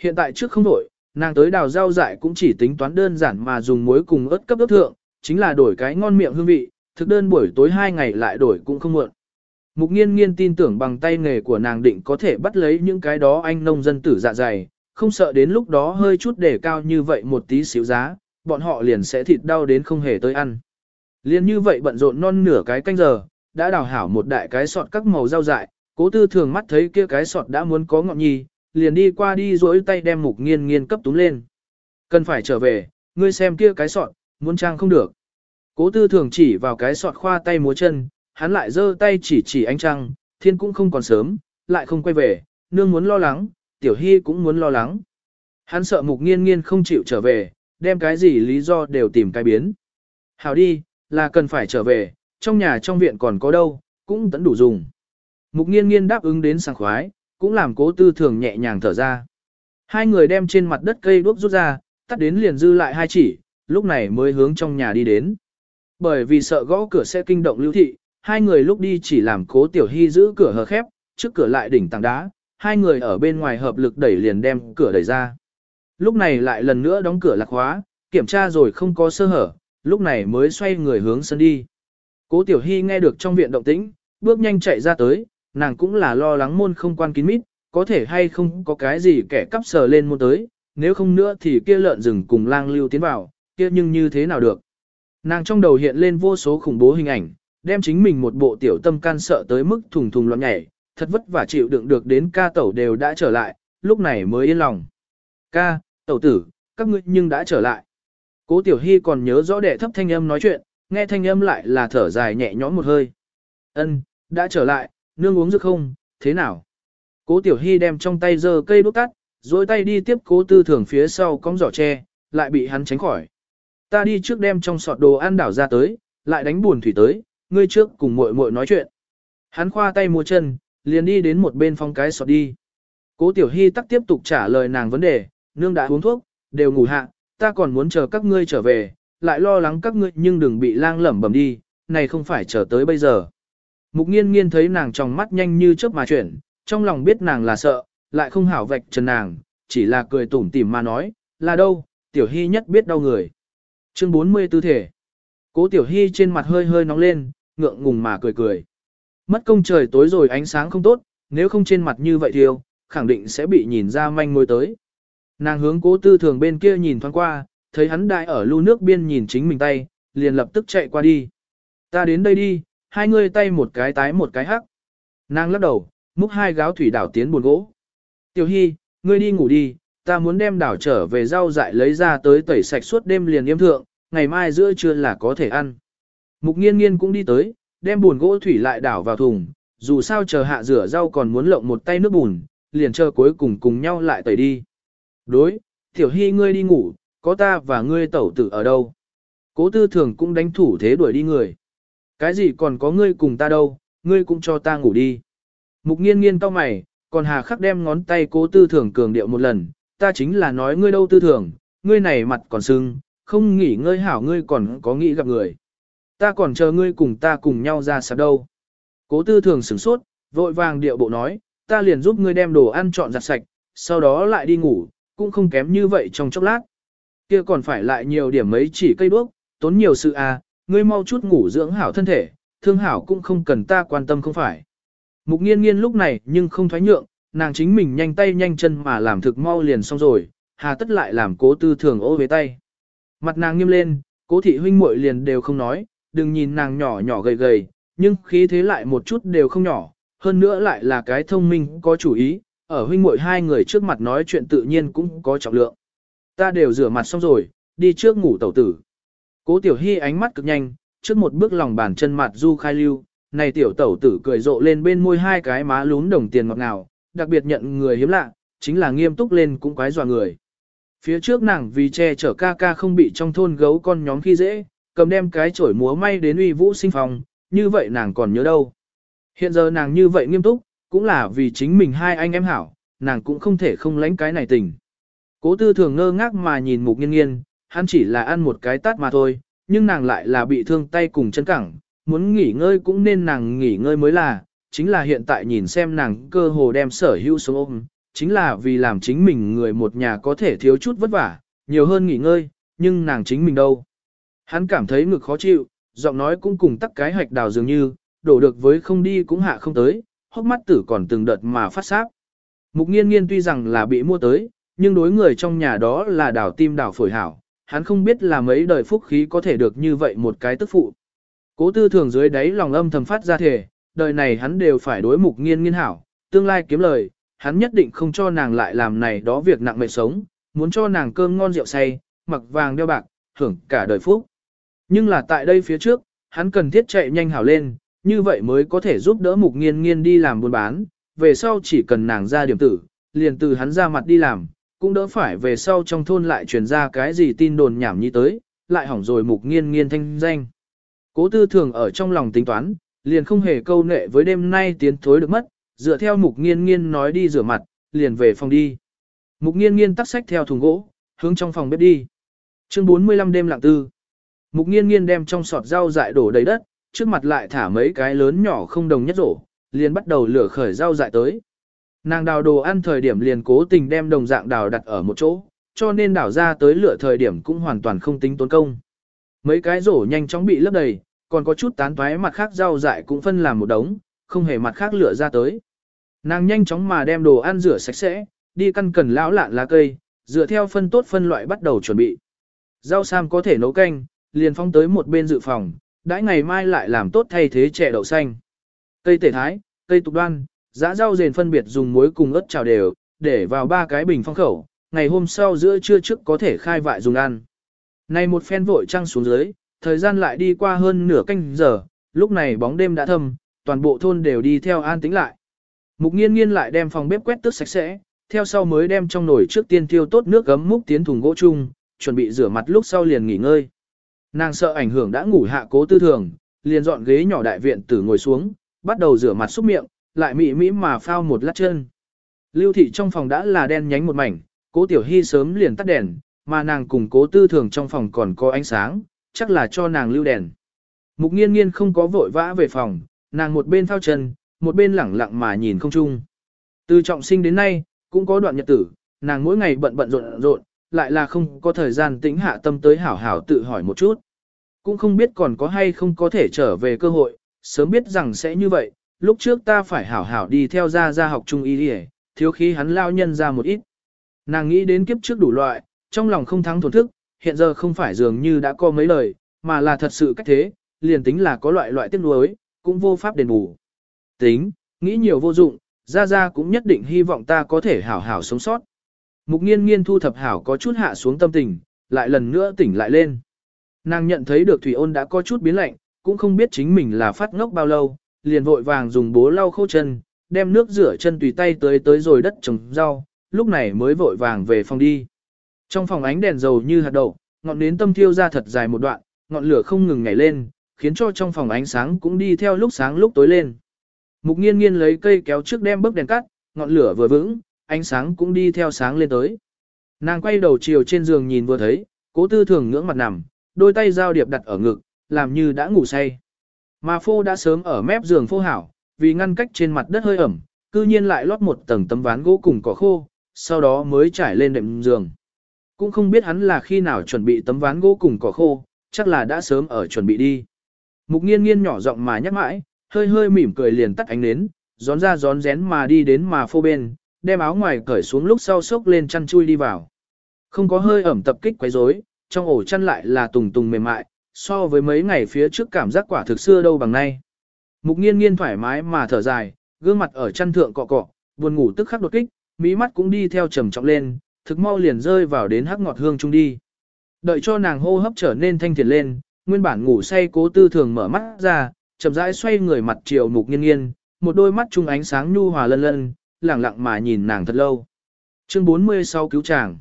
Hiện tại trước không đổi, nàng tới đào rau dại cũng chỉ tính toán đơn giản mà dùng muối cùng ớt cấp ớt thượng, chính là đổi cái ngon miệng hương vị, thực đơn buổi tối hai ngày lại đổi cũng không muộn. Mục nghiên nghiên tin tưởng bằng tay nghề của nàng định có thể bắt lấy những cái đó anh nông dân tử dạ dày, không sợ đến lúc đó hơi chút để cao như vậy một tí xíu giá, bọn họ liền sẽ thịt đau đến không hề tới ăn. Liên như vậy bận rộn non nửa cái canh giờ, đã đào hảo một đại cái sọt các màu rau dại, cố tư thường mắt thấy kia cái sọt đã muốn có ngọn nhi, liền đi qua đi rỗi tay đem mục nghiên nghiên cấp túm lên. Cần phải trở về, ngươi xem kia cái sọt, muốn trang không được. Cố tư thường chỉ vào cái sọt khoa tay múa chân, hắn lại giơ tay chỉ chỉ ánh trăng, thiên cũng không còn sớm, lại không quay về, nương muốn lo lắng, tiểu hy cũng muốn lo lắng. Hắn sợ mục nghiên nghiên không chịu trở về, đem cái gì lý do đều tìm cái biến. Hảo đi, là cần phải trở về, trong nhà trong viện còn có đâu, cũng tẫn đủ dùng. Mục nghiên nghiên đáp ứng đến sảng khoái, cũng làm cố tư thường nhẹ nhàng thở ra. Hai người đem trên mặt đất cây đuốc rút ra, tắt đến liền dư lại hai chỉ, lúc này mới hướng trong nhà đi đến. Bởi vì sợ gõ cửa sẽ kinh động lưu thị, hai người lúc đi chỉ làm cố tiểu hy giữ cửa hờ khép, trước cửa lại đỉnh tảng đá, hai người ở bên ngoài hợp lực đẩy liền đem cửa đẩy ra. Lúc này lại lần nữa đóng cửa lạc hóa, kiểm tra rồi không có sơ hở, lúc này mới xoay người hướng sân đi. Cố Tiểu Hy nghe được trong viện động tĩnh, bước nhanh chạy ra tới, nàng cũng là lo lắng môn không quan kín mít, có thể hay không có cái gì kẻ cắp sờ lên môn tới, nếu không nữa thì kia lợn rừng cùng lang lưu tiến vào, kia nhưng như thế nào được. Nàng trong đầu hiện lên vô số khủng bố hình ảnh, đem chính mình một bộ tiểu tâm can sợ tới mức thùng thùng loạn nhảy, thật vất vả chịu đựng được đến ca tẩu đều đã trở lại, lúc này mới yên lòng. Ca, tẩu tử, các ngươi nhưng đã trở lại. Cố tiểu hy còn nhớ rõ đệ thấp thanh âm nói chuyện, nghe thanh âm lại là thở dài nhẹ nhõm một hơi. Ân, đã trở lại, nương uống dược không, thế nào? Cố tiểu hy đem trong tay giơ cây đốt tắt, rồi tay đi tiếp cố tư thường phía sau cong giỏ tre, lại bị hắn tránh khỏi. Ta đi trước đem trong sọt đồ ăn đảo ra tới, lại đánh buồn thủy tới, ngươi trước cùng muội muội nói chuyện. Hắn khoa tay mua chân, liền đi đến một bên phong cái sọt đi. Cố tiểu hy tắc tiếp tục trả lời nàng vấn đề, nương đã uống thuốc, đều ngủ hạ, ta còn muốn chờ các ngươi trở về, lại lo lắng các ngươi nhưng đừng bị lang lẩm bẩm đi, này không phải chờ tới bây giờ. Mục nghiên nghiên thấy nàng trong mắt nhanh như chớp mà chuyển, trong lòng biết nàng là sợ, lại không hảo vạch trần nàng, chỉ là cười tủm tỉm mà nói, là đâu, tiểu hy nhất biết đau người. Chương 40 tư thể. Cố tiểu hy trên mặt hơi hơi nóng lên, ngượng ngùng mà cười cười. Mất công trời tối rồi ánh sáng không tốt, nếu không trên mặt như vậy thiêu, khẳng định sẽ bị nhìn ra manh mối tới. Nàng hướng cố tư thường bên kia nhìn thoáng qua, thấy hắn đại ở lưu nước biên nhìn chính mình tay, liền lập tức chạy qua đi. Ta đến đây đi, hai người tay một cái tái một cái hắc. Nàng lắc đầu, múc hai gáo thủy đảo tiến buồn gỗ. Tiểu Hy, ngươi đi ngủ đi, ta muốn đem đảo trở về rau dại lấy ra tới tẩy sạch suốt đêm liền yêm thượng, ngày mai giữa trưa là có thể ăn. Mục nghiên nghiên cũng đi tới, đem buồn gỗ thủy lại đảo vào thùng, dù sao chờ hạ rửa rau còn muốn lộng một tay nước bùn, liền chờ cuối cùng cùng nhau lại tẩy đi. Đối, Tiểu Hy ngươi đi ngủ, có ta và ngươi tẩu tử ở đâu. Cố tư thường cũng đánh thủ thế đuổi đi người. Cái gì còn có ngươi cùng ta đâu, ngươi cũng cho ta ngủ đi. Mục nghiên nghiên cau mày, còn hà khắc đem ngón tay cố tư thường cường điệu một lần, ta chính là nói ngươi đâu tư thường, ngươi này mặt còn sưng, không nghỉ ngơi hảo ngươi còn có nghĩ gặp người. Ta còn chờ ngươi cùng ta cùng nhau ra sạp đâu. Cố tư thường sửng sốt, vội vàng điệu bộ nói, ta liền giúp ngươi đem đồ ăn trọn giặt sạch, sau đó lại đi ngủ, cũng không kém như vậy trong chốc lát. Kia còn phải lại nhiều điểm mấy chỉ cây đuốc, tốn nhiều sự à, ngươi mau chút ngủ dưỡng hảo thân thể, thương hảo cũng không cần ta quan tâm không phải. Mục nghiên nghiên lúc này nhưng không thoái nhượng, nàng chính mình nhanh tay nhanh chân mà làm thực mau liền xong rồi, hà tất lại làm cố tư thường ô về tay. Mặt nàng nghiêm lên, cố thị huynh muội liền đều không nói, đừng nhìn nàng nhỏ nhỏ gầy gầy, nhưng khí thế lại một chút đều không nhỏ, hơn nữa lại là cái thông minh có chủ ý, ở huynh muội hai người trước mặt nói chuyện tự nhiên cũng có trọng lượng. Ta đều rửa mặt xong rồi, đi trước ngủ tẩu tử. Cố tiểu hy ánh mắt cực nhanh, trước một bước lòng bàn chân mặt du khai lưu, này tiểu tẩu tử cười rộ lên bên môi hai cái má lún đồng tiền ngọt ngào, đặc biệt nhận người hiếm lạ, chính là nghiêm túc lên cũng quái dọa người. Phía trước nàng vì che chở ca ca không bị trong thôn gấu con nhóm khi dễ, cầm đem cái chổi múa may đến uy vũ sinh phòng, như vậy nàng còn nhớ đâu. Hiện giờ nàng như vậy nghiêm túc, cũng là vì chính mình hai anh em hảo, nàng cũng không thể không lánh cái này tình. Cố tư thường ngơ ngác mà nhìn mục nghiên nghiên, hắn chỉ là ăn một cái tát mà thôi, nhưng nàng lại là bị thương tay cùng chân cẳng, muốn nghỉ ngơi cũng nên nàng nghỉ ngơi mới là, chính là hiện tại nhìn xem nàng cơ hồ đem sở hữu sống ôm, chính là vì làm chính mình người một nhà có thể thiếu chút vất vả, nhiều hơn nghỉ ngơi, nhưng nàng chính mình đâu. Hắn cảm thấy ngực khó chịu, giọng nói cũng cùng tắc cái hạch đào dường như, đổ được với không đi cũng hạ không tới, hốc mắt tử còn từng đợt mà phát sáp. Mục nghiên nghiên tuy rằng là bị mua tới, nhưng đối người trong nhà đó là đảo tim đảo phổi hảo, hắn không biết là mấy đời phúc khí có thể được như vậy một cái tức phụ. Cố tư thường dưới đáy lòng âm thầm phát ra thể, đời này hắn đều phải đối mục nghiên nghiên hảo, tương lai kiếm lời, hắn nhất định không cho nàng lại làm này đó việc nặng mệt sống, muốn cho nàng cơm ngon rượu say, mặc vàng đeo bạc, hưởng cả đời phúc. Nhưng là tại đây phía trước, hắn cần thiết chạy nhanh hảo lên, như vậy mới có thể giúp đỡ mục nghiên nghiên đi làm buôn bán, về sau chỉ cần nàng ra điểm tử, liền từ hắn ra mặt đi làm, cũng đỡ phải về sau trong thôn lại truyền ra cái gì tin đồn nhảm nhí tới, lại hỏng rồi mục nghiên nghiên thanh danh. Cố tư thường ở trong lòng tính toán, liền không hề câu nệ với đêm nay tiến thối được mất, dựa theo mục nghiên nghiên nói đi rửa mặt, liền về phòng đi. Mục nghiên nghiên tắt sách theo thùng gỗ, hướng trong phòng bếp đi. Chương 45 đêm lặng tư. Mục nghiên nghiên đem trong sọt rau dại đổ đầy đất, trước mặt lại thả mấy cái lớn nhỏ không đồng nhất rổ, liền bắt đầu lửa khởi rau dại tới. Nàng đào đồ ăn thời điểm liền cố tình đem đồng dạng đào đặt ở một chỗ, cho nên đảo ra tới lửa thời điểm cũng hoàn toàn không tính tốn công. Mấy cái rổ nhanh chóng bị lấp đầy, còn có chút tán toái mặt khác rau dại cũng phân làm một đống, không hề mặt khác lửa ra tới. Nàng nhanh chóng mà đem đồ ăn rửa sạch sẽ, đi căn cần lão lạn lá cây, dựa theo phân tốt phân loại bắt đầu chuẩn bị. Rau sam có thể nấu canh, liền phong tới một bên dự phòng, đãi ngày mai lại làm tốt thay thế chè đậu xanh. Cây tể thái, cây tục đoan, giã rau rền phân biệt dùng muối cùng ớt trào đều, để vào ba cái bình phong khẩu, ngày hôm sau giữa trưa trước có thể khai vại dùng ăn. Này một phen vội trăng xuống dưới, thời gian lại đi qua hơn nửa canh giờ, lúc này bóng đêm đã thâm, toàn bộ thôn đều đi theo an tĩnh lại. Mục nghiên nghiên lại đem phòng bếp quét tước sạch sẽ, theo sau mới đem trong nồi trước tiên tiêu tốt nước gấm múc tiến thùng gỗ chung, chuẩn bị rửa mặt lúc sau liền nghỉ ngơi. Nàng sợ ảnh hưởng đã ngủ hạ cố tư thường, liền dọn ghế nhỏ đại viện tử ngồi xuống, bắt đầu rửa mặt xúc miệng, lại mị mỹ mà phao một lát chân. Lưu thị trong phòng đã là đen nhánh một mảnh, cố tiểu hy sớm liền tắt đèn, mà nàng cùng cố tư thường trong phòng còn có ánh sáng, chắc là cho nàng lưu đèn. Mục nghiên nghiên không có vội vã về phòng, nàng một bên phao chân, một bên lẳng lặng mà nhìn không chung. Từ trọng sinh đến nay, cũng có đoạn nhật tử, nàng mỗi ngày bận bận rộn rộn, lại là không có thời gian tĩnh hạ tâm tới hảo hảo tự hỏi một chút. Cũng không biết còn có hay không có thể trở về cơ hội, sớm biết rằng sẽ như vậy, lúc trước ta phải hảo hảo đi theo ra ra học trung y đi thiếu khí hắn lao nhân ra một ít. Nàng nghĩ đến kiếp trước đủ loại, trong lòng không thắng thổn thức, hiện giờ không phải dường như đã có mấy lời, mà là thật sự cách thế, liền tính là có loại loại tiếc nuối, cũng vô pháp đền bù. Tính, nghĩ nhiều vô dụng, ra ra cũng nhất định hy vọng ta có thể hảo hảo sống sót. Mục nghiên nghiên thu thập hảo có chút hạ xuống tâm tình, lại lần nữa tỉnh lại lên. Nàng nhận thấy được thủy ôn đã có chút biến lạnh, cũng không biết chính mình là phát ngốc bao lâu, liền vội vàng dùng bố lau khô chân, đem nước rửa chân tùy tay tới tới rồi đất trồng rau, lúc này mới vội vàng về phòng đi. Trong phòng ánh đèn dầu như hạt đậu, ngọn nến tâm thiêu ra thật dài một đoạn, ngọn lửa không ngừng nhảy lên, khiến cho trong phòng ánh sáng cũng đi theo lúc sáng lúc tối lên. Mục nghiên nghiên lấy cây kéo trước đem bức đèn cắt, ngọn lửa vừa vững, ánh sáng cũng đi theo sáng lên tới. Nàng quay đầu chiều trên giường nhìn vừa thấy, cố tư thường ngưỡng mặt nằm, đôi tay giao điệp đặt ở ngực, làm như đã ngủ say. Mà phô đã sớm ở mép giường phô hảo, vì ngăn cách trên mặt đất hơi ẩm, cư nhiên lại lót một tầng tấm ván gỗ cùng cỏ khô, sau đó mới trải lên đệm giường. Cũng không biết hắn là khi nào chuẩn bị tấm ván gỗ cùng cỏ khô, chắc là đã sớm ở chuẩn bị đi. Mục nghiên nghiên nhỏ giọng mà nhắc mãi, hơi hơi mỉm cười liền tắt ánh nến, gión ra gión rén mà đi đến mà phô bên, đem áo ngoài cởi xuống lúc sau sốc lên chăn chui đi vào. Không có hơi ẩm tập kích quấy rối, trong ổ chăn lại là tùng tùng mềm mại, so với mấy ngày phía trước cảm giác quả thực xưa đâu bằng nay. Mục nghiên nghiên thoải mái mà thở dài, gương mặt ở chăn thượng cọ cọ, buồn ngủ tức khắc đột kích, mí mắt cũng đi theo trầm trọng lên, thực mau liền rơi vào đến hắc ngọt hương trung đi. Đợi cho nàng hô hấp trở nên thanh thiền lên, nguyên bản ngủ say cố tư thường mở mắt ra, chậm rãi xoay người mặt chiều mục nghiên nghiên, một đôi mắt trung ánh sáng nhu hòa lân lân, lẳng lặng mà nhìn nàng thật lâu. Chương 40 sau cứu chàng.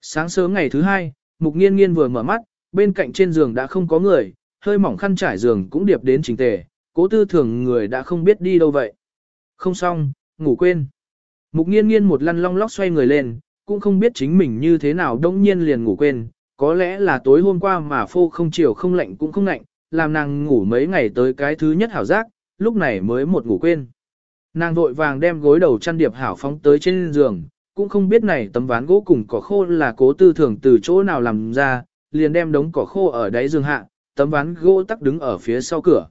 Sáng sớm ngày thứ hai, mục nghiên nghiên vừa mở mắt, bên cạnh trên giường đã không có người, hơi mỏng khăn trải giường cũng điệp đến trình tề, cố tư thường người đã không biết đi đâu vậy. Không xong, ngủ quên. Mục nghiên nghiên một lăn long lóc xoay người lên, cũng không biết chính mình như thế nào đông nhiên liền ngủ quên, có lẽ là tối hôm qua mà phô không chiều không lạnh cũng không lạnh, làm nàng ngủ mấy ngày tới cái thứ nhất hảo giác, lúc này mới một ngủ quên. Nàng vội vàng đem gối đầu chăn điệp hảo phóng tới trên giường, cũng không biết này tấm ván gỗ cùng cỏ khô là cố tư thường từ chỗ nào làm ra, liền đem đống cỏ khô ở đáy giường hạ, tấm ván gỗ tắc đứng ở phía sau cửa.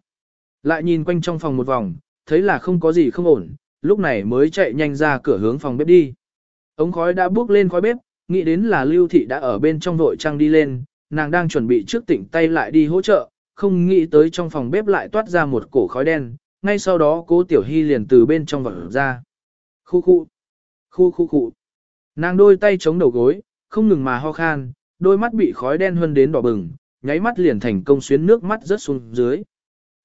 Lại nhìn quanh trong phòng một vòng, thấy là không có gì không ổn, lúc này mới chạy nhanh ra cửa hướng phòng bếp đi. Ống khói đã bước lên khói bếp, nghĩ đến là lưu thị đã ở bên trong vội trăng đi lên, nàng đang chuẩn bị trước tỉnh tay lại đi hỗ trợ, không nghĩ tới trong phòng bếp lại toát ra một cổ khói đen, ngay sau đó cố tiểu hy liền từ bên trong vật ra. Khu khu, khu khu khu. Nàng đôi tay chống đầu gối, không ngừng mà ho khan, đôi mắt bị khói đen hơn đến đỏ bừng, nháy mắt liền thành công xuyến nước mắt rớt xuống dưới.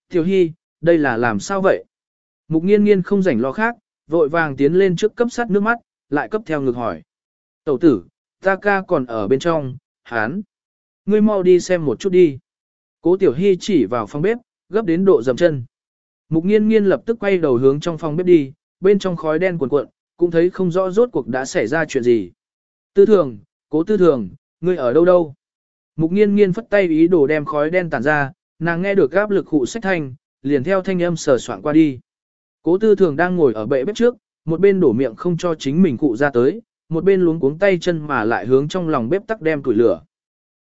Tiểu hy, đây là làm sao vậy? Mục nghiên nghiên không rảnh lo khác, vội vàng tiến lên trước cấp sắt nước mắt, lại cấp theo ngược hỏi. Tẩu tử, ta ca còn ở bên trong, hán. Ngươi mau đi xem một chút đi. Cố tiểu hy chỉ vào phòng bếp, gấp đến độ dầm chân. Mục nghiên nghiên lập tức quay đầu hướng trong phòng bếp đi, bên trong khói đen cuồn cuộn, cũng thấy không rõ rốt cuộc đã xảy ra chuyện gì. Tư thường, cố tư thường, ngươi ở đâu đâu? Mục nghiên nghiên phất tay ý đồ đem khói đen tản ra, nàng nghe được áp lực hụ sách thanh, liền theo thanh âm sờ soạn qua đi. Cố tư thường đang ngồi ở bệ bếp trước, một bên đổ miệng không cho chính mình cụ ra tới, một bên luống cuống tay chân mà lại hướng trong lòng bếp tắc đem tuổi lửa.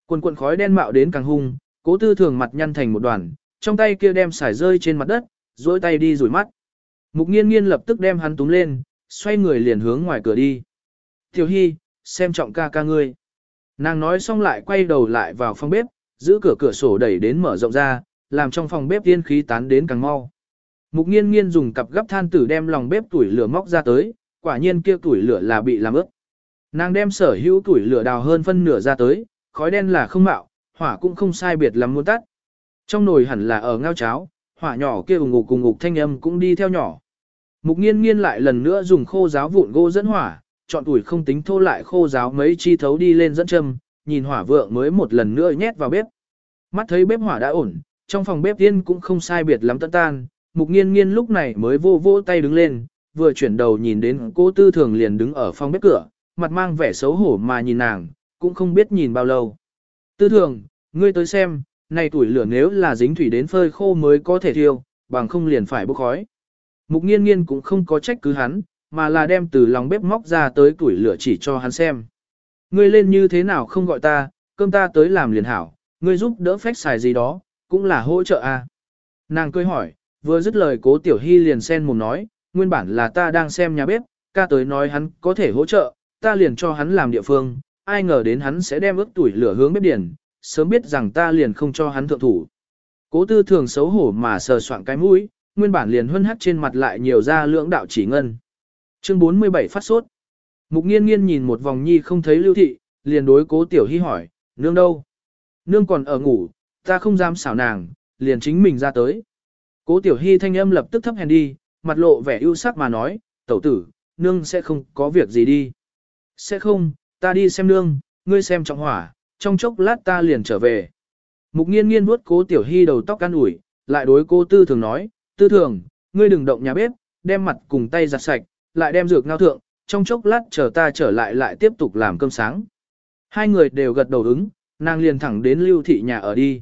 Quần quần khói đen mạo đến càng hung, cố tư thường mặt nhăn thành một đoàn, trong tay kia đem xài rơi trên mặt đất, duỗi tay đi rủi mắt. Mục nghiên nghiên lập tức đem hắn túng lên, xoay người liền hướng ngoài cửa đi. Tiểu Hy, xem trọng ca ca ngươi. Nàng nói xong lại quay đầu lại vào phòng bếp, giữ cửa cửa sổ đẩy đến mở rộng ra, làm trong phòng bếp tiên khí tán đến càng mau. Mục nghiên nghiên dùng cặp gấp than tử đem lòng bếp tuổi lửa móc ra tới, quả nhiên kia tuổi lửa là bị làm ướt. Nàng đem sở hữu tuổi lửa đào hơn phân nửa ra tới, khói đen là không mạo, hỏa cũng không sai biệt lắm muốn tắt. Trong nồi hẳn là ở ngao cháo, hỏa nhỏ kia ủng ngục cùng ngục thanh âm cũng đi theo nhỏ. Mục nghiên nghiên lại lần nữa dùng khô giáo vụn gỗ dẫn hỏa, chọn tuổi không tính thô lại khô giáo mấy chi thấu đi lên dẫn châm, nhìn hỏa vượng mới một lần nữa nhét vào bếp. Mắt thấy bếp hỏa đã ổn, trong phòng bếp tiên cũng không sai biệt lắm tận tan, mục nghiên nghiên lúc này mới vô vô tay đứng lên, vừa chuyển đầu nhìn đến cô tư thường liền đứng ở phòng bếp cửa, mặt mang vẻ xấu hổ mà nhìn nàng, cũng không biết nhìn bao lâu. Tư thường, ngươi tới xem, này tuổi lửa nếu là dính thủy đến phơi khô mới có thể thiêu, bằng không liền phải bốc khói. Mục nghiên nghiên cũng không có trách cứ hắn, mà là đem từ lòng bếp móc ra tới tuổi lửa chỉ cho hắn xem. Ngươi lên như thế nào không gọi ta, cơm ta tới làm liền hảo, ngươi giúp đỡ phách xài gì đó, cũng là hỗ trợ à. Nàng cười hỏi, vừa dứt lời cố tiểu hy liền sen mồm nói, nguyên bản là ta đang xem nhà bếp, ca tới nói hắn có thể hỗ trợ, ta liền cho hắn làm địa phương, ai ngờ đến hắn sẽ đem ước tuổi lửa hướng bếp điển, sớm biết rằng ta liền không cho hắn thượng thủ. Cố tư thường xấu hổ mà sờ soạn cái mũi, nguyên bản liền huân hắt trên mặt lại nhiều ra lưỡng đạo chỉ ngân. Chương 47 phát sốt. Mục nghiên nghiên nhìn một vòng nhi không thấy lưu thị, liền đối cố tiểu hy hỏi, nương đâu? Nương còn ở ngủ, ta không dám xảo nàng, liền chính mình ra tới. Cố tiểu hy thanh âm lập tức thấp hèn đi, mặt lộ vẻ ưu sắc mà nói, tẩu tử, nương sẽ không có việc gì đi. Sẽ không, ta đi xem nương, ngươi xem trọng hỏa, trong chốc lát ta liền trở về. Mục nghiên nghiên vuốt cố tiểu hy đầu tóc can ủi, lại đối cô tư thường nói, tư thường, ngươi đừng động nhà bếp, đem mặt cùng tay giặt sạch, lại đem dược ngao thượng, trong chốc lát chờ ta trở lại lại tiếp tục làm cơm sáng. Hai người đều gật đầu ứng, nàng liền thẳng đến lưu thị nhà ở đi.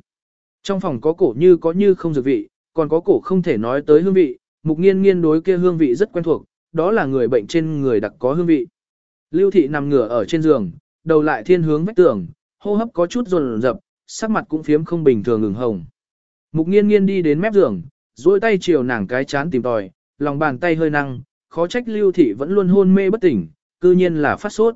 Trong phòng có cổ như có như không dược vị, còn có cổ không thể nói tới hương vị, mục nghiên nghiên đối kia hương vị rất quen thuộc, đó là người bệnh trên người đặc có hương vị. Lưu thị nằm ngửa ở trên giường, đầu lại thiên hướng vách tường, hô hấp có chút rồn rập, sắc mặt cũng phiếm không bình thường ngừng hồng. Mục nghiên nghiên đi đến mép giường, duỗi tay chiều nàng cái chán tìm tòi, lòng bàn tay hơi năng, khó trách lưu thị vẫn luôn hôn mê bất tỉnh, cư nhiên là phát sốt.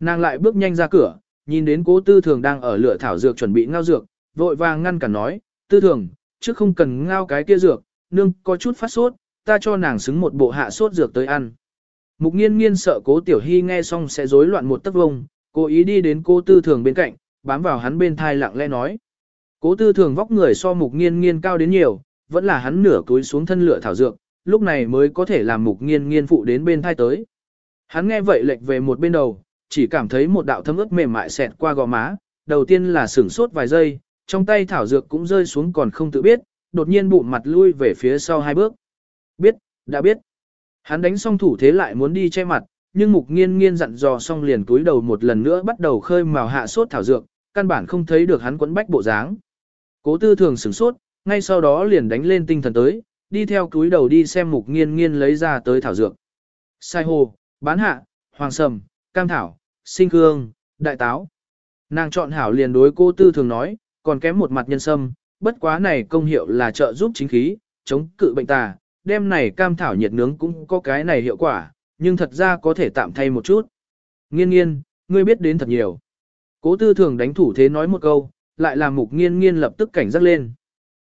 Nàng lại bước nhanh ra cửa, nhìn đến cố tư thường đang ở lửa thảo dược chuẩn bị ngao dược, vội vàng ngăn cản nói, tư thường, trước không cần ngao cái kia dược, nương có chút phát sốt, ta cho nàng xứng một bộ hạ sốt dược tới ăn. Mục nghiên nghiên sợ cố tiểu hy nghe xong sẽ rối loạn một tấc vông, cố ý đi đến cố tư thường bên cạnh, bám vào hắn bên thai lặng lẽ nói. Cố tư thường vóc người so mục nghiên nghiên cao đến nhiều, vẫn là hắn nửa túi xuống thân lửa thảo dược, lúc này mới có thể làm mục nghiên nghiên phụ đến bên thai tới. Hắn nghe vậy lệch về một bên đầu, chỉ cảm thấy một đạo thấm ướt mềm mại xẹt qua gò má, đầu tiên là sửng sốt vài giây, trong tay thảo dược cũng rơi xuống còn không tự biết, đột nhiên bụng mặt lui về phía sau hai bước. Biết, đã biết. Hắn đánh xong thủ thế lại muốn đi che mặt, nhưng mục nghiên nghiên dặn dò xong liền túi đầu một lần nữa bắt đầu khơi màu hạ sốt thảo dược, căn bản không thấy được hắn quấn bách bộ dáng. Cố tư thường sửng sốt, ngay sau đó liền đánh lên tinh thần tới, đi theo túi đầu đi xem mục nghiên nghiên lấy ra tới thảo dược. Sai hồ, bán hạ, hoàng sầm, cam thảo, sinh cương, đại táo. Nàng chọn hảo liền đối cô tư thường nói, còn kém một mặt nhân sâm, bất quá này công hiệu là trợ giúp chính khí, chống cự bệnh tà, đem này cam thảo nhiệt nướng cũng có cái này hiệu quả, nhưng thật ra có thể tạm thay một chút. Nghiên nghiên, ngươi biết đến thật nhiều. Cố tư thường đánh thủ thế nói một câu, lại làm mục nghiên nghiên lập tức cảnh giác lên.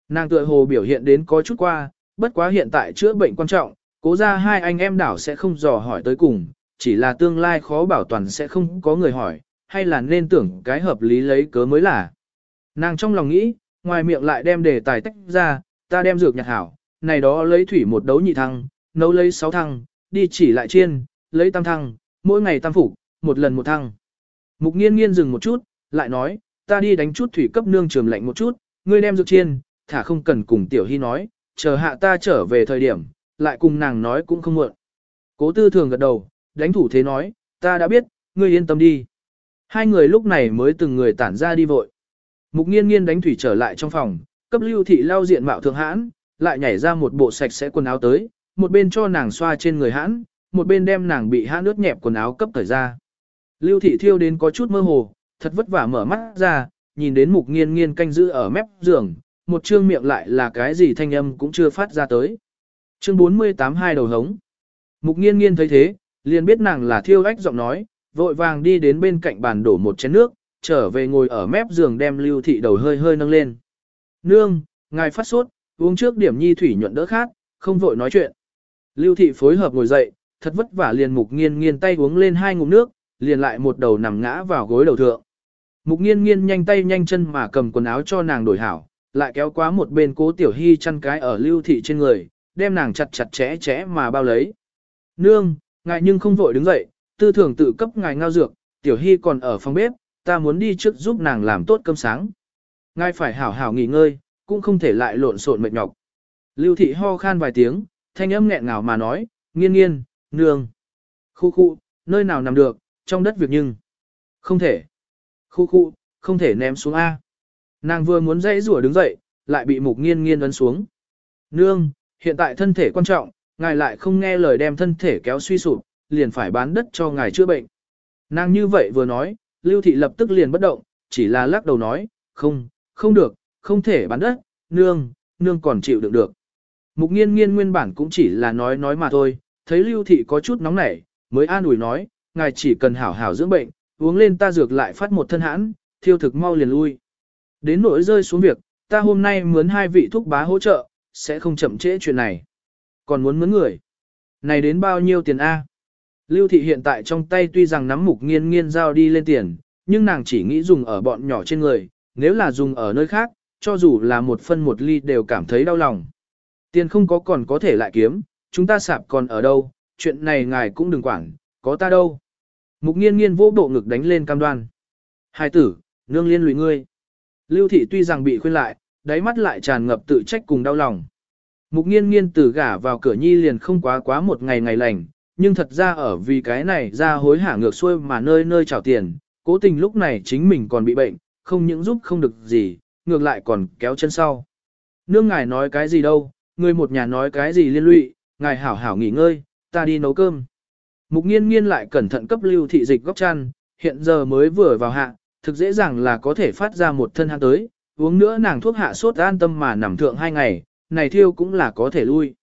Nàng tựa hồ biểu hiện đến có chút qua, bất quá hiện tại chữa bệnh quan trọng, cố ra hai anh em đảo sẽ không dò hỏi tới cùng, chỉ là tương lai khó bảo toàn sẽ không có người hỏi, hay là nên tưởng cái hợp lý lấy cớ mới là. Nàng trong lòng nghĩ, ngoài miệng lại đem đề tài tách ra, ta đem dược nhặt hảo, này đó lấy thủy một đấu nhị thăng, nấu lấy sáu thăng, đi chỉ lại chiên, lấy tam thăng, mỗi ngày tam phục, một lần một thăng. Mục nghiên nghiên dừng một chút, lại nói, ta đi đánh chút thủy cấp nương trường lạnh một chút, ngươi đem dược chiên, thả không cần cùng tiểu hy nói, chờ hạ ta trở về thời điểm, lại cùng nàng nói cũng không muộn. Cố tư thường gật đầu, đánh thủ thế nói, ta đã biết, ngươi yên tâm đi. Hai người lúc này mới từng người tản ra đi vội. Mục nghiên nghiên đánh thủy trở lại trong phòng, cấp lưu thị lau diện mạo thượng hãn, lại nhảy ra một bộ sạch sẽ quần áo tới, một bên cho nàng xoa trên người hãn, một bên đem nàng bị hãn ướt nhẹp quần áo cấp thời ra. Lưu thị thiêu đến có chút mơ hồ, thật vất vả mở mắt ra, nhìn đến mục nghiên nghiên canh giữ ở mép giường, một trương miệng lại là cái gì thanh âm cũng chưa phát ra tới. Chương 48 hai đầu hống. Mục nghiên nghiên thấy thế, liền biết nàng là thiêu ách giọng nói, vội vàng đi đến bên cạnh bàn đổ một chén nước, trở về ngồi ở mép giường đem lưu thị đầu hơi hơi nâng lên. Nương, ngài phát sốt, uống trước điểm nhi thủy nhuận đỡ khát, không vội nói chuyện. Lưu thị phối hợp ngồi dậy, thật vất vả liền mục nghiên nghiên tay uống lên hai ngụm nước, liền lại một đầu nằm ngã vào gối đầu thượng. Mục nghiên nghiên nhanh tay nhanh chân mà cầm quần áo cho nàng đổi hảo, lại kéo quá một bên cố tiểu hy chăn cái ở lưu thị trên người, đem nàng chặt chặt chẽ chẽ mà bao lấy. Nương, ngài nhưng không vội đứng dậy, tư thường tự cấp ngài ngao dược, tiểu hy còn ở phòng bếp, ta muốn đi trước giúp nàng làm tốt cơm sáng. Ngài phải hảo hảo nghỉ ngơi, cũng không thể lại lộn xộn mệt nhọc. Lưu thị ho khan vài tiếng, thanh âm nghẹn ngào mà nói, nghiên nghiên, nương. Khu khu, nơi nào nằm được, trong đất việc nhưng. Không thể. Khu khu, không thể ném xuống A. Nàng vừa muốn dãy rủa đứng dậy, lại bị mục nghiên nghiên ấn xuống. Nương, hiện tại thân thể quan trọng, ngài lại không nghe lời đem thân thể kéo suy sụp, liền phải bán đất cho ngài chữa bệnh. Nàng như vậy vừa nói, Lưu Thị lập tức liền bất động, chỉ là lắc đầu nói, không, không được, không thể bán đất, nương, nương còn chịu đựng được. Mục nghiên nghiên nguyên bản cũng chỉ là nói nói mà thôi, thấy Lưu Thị có chút nóng nảy, mới an ủi nói, ngài chỉ cần hảo hảo dưỡng bệnh, uống lên ta dược lại phát một thân hãn, thiêu thực mau liền lui. Đến nỗi rơi xuống việc, ta hôm nay mướn hai vị thúc bá hỗ trợ, sẽ không chậm trễ chuyện này. Còn muốn mướn người. Này đến bao nhiêu tiền A? Lưu thị hiện tại trong tay tuy rằng nắm mục nghiên nghiên giao đi lên tiền, nhưng nàng chỉ nghĩ dùng ở bọn nhỏ trên người, nếu là dùng ở nơi khác, cho dù là một phân một ly đều cảm thấy đau lòng. Tiền không có còn có thể lại kiếm, chúng ta sạp còn ở đâu, chuyện này ngài cũng đừng quản, có ta đâu. Mục nghiên nghiên vô bộ ngực đánh lên cam đoan. Hai tử, nương liên lụy ngươi. Lưu thị tuy rằng bị khuyên lại, đáy mắt lại tràn ngập tự trách cùng đau lòng. Mục nghiên nghiên từ gả vào cửa nhi liền không quá quá một ngày ngày lành, nhưng thật ra ở vì cái này ra hối hả ngược xuôi mà nơi nơi trào tiền, cố tình lúc này chính mình còn bị bệnh, không những giúp không được gì, ngược lại còn kéo chân sau. Nương ngài nói cái gì đâu, người một nhà nói cái gì liên lụy, ngài hảo hảo nghỉ ngơi, ta đi nấu cơm. Mục nghiên nghiên lại cẩn thận cấp lưu thị dịch góc chăn, hiện giờ mới vừa vào hạ, thực dễ dàng là có thể phát ra một thân hang tới, uống nữa nàng thuốc hạ sốt an tâm mà nằm thượng hai ngày, này thiêu cũng là có thể lui.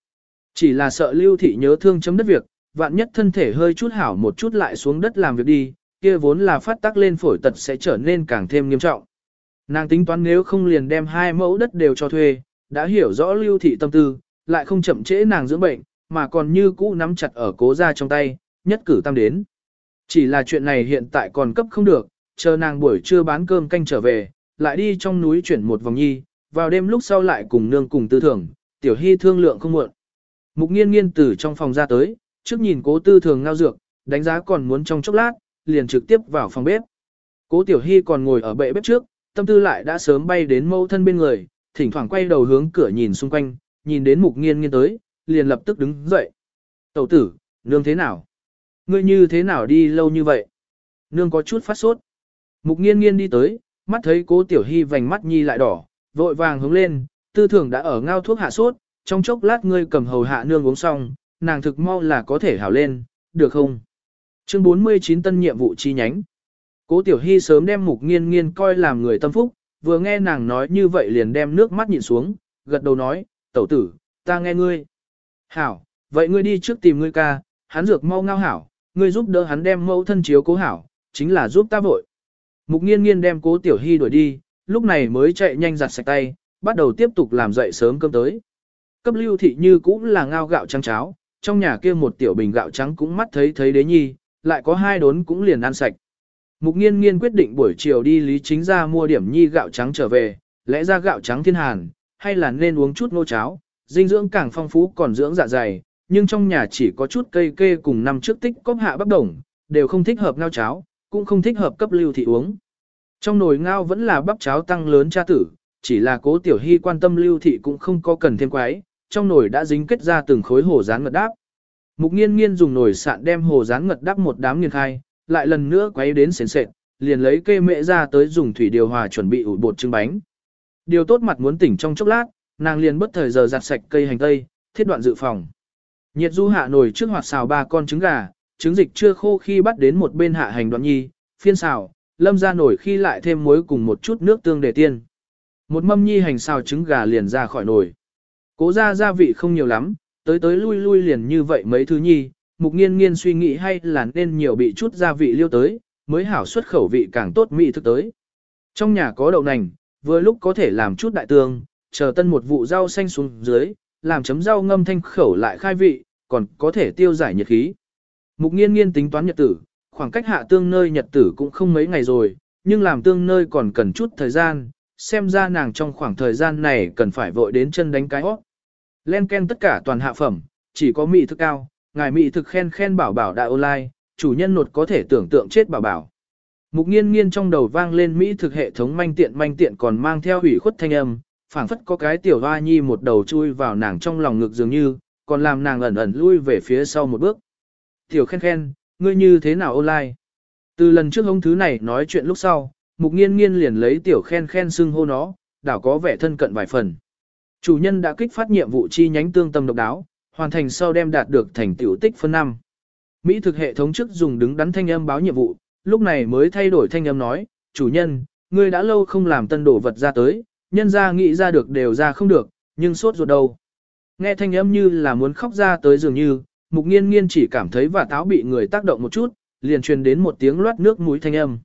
Chỉ là sợ lưu thị nhớ thương chấm đất việc, vạn nhất thân thể hơi chút hảo một chút lại xuống đất làm việc đi, kia vốn là phát tác lên phổi tật sẽ trở nên càng thêm nghiêm trọng. Nàng tính toán nếu không liền đem hai mẫu đất đều cho thuê, đã hiểu rõ lưu thị tâm tư, lại không chậm trễ nàng dưỡng bệnh, mà còn như cũ nắm chặt ở cố ra trong tay, nhất cử tam đến. Chỉ là chuyện này hiện tại còn cấp không được, chờ nàng buổi trưa bán cơm canh trở về, lại đi trong núi chuyển một vòng nhi, vào đêm lúc sau lại cùng nương cùng tư thường, tiểu hy thương lượng không muộn. Mục nghiên nghiên từ trong phòng ra tới, trước nhìn cố tư thường ngao dược, đánh giá còn muốn trong chốc lát, liền trực tiếp vào phòng bếp. Cố tiểu hy còn ngồi ở bệ bếp trước, tâm tư lại đã sớm bay đến mâu thân bên người, thỉnh thoảng quay đầu hướng cửa nhìn xung quanh, nhìn đến mục nghiên nghiên tới, liền lập tức đứng dậy. Tẩu tử, nương thế nào? Ngươi như thế nào đi lâu như vậy? Nương có chút phát sốt. Mục nghiên nghiên đi tới, mắt thấy cố tiểu hy vành mắt nhi lại đỏ, vội vàng hướng lên, tư thường đã ở ngao thuốc hạ sốt, trong chốc lát ngươi cầm hầu hạ nương uống xong, nàng thực mau là có thể hảo lên, được không? Chương 49 tân nhiệm vụ chi nhánh. Cố Tiểu Hy sớm đem mục nghiên nghiên coi làm người tâm phúc, vừa nghe nàng nói như vậy liền đem nước mắt nhìn xuống, gật đầu nói, tẩu tử, ta nghe ngươi. Hảo, vậy ngươi đi trước tìm ngươi ca, hắn dược mau ngao hảo, ngươi giúp đỡ hắn đem mẫu thân chiếu cố hảo, chính là giúp ta vội. Mục nghiên nghiên đem cố Tiểu Hy đuổi đi, lúc này mới chạy nhanh giặt sạch tay, bắt đầu tiếp tục làm dậy sớm cơm tới. Cấp lưu thị như cũng là ngao gạo trắng cháo, trong nhà kia một tiểu bình gạo trắng cũng mắt thấy thấy đế nhi, lại có hai đốn cũng liền ăn sạch. Mục nghiên nghiên quyết định buổi chiều đi lý chính ra mua điểm nhi gạo trắng trở về, lẽ ra gạo trắng thiên hàn, hay là nên uống chút ngô cháo, dinh dưỡng càng phong phú còn dưỡng dạ dày, nhưng trong nhà chỉ có chút cây kê cùng năm trước tích cóp hạ bắp đồng, đều không thích hợp ngao cháo, cũng không thích hợp cấp lưu thị uống. Trong nồi ngao vẫn là bắp cháo tăng lớn cha tử, chỉ là cố tiểu hy quan tâm lưu thị cũng không có cần thêm quái, trong nồi đã dính kết ra từng khối hồ rán ngật đáp. Mục nghiên nghiên dùng nồi sạn đem hồ rán ngật đáp một đám nghiền khai, lại lần nữa quấy đến sến sệt, liền lấy kê mẹ ra tới dùng thủy điều hòa chuẩn bị ủ bột trứng bánh. Điều tốt mặt muốn tỉnh trong chốc lát, nàng liền bất thời giờ giặt sạch cây hành tây, thiết đoạn dự phòng. Nhiệt du hạ nồi trước hoạt xào ba con trứng gà, trứng dịch chưa khô khi bắt đến một bên hạ hành đoạn nhi, phiên xào, lâm ra nồi khi lại thêm muối cùng một chút nước tương để tiên. Một mâm nhi hành xào trứng gà liền ra khỏi nồi. Cố ra gia vị không nhiều lắm, tới tới lui lui liền như vậy mấy thứ nhi, mục nghiên nghiên suy nghĩ hay là nên nhiều bị chút gia vị liêu tới, mới hảo xuất khẩu vị càng tốt mỹ thực tới. Trong nhà có đậu nành, vừa lúc có thể làm chút đại tương, chờ tân một vụ rau xanh xuống dưới, làm chấm rau ngâm thanh khẩu lại khai vị, còn có thể tiêu giải nhiệt khí. Mục nghiên nghiên tính toán nhật tử, khoảng cách hạ tương nơi nhật tử cũng không mấy ngày rồi, nhưng làm tương nơi còn cần chút thời gian, xem ra nàng trong khoảng thời gian này cần phải vội đến chân đánh cái hót. Len ken tất cả toàn hạ phẩm, chỉ có mỹ thức cao, ngài mỹ thực khen khen bảo bảo đại online, chủ nhân nột có thể tưởng tượng chết bảo bảo. Mục nghiên nghiên trong đầu vang lên mỹ thực hệ thống manh tiện manh tiện còn mang theo hủy khuất thanh âm, phảng phất có cái tiểu hoa nhi một đầu chui vào nàng trong lòng ngực dường như, còn làm nàng ẩn ẩn lui về phía sau một bước. Tiểu khen khen, ngươi như thế nào online? Từ lần trước ông thứ này nói chuyện lúc sau, mục nghiên nghiên liền lấy tiểu khen khen xưng hô nó, đảo có vẻ thân cận vài phần. Chủ nhân đã kích phát nhiệm vụ chi nhánh tương tâm độc đáo, hoàn thành sau đem đạt được thành tiểu tích phân 5. Mỹ thực hệ thống trước dùng đứng đắn thanh âm báo nhiệm vụ, lúc này mới thay đổi thanh âm nói, chủ nhân, ngươi đã lâu không làm tân đổ vật ra tới, nhân ra nghĩ ra được đều ra không được, nhưng sốt ruột đâu. Nghe thanh âm như là muốn khóc ra tới dường như, mục nghiên nghiên chỉ cảm thấy và táo bị người tác động một chút, liền truyền đến một tiếng loát nước mũi thanh âm.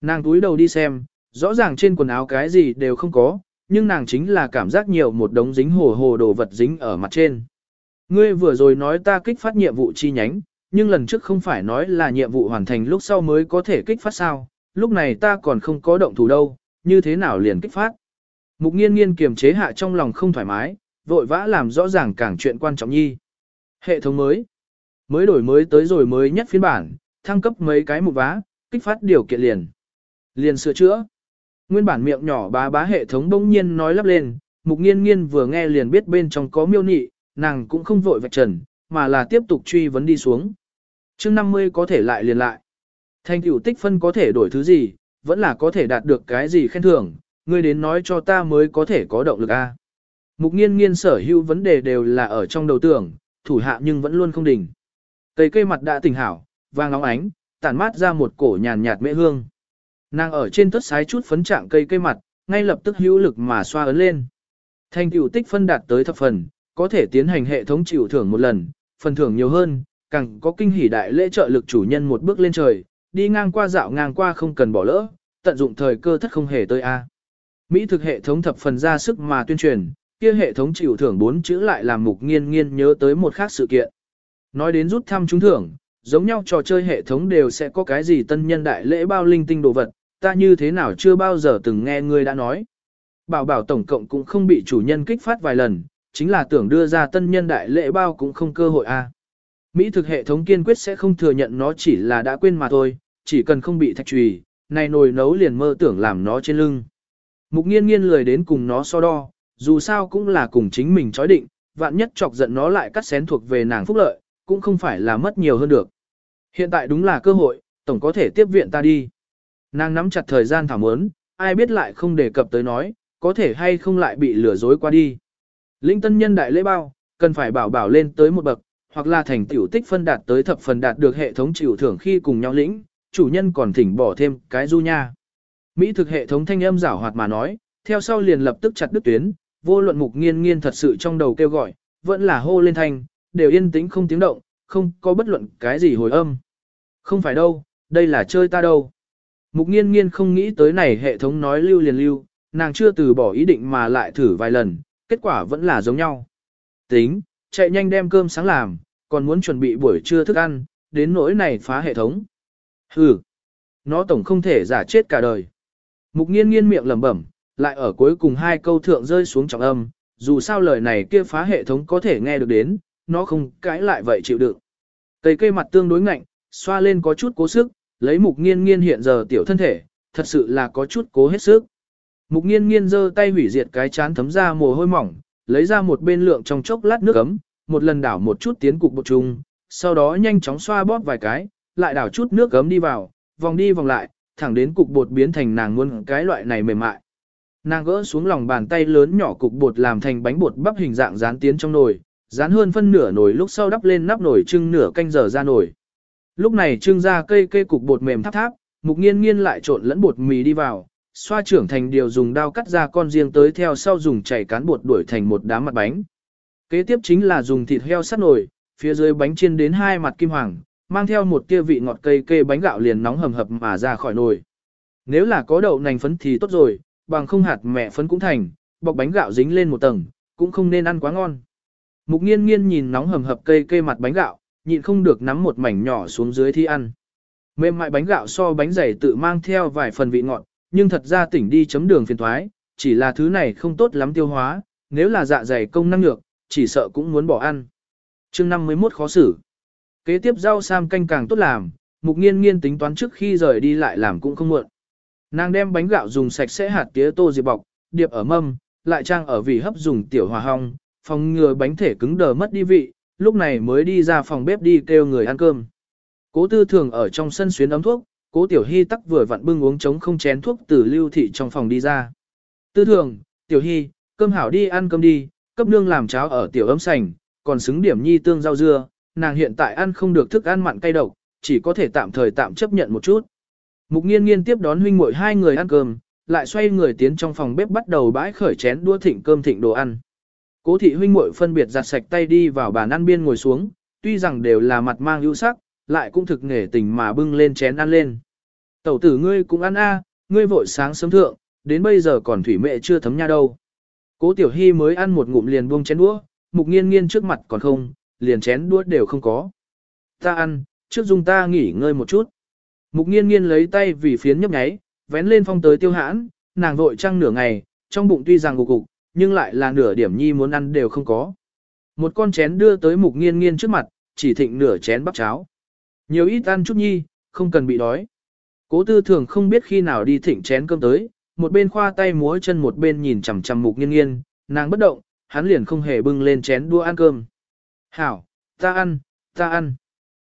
Nàng túi đầu đi xem, rõ ràng trên quần áo cái gì đều không có, nhưng nàng chính là cảm giác nhiều một đống dính hồ hồ đồ vật dính ở mặt trên. Ngươi vừa rồi nói ta kích phát nhiệm vụ chi nhánh, nhưng lần trước không phải nói là nhiệm vụ hoàn thành lúc sau mới có thể kích phát sao, lúc này ta còn không có động thủ đâu, như thế nào liền kích phát. Mục nghiên nghiên kiềm chế hạ trong lòng không thoải mái, vội vã làm rõ ràng càng chuyện quan trọng nhi. Hệ thống mới, mới đổi mới tới rồi mới nhất phiên bản, thăng cấp mấy cái mục vá, kích phát điều kiện liền. Liền sửa chữa. Nguyên bản miệng nhỏ bá bá hệ thống bỗng nhiên nói lắp lên, mục nghiên nghiên vừa nghe liền biết bên trong có miêu nị, nàng cũng không vội vạch trần, mà là tiếp tục truy vấn đi xuống. chương 50 có thể lại liền lại. Thành tựu tích phân có thể đổi thứ gì, vẫn là có thể đạt được cái gì khen thưởng, ngươi đến nói cho ta mới có thể có động lực a. Mục nghiên nghiên sở hữu vấn đề đều là ở trong đầu tưởng, thủ hạ nhưng vẫn luôn không đỉnh. Cây cây mặt đã tỉnh hảo, vàng óng ánh, tản mát ra một cổ nhàn nhạt mễ hương. Nàng ở trên tất sái chút phấn trạng cây cây mặt, ngay lập tức hữu lực mà xoa ấn lên. Thành tựu tích phân đạt tới thập phần, có thể tiến hành hệ thống chịu thưởng một lần, phần thưởng nhiều hơn, càng có kinh hỉ đại lễ trợ lực chủ nhân một bước lên trời, đi ngang qua dạo ngang qua không cần bỏ lỡ, tận dụng thời cơ thất không hề tới a. Mỹ thực hệ thống thập phần ra sức mà tuyên truyền, kia hệ thống chịu thưởng bốn chữ lại làm mục nghiên nghiên nhớ tới một khác sự kiện. Nói đến rút thăm trúng thưởng, giống nhau trò chơi hệ thống đều sẽ có cái gì tân nhân đại lễ bao linh tinh đồ vật, ta như thế nào chưa bao giờ từng nghe ngươi đã nói. Bảo bảo tổng cộng cũng không bị chủ nhân kích phát vài lần, chính là tưởng đưa ra tân nhân đại lễ bao cũng không cơ hội a. Mỹ thực hệ thống kiên quyết sẽ không thừa nhận nó chỉ là đã quên mà thôi, chỉ cần không bị thạch trùy, này nồi nấu liền mơ tưởng làm nó trên lưng. Mục nghiên nghiên lười đến cùng nó so đo, dù sao cũng là cùng chính mình chói định, vạn nhất chọc giận nó lại cắt xén thuộc về nàng phúc lợi, cũng không phải là mất nhiều hơn được. Hiện tại đúng là cơ hội, tổng có thể tiếp viện ta đi. Nàng nắm chặt thời gian thảo mớn, ai biết lại không đề cập tới nói, có thể hay không lại bị lừa dối qua đi. Linh tân nhân đại lễ bao, cần phải bảo bảo lên tới một bậc, hoặc là thành tiểu tích phân đạt tới thập phần đạt được hệ thống chịu thưởng khi cùng nhau lĩnh, chủ nhân còn thỉnh bỏ thêm cái du nha. Mỹ thực hệ thống thanh âm giảo hoạt mà nói, theo sau liền lập tức chặt đứt tuyến, vô luận mục nghiên nghiên thật sự trong đầu kêu gọi, vẫn là hô lên thanh, đều yên tĩnh không tiếng động, không có bất luận cái gì hồi âm. Không phải đâu, đây là chơi ta đâu. Mục nghiên nghiên không nghĩ tới này hệ thống nói lưu liền lưu, nàng chưa từ bỏ ý định mà lại thử vài lần, kết quả vẫn là giống nhau. Tính, chạy nhanh đem cơm sáng làm, còn muốn chuẩn bị buổi trưa thức ăn, đến nỗi này phá hệ thống. Hừ, nó tổng không thể giả chết cả đời. Mục nghiên nghiên miệng lẩm bẩm, lại ở cuối cùng hai câu thượng rơi xuống trọng âm, dù sao lời này kia phá hệ thống có thể nghe được đến, nó không cãi lại vậy chịu đựng. Cây cây mặt tương đối ngạnh, xoa lên có chút cố sức, lấy mục nghiên nghiên hiện giờ tiểu thân thể, thật sự là có chút cố hết sức. Mục nghiên nghiên giơ tay hủy diệt cái chán thấm ra mồ hôi mỏng, lấy ra một bên lượng trong chốc lát nước ấm, một lần đảo một chút tiến cục bột trùng, sau đó nhanh chóng xoa bóp vài cái, lại đảo chút nước ấm đi vào, vòng đi vòng lại, thẳng đến cục bột biến thành nàng muôn cái loại này mềm mại. Nàng gỡ xuống lòng bàn tay lớn nhỏ cục bột làm thành bánh bột bắp hình dạng dán tiến trong nồi, dán hơn phân nửa nồi lúc sau đắp lên nắp nồi trưng nửa canh giờ ra nồi. Lúc này trưng ra cây cây cục bột mềm tháp tháp, mục nghiên nghiên lại trộn lẫn bột mì đi vào, xoa trưởng thành điều dùng dao cắt ra con riêng tới theo sau dùng chảy cán bột đuổi thành một đám mặt bánh. Kế tiếp chính là dùng thịt heo sắt nồi, phía dưới bánh chiên đến hai mặt kim hoàng, mang theo một tia vị ngọt cây cây bánh gạo liền nóng hầm hập mà ra khỏi nồi. Nếu là có đậu nành phấn thì tốt rồi, bằng không hạt mẹ phấn cũng thành, bọc bánh gạo dính lên một tầng, cũng không nên ăn quá ngon. Mục nghiên nghiên nhìn nóng hầm hập cây cây mặt bánh gạo, nhịn không được nắm một mảnh nhỏ xuống dưới thi ăn. Mềm mại bánh gạo so bánh dày tự mang theo vài phần vị ngọt, nhưng thật ra tỉnh đi chấm đường phiền thoái, chỉ là thứ này không tốt lắm tiêu hóa, nếu là dạ dày công năng nhược, chỉ sợ cũng muốn bỏ ăn. chương 51 khó xử. Kế tiếp rau sam canh càng tốt làm, mục nghiên nghiên tính toán trước khi rời đi lại làm cũng không muộn. Nàng đem bánh gạo dùng sạch sẽ hạt tía tô diệp bọc, điệp ở mâm, lại trang ở vị hấp dùng tiểu hòa hong, phòng ngừa bánh thể cứng đờ mất đi vị, lúc này mới đi ra phòng bếp đi kêu người ăn cơm. Cố tư thường ở trong sân xuyến ấm thuốc, cố tiểu hy tắc vừa vặn bưng uống trống không chén thuốc từ lưu thị trong phòng đi ra. Tư thường, tiểu hy, cơm hảo đi ăn cơm đi, cấp nương làm cháo ở tiểu ấm sành, còn xứng điểm nhi tương rau dưa, nàng hiện tại ăn không được thức ăn mặn cay độc, chỉ có thể tạm thời tạm chấp nhận một chút. Mục nghiên nghiên tiếp đón huynh muội hai người ăn cơm, lại xoay người tiến trong phòng bếp bắt đầu bãi khởi chén đua thịnh cơm thịnh đồ ăn. Cố thị huynh muội phân biệt giặt sạch tay đi vào bàn ăn biên ngồi xuống, tuy rằng đều là mặt mang ưu sắc, lại cũng thực nghề tình mà bưng lên chén ăn lên. Tẩu tử ngươi cũng ăn a, ngươi vội sáng sớm thượng, đến bây giờ còn thủy mẹ chưa thấm nha đâu. Cố tiểu hy mới ăn một ngụm liền buông chén đũa, mục nghiên nghiên trước mặt còn không, liền chén đũa đều không có. Ta ăn, trước dùng ta nghỉ ngơi một chút. Mục nghiên nghiên lấy tay vì phiến nhấp nháy, vén lên phong tới tiêu hãn, nàng vội trăng nửa ngày, trong bụng tuy rằng gục gục, nhưng lại là nửa điểm nhi muốn ăn đều không có. Một con chén đưa tới mục nghiên nghiên trước mặt, chỉ thịnh nửa chén bắp cháo. Nhiều ít ăn chút nhi, không cần bị đói. Cố tư thường không biết khi nào đi thịnh chén cơm tới, một bên khoa tay múa chân một bên nhìn chằm chằm mục nghiên nghiên, nàng bất động, hắn liền không hề bưng lên chén đua ăn cơm. Hảo, ta ăn, ta ăn.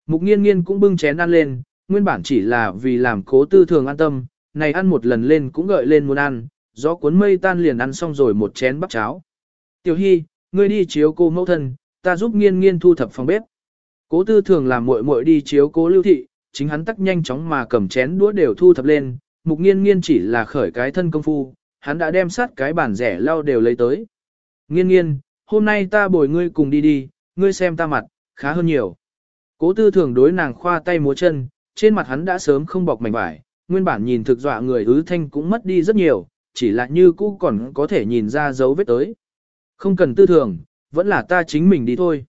Mục nghiên nghiên cũng bưng chén ăn lên, nguyên bản chỉ là vì làm cố tư thường an tâm, này ăn một lần lên cũng gợi lên muốn ăn, gió cuốn mây tan liền ăn xong rồi một chén bắp cháo. Tiểu Hy, ngươi đi chiếu cô mẫu thân, ta giúp nghiên nghiên thu thập phòng bếp. Cố tư thường làm muội muội đi chiếu cố lưu thị, chính hắn tắc nhanh chóng mà cầm chén đũa đều thu thập lên, mục nghiên nghiên chỉ là khởi cái thân công phu, hắn đã đem sát cái bản rẻ lau đều lấy tới. Nghiên nghiên, hôm nay ta bồi ngươi cùng đi đi, ngươi xem ta mặt, khá hơn nhiều. Cố tư thường đối nàng khoa tay múa chân, trên mặt hắn đã sớm không bọc mảnh vải, nguyên bản nhìn thực dọa người ứ thanh cũng mất đi rất nhiều, chỉ là như cũ còn có thể nhìn ra dấu vết tới. Không cần tư thường, vẫn là ta chính mình đi thôi.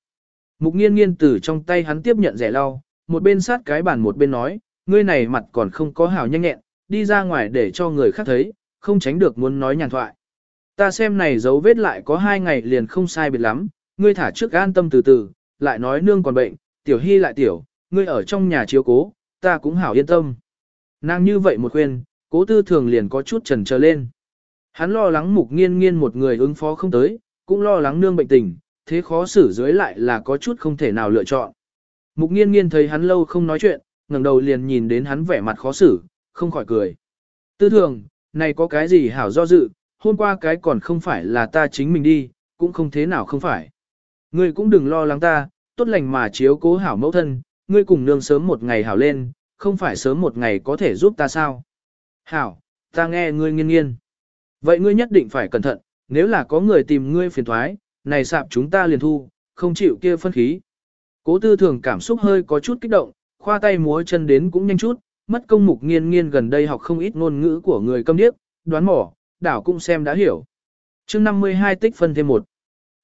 Mục nghiên nghiên từ trong tay hắn tiếp nhận rẻ lau, một bên sát cái bàn một bên nói, ngươi này mặt còn không có hảo nhanh nhẹn, đi ra ngoài để cho người khác thấy, không tránh được muốn nói nhàn thoại. Ta xem này dấu vết lại có hai ngày liền không sai biệt lắm, ngươi thả trước an tâm từ từ, lại nói nương còn bệnh, tiểu hy lại tiểu, ngươi ở trong nhà chiếu cố, ta cũng hảo yên tâm. Nàng như vậy một khuyên, cố tư thường liền có chút trần trở lên. Hắn lo lắng mục nghiên nghiên một người ứng phó không tới, cũng lo lắng nương bệnh tình, thế khó xử dưới lại là có chút không thể nào lựa chọn. Mục nghiên nghiên thấy hắn lâu không nói chuyện, ngẩng đầu liền nhìn đến hắn vẻ mặt khó xử, không khỏi cười. Tư thường, này có cái gì hảo do dự, hôm qua cái còn không phải là ta chính mình đi, cũng không thế nào không phải. Ngươi cũng đừng lo lắng ta, tốt lành mà chiếu cố hảo mẫu thân, ngươi cùng nương sớm một ngày hảo lên, không phải sớm một ngày có thể giúp ta sao. Hảo, ta nghe ngươi nghiên nghiên. Vậy ngươi nhất định phải cẩn thận, nếu là có người tìm ngươi phiền thoái, này sạp chúng ta liền thu, không chịu kia phân khí. Cố tư thường cảm xúc hơi có chút kích động, khoa tay múa chân đến cũng nhanh chút, mất công mục nghiên nghiên gần đây học không ít ngôn ngữ của người câm điếc, đoán mỏ, đảo cũng xem đã hiểu. chương 52 tích phân thêm một.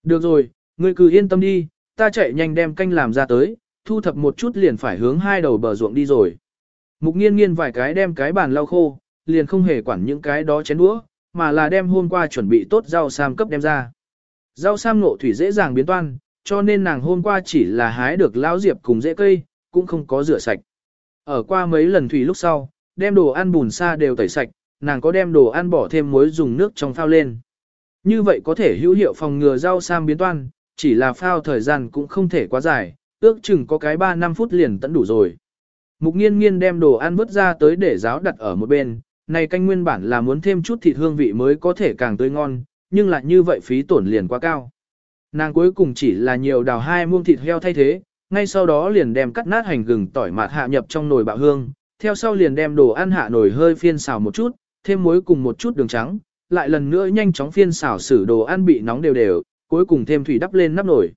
Được rồi, ngươi cứ yên tâm đi, ta chạy nhanh đem canh làm ra tới, thu thập một chút liền phải hướng hai đầu bờ ruộng đi rồi. Mục nghiên nghiên vài cái đem cái bàn lau khô, liền không hề quản những cái đó chén đũa, mà là đem hôm qua chuẩn bị tốt rau sam cấp đem ra. Rau sam nộ thủy dễ dàng biến toan, cho nên nàng hôm qua chỉ là hái được lão diệp cùng rễ cây, cũng không có rửa sạch. Ở qua mấy lần thủy lúc sau, đem đồ ăn bùn xa đều tẩy sạch, nàng có đem đồ ăn bỏ thêm muối dùng nước trong phao lên. Như vậy có thể hữu hiệu phòng ngừa rau sam biến toan, chỉ là phao thời gian cũng không thể quá dài, ước chừng có cái 3-5 phút liền tận đủ rồi. Mục nghiên nghiên đem đồ ăn vứt ra tới để giáo đặt ở một bên, này canh nguyên bản là muốn thêm chút thịt hương vị mới có thể càng tươi ngon, nhưng lại như vậy phí tổn liền quá cao. Nàng cuối cùng chỉ là nhiều đào hai muông thịt heo thay thế, ngay sau đó liền đem cắt nát hành gừng tỏi mạt hạ nhập trong nồi bạo hương, theo sau liền đem đồ ăn hạ nồi hơi phiên xào một chút, thêm muối cùng một chút đường trắng, lại lần nữa nhanh chóng phiên xào xử đồ ăn bị nóng đều đều, cuối cùng thêm thủy đắp lên nắp nồi.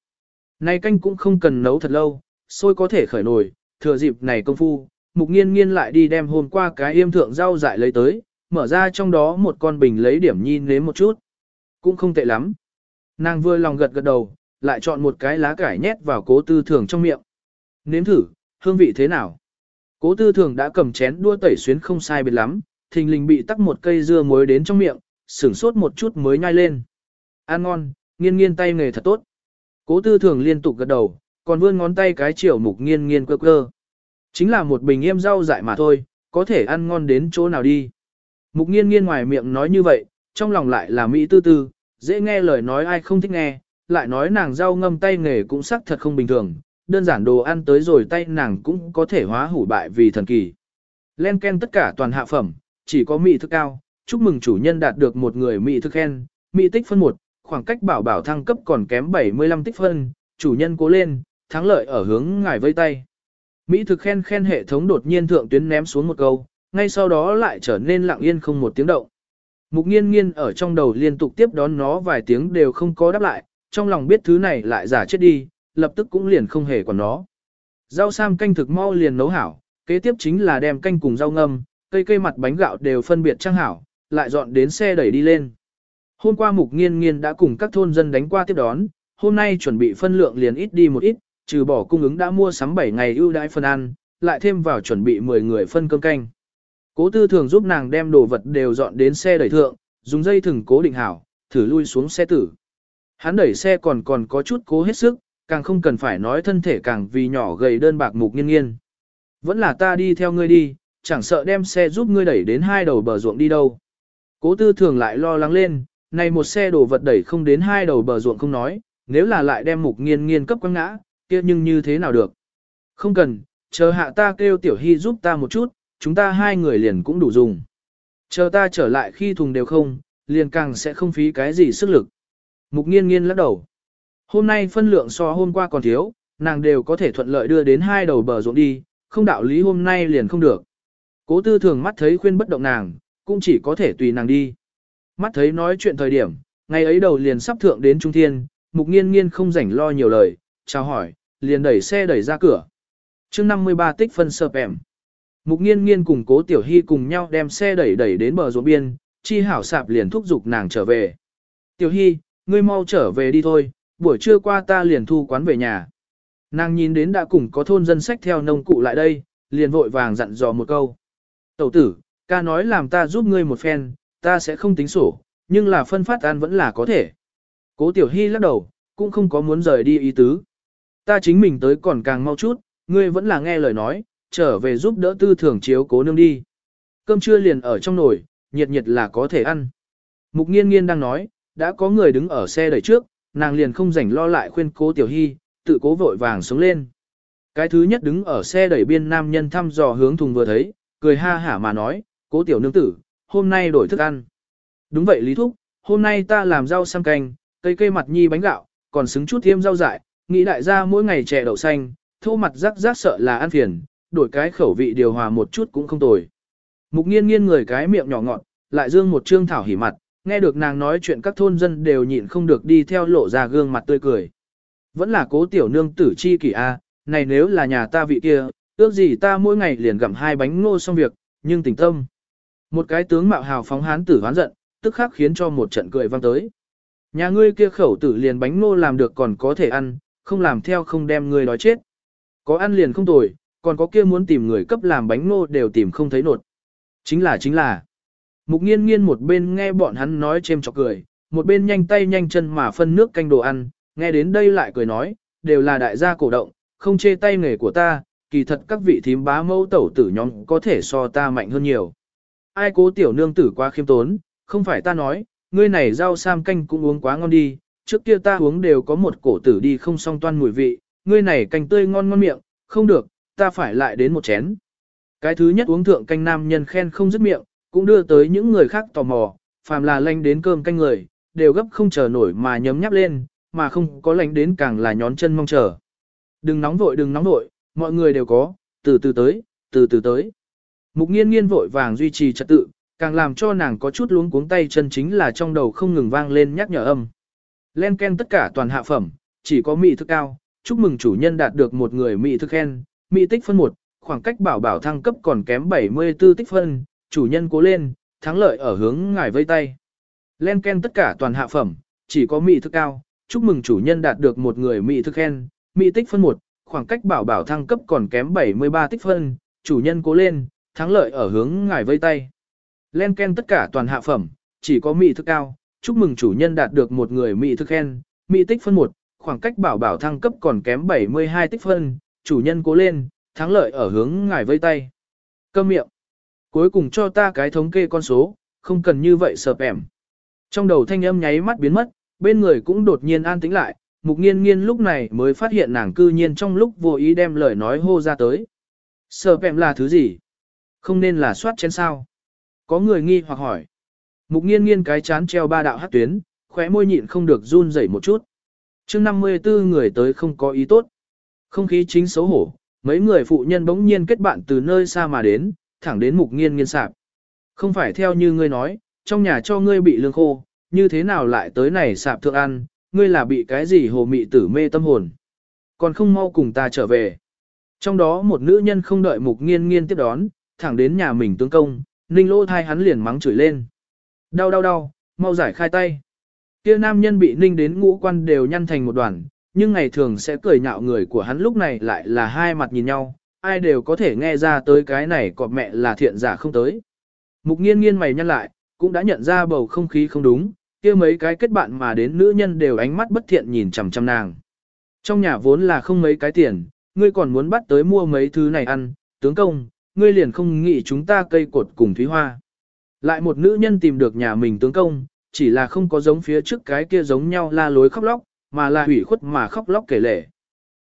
Này canh cũng không cần nấu thật lâu, sôi có thể khởi nồi, thừa dịp này công phu, mục nghiên nghiên lại đi đem hôm qua cái yêm thượng rau dại lấy tới, mở ra trong đó một con bình lấy điểm nhìn nếm một chút. Cũng không tệ lắm. Nàng vừa lòng gật gật đầu, lại chọn một cái lá cải nhét vào cố tư thường trong miệng. Nếm thử, hương vị thế nào? Cố tư thường đã cầm chén đua tẩy xuyến không sai biệt lắm, thình lình bị tắc một cây dưa muối đến trong miệng, sửng sốt một chút mới nhai lên. Ăn ngon, nghiên nghiên tay nghề thật tốt. Cố tư thường liên tục gật đầu, còn vươn ngón tay cái chiều mục nghiên nghiên cơ cơ. Chính là một bình yêm rau dại mà thôi, có thể ăn ngon đến chỗ nào đi. Mục nghiên nghiên ngoài miệng nói như vậy, trong lòng lại là mỹ tư tư, dễ nghe lời nói ai không thích nghe, lại nói nàng rau ngâm tay nghề cũng sắc thật không bình thường, đơn giản đồ ăn tới rồi tay nàng cũng có thể hóa hủ bại vì thần kỳ. Len ken tất cả toàn hạ phẩm, chỉ có mỹ thức cao, chúc mừng chủ nhân đạt được một người mỹ thức khen, mỹ tích phân một khoảng cách bảo bảo thăng cấp còn kém 75 tích phân, chủ nhân cố lên, thắng lợi ở hướng ngài vây tay. Mỹ thực khen khen hệ thống đột nhiên thượng tuyến ném xuống một câu, ngay sau đó lại trở nên lặng yên không một tiếng động. Mục nghiên nghiên ở trong đầu liên tục tiếp đón nó vài tiếng đều không có đáp lại, trong lòng biết thứ này lại giả chết đi, lập tức cũng liền không hề quản nó. Rau sam canh thực mau liền nấu hảo, kế tiếp chính là đem canh cùng rau ngâm, cây cây mặt bánh gạo đều phân biệt trang hảo, lại dọn đến xe đẩy đi lên. Hôm qua mục nghiên nghiên đã cùng các thôn dân đánh qua tiếp đón, hôm nay chuẩn bị phân lượng liền ít đi một ít, trừ bỏ cung ứng đã mua sắm 7 ngày ưu đãi phân ăn, lại thêm vào chuẩn bị 10 người phân cơm canh. Cố tư thường giúp nàng đem đồ vật đều dọn đến xe đẩy thượng, dùng dây thừng cố định hảo, thử lui xuống xe tử. Hắn đẩy xe còn còn có chút cố hết sức, càng không cần phải nói thân thể càng vì nhỏ gầy đơn bạc mục nghiên nghiên. Vẫn là ta đi theo ngươi đi, chẳng sợ đem xe giúp ngươi đẩy đến hai đầu bờ ruộng đi đâu. Cố tư thường lại lo lắng lên, này một xe đồ vật đẩy không đến hai đầu bờ ruộng không nói, nếu là lại đem mục nghiên nghiên cấp quăng ngã, kia nhưng như thế nào được. Không cần, chờ hạ ta kêu tiểu hy giúp ta một chút, chúng ta hai người liền cũng đủ dùng. Chờ ta trở lại khi thùng đều không, liền càng sẽ không phí cái gì sức lực. Mục nghiên nghiên lắc đầu. Hôm nay phân lượng so hôm qua còn thiếu, nàng đều có thể thuận lợi đưa đến hai đầu bờ ruộng đi, không đạo lý hôm nay liền không được. Cố tư thường mắt thấy khuyên bất động nàng, cũng chỉ có thể tùy nàng đi. Mắt thấy nói chuyện thời điểm, ngày ấy đầu liền sắp thượng đến Trung Thiên, mục nghiên nghiên không rảnh lo nhiều lời, chào hỏi, liền đẩy xe đẩy ra cửa. chương 53 tích phân sợp em. Mục nghiên nghiên cùng cố tiểu hy cùng nhau đem xe đẩy đẩy đến bờ ruộng biên, chi hảo sạp liền thúc giục nàng trở về. Tiểu hy, ngươi mau trở về đi thôi, buổi trưa qua ta liền thu quán về nhà. Nàng nhìn đến đã cùng có thôn dân sách theo nông cụ lại đây, liền vội vàng dặn dò một câu. Tẩu tử, ca nói làm ta giúp ngươi một phen, ta sẽ không tính sổ, nhưng là phân phát ăn vẫn là có thể. Cố tiểu hy lắc đầu, cũng không có muốn rời đi ý tứ. Ta chính mình tới còn càng mau chút, ngươi vẫn là nghe lời nói, trở về giúp đỡ tư thường chiếu cố nương đi. Cơm trưa liền ở trong nồi, nhiệt nhiệt là có thể ăn. Mục nghiên nghiên đang nói, đã có người đứng ở xe đẩy trước, nàng liền không rảnh lo lại khuyên cố tiểu hy, tự cố vội vàng xuống lên. Cái thứ nhất đứng ở xe đẩy biên nam nhân thăm dò hướng thùng vừa thấy, cười ha hả mà nói, cố tiểu nương tử, hôm nay đổi thức ăn. Đúng vậy Lý Thúc, hôm nay ta làm rau sam canh, cây cây mặt nhi bánh gạo, còn xứng chút thêm rau dại, nghĩ đại gia mỗi ngày chè đậu xanh, thô mặt rắc rắc sợ là ăn phiền, đổi cái khẩu vị điều hòa một chút cũng không tồi. Mục nghiên nghiên người cái miệng nhỏ ngọn, lại dương một trương thảo hỉ mặt, nghe được nàng nói chuyện các thôn dân đều nhịn không được đi theo lộ ra gương mặt tươi cười. Vẫn là cố tiểu nương tử chi kỷ a, này nếu là nhà ta vị kia, ước gì ta mỗi ngày liền gặm hai bánh ngô xong việc, nhưng tỉnh tâm. Một cái tướng mạo hào phóng hán tử hoán giận, tức khắc khiến cho một trận cười vang tới. Nhà ngươi kia khẩu tử liền bánh nô làm được còn có thể ăn, không làm theo không đem ngươi đói chết. Có ăn liền không tồi, còn có kia muốn tìm người cấp làm bánh nô đều tìm không thấy nột. Chính là chính là. Mục nghiên nghiên một bên nghe bọn hắn nói chêm chọc cười, một bên nhanh tay nhanh chân mà phân nước canh đồ ăn, nghe đến đây lại cười nói, đều là đại gia cổ động, không chê tay nghề của ta, kỳ thật các vị thím bá mẫu tẩu tử nhóm có thể so ta mạnh hơn nhiều. Ai cố tiểu nương tử quá khiêm tốn, không phải ta nói, ngươi này rau sam canh cũng uống quá ngon đi, trước kia ta uống đều có một cổ tử đi không song toan mùi vị, ngươi này canh tươi ngon ngon miệng, không được, ta phải lại đến một chén. Cái thứ nhất uống thượng canh nam nhân khen không dứt miệng, cũng đưa tới những người khác tò mò, phàm là lanh đến cơm canh người, đều gấp không chờ nổi mà nhấm nháp lên, mà không có lanh đến càng là nhón chân mong chờ. Đừng nóng vội đừng nóng vội, mọi người đều có, từ từ tới, từ từ tới. Mục nghiên nghiên vội vàng duy trì trật tự, càng làm cho nàng có chút luống cuống tay chân chính là trong đầu không ngừng vang lên nhắc nhở âm. Len ken tất cả toàn hạ phẩm, chỉ có mỹ thức cao, chúc mừng chủ nhân đạt được một người mỹ thức khen, mỹ tích phân 1, khoảng cách bảo bảo thăng cấp còn kém 74 tích phân, chủ nhân cố lên, thắng lợi ở hướng ngài vây tay. Len ken tất cả toàn hạ phẩm, chỉ có mỹ thức cao, chúc mừng chủ nhân đạt được một người mỹ thức khen, mỹ tích phân 1, khoảng cách bảo bảo thăng cấp còn kém 73 tích phân, chủ nhân cố lên, thắng lợi ở hướng ngài vây tay. Len ken tất cả toàn hạ phẩm, chỉ có mỹ thức cao, chúc mừng chủ nhân đạt được một người mỹ thức khen, mỹ tích phân 1, khoảng cách bảo bảo thăng cấp còn kém 72 tích phân, chủ nhân cố lên, thắng lợi ở hướng ngài vây tay. Câm miệng. Cuối cùng cho ta cái thống kê con số, không cần như vậy sợp ẻm. Trong đầu thanh âm nháy mắt biến mất, bên người cũng đột nhiên an tĩnh lại, mục nghiên nghiên lúc này mới phát hiện nàng cư nhiên trong lúc vô ý đem lời nói hô ra tới. Sợp ẻm là thứ gì? Không nên là soát chén sao? Có người nghi hoặc hỏi. Mục nghiên nghiên cái chán treo ba đạo hát tuyến, khóe môi nhịn không được run rẩy một chút. chương 54 người tới không có ý tốt. Không khí chính xấu hổ, mấy người phụ nhân bỗng nhiên kết bạn từ nơi xa mà đến, thẳng đến mục nghiên nghiên sạp. Không phải theo như ngươi nói, trong nhà cho ngươi bị lương khô, như thế nào lại tới này sạp thượng ăn, ngươi là bị cái gì hồ mị tử mê tâm hồn. Còn không mau cùng ta trở về. Trong đó một nữ nhân không đợi mục nghiên nghiên tiếp đón, thẳng đến nhà mình tướng công, ninh lỗ thai hắn liền mắng chửi lên. Đau đau đau, mau giải khai tay. Kia nam nhân bị ninh đến ngũ quan đều nhăn thành một đoàn, nhưng ngày thường sẽ cười nhạo người của hắn lúc này lại là hai mặt nhìn nhau, ai đều có thể nghe ra tới cái này cọp mẹ là thiện giả không tới. Mục nghiên nghiên mày nhăn lại, cũng đã nhận ra bầu không khí không đúng, kia mấy cái kết bạn mà đến nữ nhân đều ánh mắt bất thiện nhìn chằm chằm nàng. Trong nhà vốn là không mấy cái tiền, ngươi còn muốn bắt tới mua mấy thứ này ăn, tướng công, ngươi liền không nghĩ chúng ta cây cột cùng thúy hoa. Lại một nữ nhân tìm được nhà mình tướng công, chỉ là không có giống phía trước cái kia giống nhau la lối khóc lóc, mà là hủy khuất mà khóc lóc kể lể.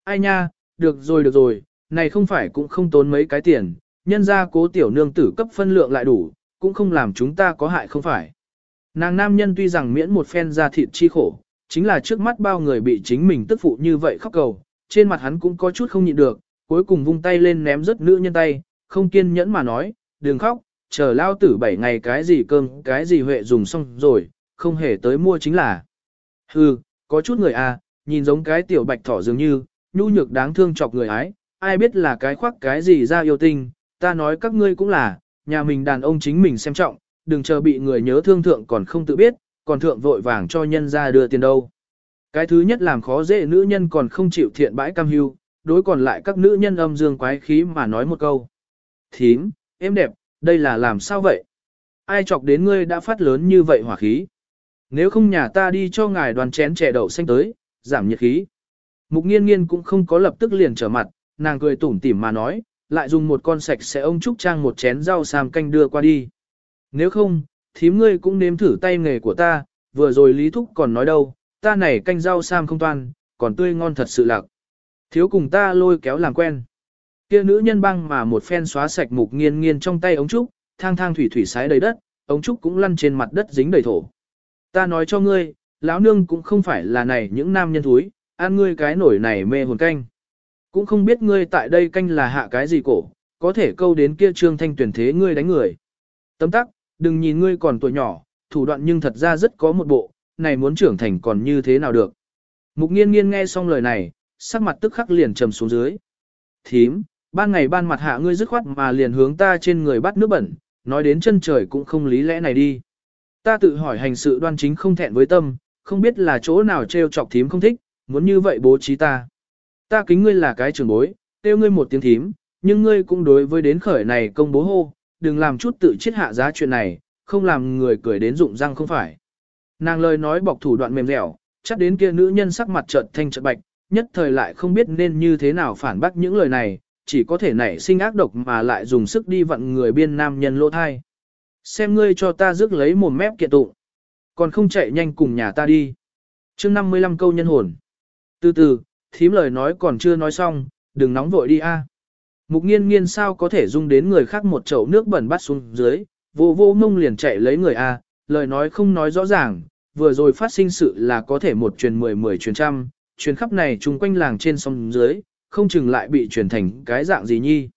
Ai nha, được rồi được rồi, này không phải cũng không tốn mấy cái tiền, nhân ra cố tiểu nương tử cấp phân lượng lại đủ, cũng không làm chúng ta có hại không phải. Nàng nam nhân tuy rằng miễn một phen ra thịt chi khổ, chính là trước mắt bao người bị chính mình tức phụ như vậy khóc cầu, trên mặt hắn cũng có chút không nhịn được, cuối cùng vung tay lên ném rất nữ nhân tay, không kiên nhẫn mà nói, đừng khóc, chờ lao tử bảy ngày cái gì cơm, cái gì huệ dùng xong rồi, không hề tới mua chính là. Hừ, có chút người à, nhìn giống cái tiểu bạch thỏ dường như, nhu nhược đáng thương chọc người ái, ai biết là cái khoác cái gì ra yêu tinh, ta nói các ngươi cũng là, nhà mình đàn ông chính mình xem trọng, đừng chờ bị người nhớ thương thượng còn không tự biết, còn thượng vội vàng cho nhân ra đưa tiền đâu. Cái thứ nhất làm khó dễ nữ nhân còn không chịu thiện bãi cam hưu, đối còn lại các nữ nhân âm dương quái khí mà nói một câu. Thím, em đẹp, đây là làm sao vậy? Ai chọc đến ngươi đã phát lớn như vậy hỏa khí? Nếu không nhà ta đi cho ngài đoàn chén chè đậu xanh tới, giảm nhiệt khí. Mục nghiên nghiên cũng không có lập tức liền trở mặt, nàng cười tủm tỉm mà nói, lại dùng một con sạch sẽ ông trúc trang một chén rau sam canh đưa qua đi. Nếu không, thím ngươi cũng nếm thử tay nghề của ta, vừa rồi Lý Thúc còn nói đâu, ta này canh rau sam không toan, còn tươi ngon thật sự lạc. Thiếu cùng ta lôi kéo làm quen. Kia nữ nhân băng mà một phen xóa sạch mục nghiên nghiên trong tay ống trúc, thang thang thủy thủy sái đầy đất, ống trúc cũng lăn trên mặt đất dính đầy thổ. Ta nói cho ngươi, lão nương cũng không phải là này những nam nhân thúi, ăn ngươi cái nổi này mê hồn canh. Cũng không biết ngươi tại đây canh là hạ cái gì cổ, có thể câu đến kia trương thanh tuyển thế ngươi đánh người. Tấm tắc, đừng nhìn ngươi còn tuổi nhỏ, thủ đoạn nhưng thật ra rất có một bộ, này muốn trưởng thành còn như thế nào được. Mục nghiên nghiên nghe xong lời này, sắc mặt tức khắc liền trầm xuống dưới. Thím, ban ngày ban mặt hạ ngươi dứt khoát mà liền hướng ta trên người bắt nước bẩn, nói đến chân trời cũng không lý lẽ này đi. Ta tự hỏi hành sự đoan chính không thẹn với tâm, không biết là chỗ nào trêu chọc thím không thích, muốn như vậy bố trí ta. Ta kính ngươi là cái trường bối, tiêu ngươi một tiếng thím, nhưng ngươi cũng đối với đến khởi này công bố hô, đừng làm chút tự chết hạ giá chuyện này, không làm người cười đến rụng răng không phải. Nàng lời nói bọc thủ đoạn mềm dẻo, chắc đến kia nữ nhân sắc mặt chợt thanh chợt bạch, nhất thời lại không biết nên như thế nào phản bác những lời này, chỉ có thể nảy sinh ác độc mà lại dùng sức đi vặn người biên nam nhân lỗ thai. Xem ngươi cho ta rước lấy mồm mép kiện tụng, còn không chạy nhanh cùng nhà ta đi. chương 55 câu nhân hồn. Từ từ, thím lời nói còn chưa nói xong, đừng nóng vội đi a. Mục nghiên nghiên sao có thể dung đến người khác một chậu nước bẩn bắt xuống dưới, vô vô mông liền chạy lấy người a, lời nói không nói rõ ràng, vừa rồi phát sinh sự là có thể một truyền mười mười truyền trăm, truyền khắp này chung quanh làng trên sông dưới, không chừng lại bị truyền thành cái dạng gì nhi.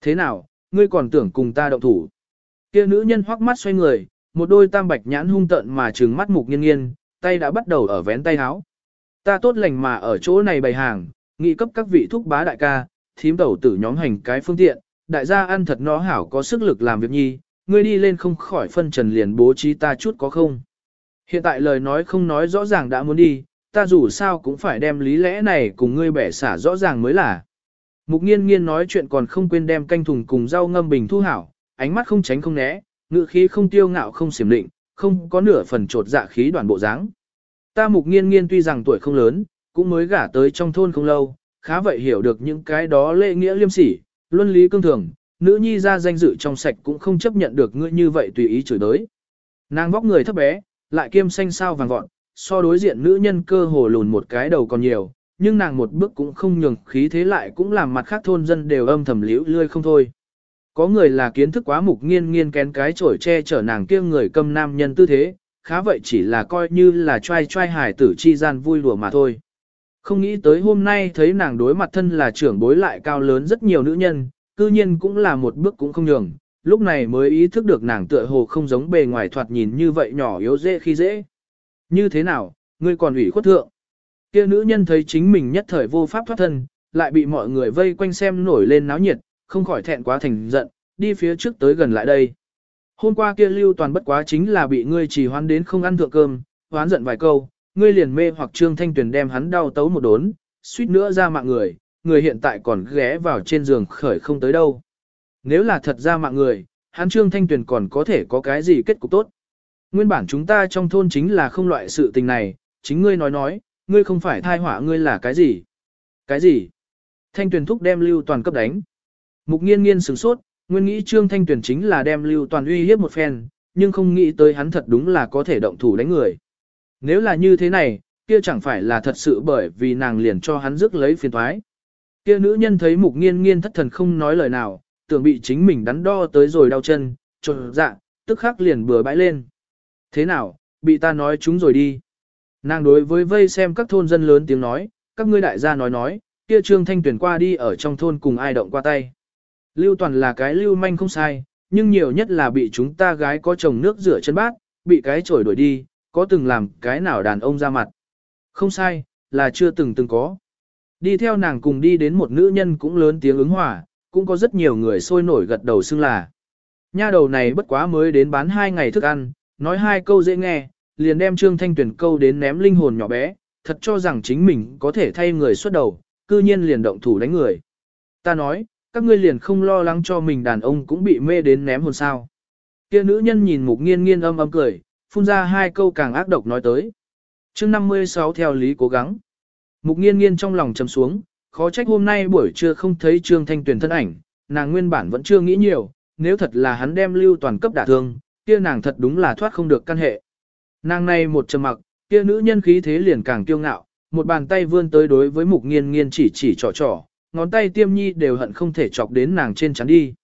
Thế nào, ngươi còn tưởng cùng ta động thủ? Kia nữ nhân hoắc mắt xoay người, một đôi tam bạch nhãn hung tợn mà trừng mắt mục nghiên nghiên, tay đã bắt đầu ở vén tay áo. Ta tốt lành mà ở chỗ này bày hàng, nghị cấp các vị thúc bá đại ca, thím tẩu tử nhóm hành cái phương tiện, đại gia ăn thật nó hảo có sức lực làm việc nhi, ngươi đi lên không khỏi phân trần liền bố trí ta chút có không. Hiện tại lời nói không nói rõ ràng đã muốn đi, ta dù sao cũng phải đem lý lẽ này cùng ngươi bẻ xả rõ ràng mới là. Mục nghiên nghiên nói chuyện còn không quên đem canh thùng cùng rau ngâm bình thu hảo, ánh mắt không tránh không né, ngự khí không tiêu ngạo không xiểm định, không có nửa phần trột dạ khí đoàn bộ dáng. Ta mục nghiên nghiên tuy rằng tuổi không lớn, cũng mới gả tới trong thôn không lâu, khá vậy hiểu được những cái đó lễ nghĩa liêm sỉ, luân lý cương thường, nữ nhi ra danh dự trong sạch cũng không chấp nhận được ngươi như vậy tùy ý chửi đới. Nàng vóc người thấp bé, lại kiêm xanh sao vàng vọt, so đối diện nữ nhân cơ hồ lùn một cái đầu còn nhiều, nhưng nàng một bước cũng không nhường khí thế lại cũng làm mặt khác thôn dân đều âm thầm liễu lươi không thôi. Có người là kiến thức quá mục nghiên nghiên kén cái chổi che chở nàng kia người cầm nam nhân tư thế, khá vậy chỉ là coi như là trai trai hài tử chi gian vui đùa mà thôi. Không nghĩ tới hôm nay thấy nàng đối mặt thân là trưởng bối lại cao lớn rất nhiều nữ nhân, cư nhiên cũng là một bước cũng không nhường, lúc này mới ý thức được nàng tựa hồ không giống bề ngoài thoạt nhìn như vậy nhỏ yếu dễ khi dễ. Như thế nào, ngươi còn ủy khuất thượng? Kia nữ nhân thấy chính mình nhất thời vô pháp thoát thân, lại bị mọi người vây quanh xem nổi lên náo nhiệt, không khỏi thẹn quá thành giận, đi phía trước tới gần lại đây. Hôm qua kia lưu toàn bất quá chính là bị ngươi chỉ hoán đến không ăn thượng cơm, hoán giận vài câu, ngươi liền mê hoặc trương thanh tuyền đem hắn đau tấu một đốn, suýt nữa ra mạng người, người hiện tại còn ghé vào trên giường khởi không tới đâu. Nếu là thật ra mạng người, hắn trương thanh tuyền còn có thể có cái gì kết cục tốt. Nguyên bản chúng ta trong thôn chính là không loại sự tình này, chính ngươi nói nói, ngươi không phải thai họa ngươi là cái gì? Cái gì? Thanh tuyển thúc đem lưu toàn cấp đánh. Mục nghiên nghiên sửng sốt, nguyên nghĩ trương thanh tuyển chính là đem lưu toàn uy hiếp một phen, nhưng không nghĩ tới hắn thật đúng là có thể động thủ đánh người. Nếu là như thế này, kia chẳng phải là thật sự bởi vì nàng liền cho hắn rước lấy phiền thoái. Kia nữ nhân thấy mục nghiên nghiên thất thần không nói lời nào, tưởng bị chính mình đắn đo tới rồi đau chân, trộn dạ, tức khắc liền bừa bãi lên. Thế nào, bị ta nói chúng rồi đi. Nàng đối với vây xem các thôn dân lớn tiếng nói, các ngươi đại gia nói nói, kia trương thanh tuyển qua đi ở trong thôn cùng ai động qua tay. Lưu toàn là cái lưu manh không sai, nhưng nhiều nhất là bị chúng ta gái có chồng nước rửa chân bát, bị cái chổi đuổi đi, có từng làm cái nào đàn ông ra mặt. Không sai, là chưa từng từng có. Đi theo nàng cùng đi đến một nữ nhân cũng lớn tiếng ứng hỏa, cũng có rất nhiều người sôi nổi gật đầu xưng là. Nha đầu này bất quá mới đến bán hai ngày thức ăn, nói hai câu dễ nghe, liền đem Trương Thanh Tuyển câu đến ném linh hồn nhỏ bé, thật cho rằng chính mình có thể thay người xuất đầu, cư nhiên liền động thủ đánh người. Ta nói, các ngươi liền không lo lắng cho mình đàn ông cũng bị mê đến ném hồn sao. Kia nữ nhân nhìn mục nghiên nghiên âm âm cười, phun ra hai câu càng ác độc nói tới. chương 56 theo lý cố gắng. Mục nghiên nghiên trong lòng chầm xuống, khó trách hôm nay buổi trưa không thấy Trương Thanh Tuyển thân ảnh, nàng nguyên bản vẫn chưa nghĩ nhiều, nếu thật là hắn đem lưu toàn cấp đả thương, kia nàng thật đúng là thoát không được căn hệ. Nàng này một trầm mặc, kia nữ nhân khí thế liền càng kiêu ngạo, một bàn tay vươn tới đối với mục nghiên nghiên chỉ chỉ trò trò, ngón tay tiêm nhi đều hận không thể chọc đến nàng trên chắn đi.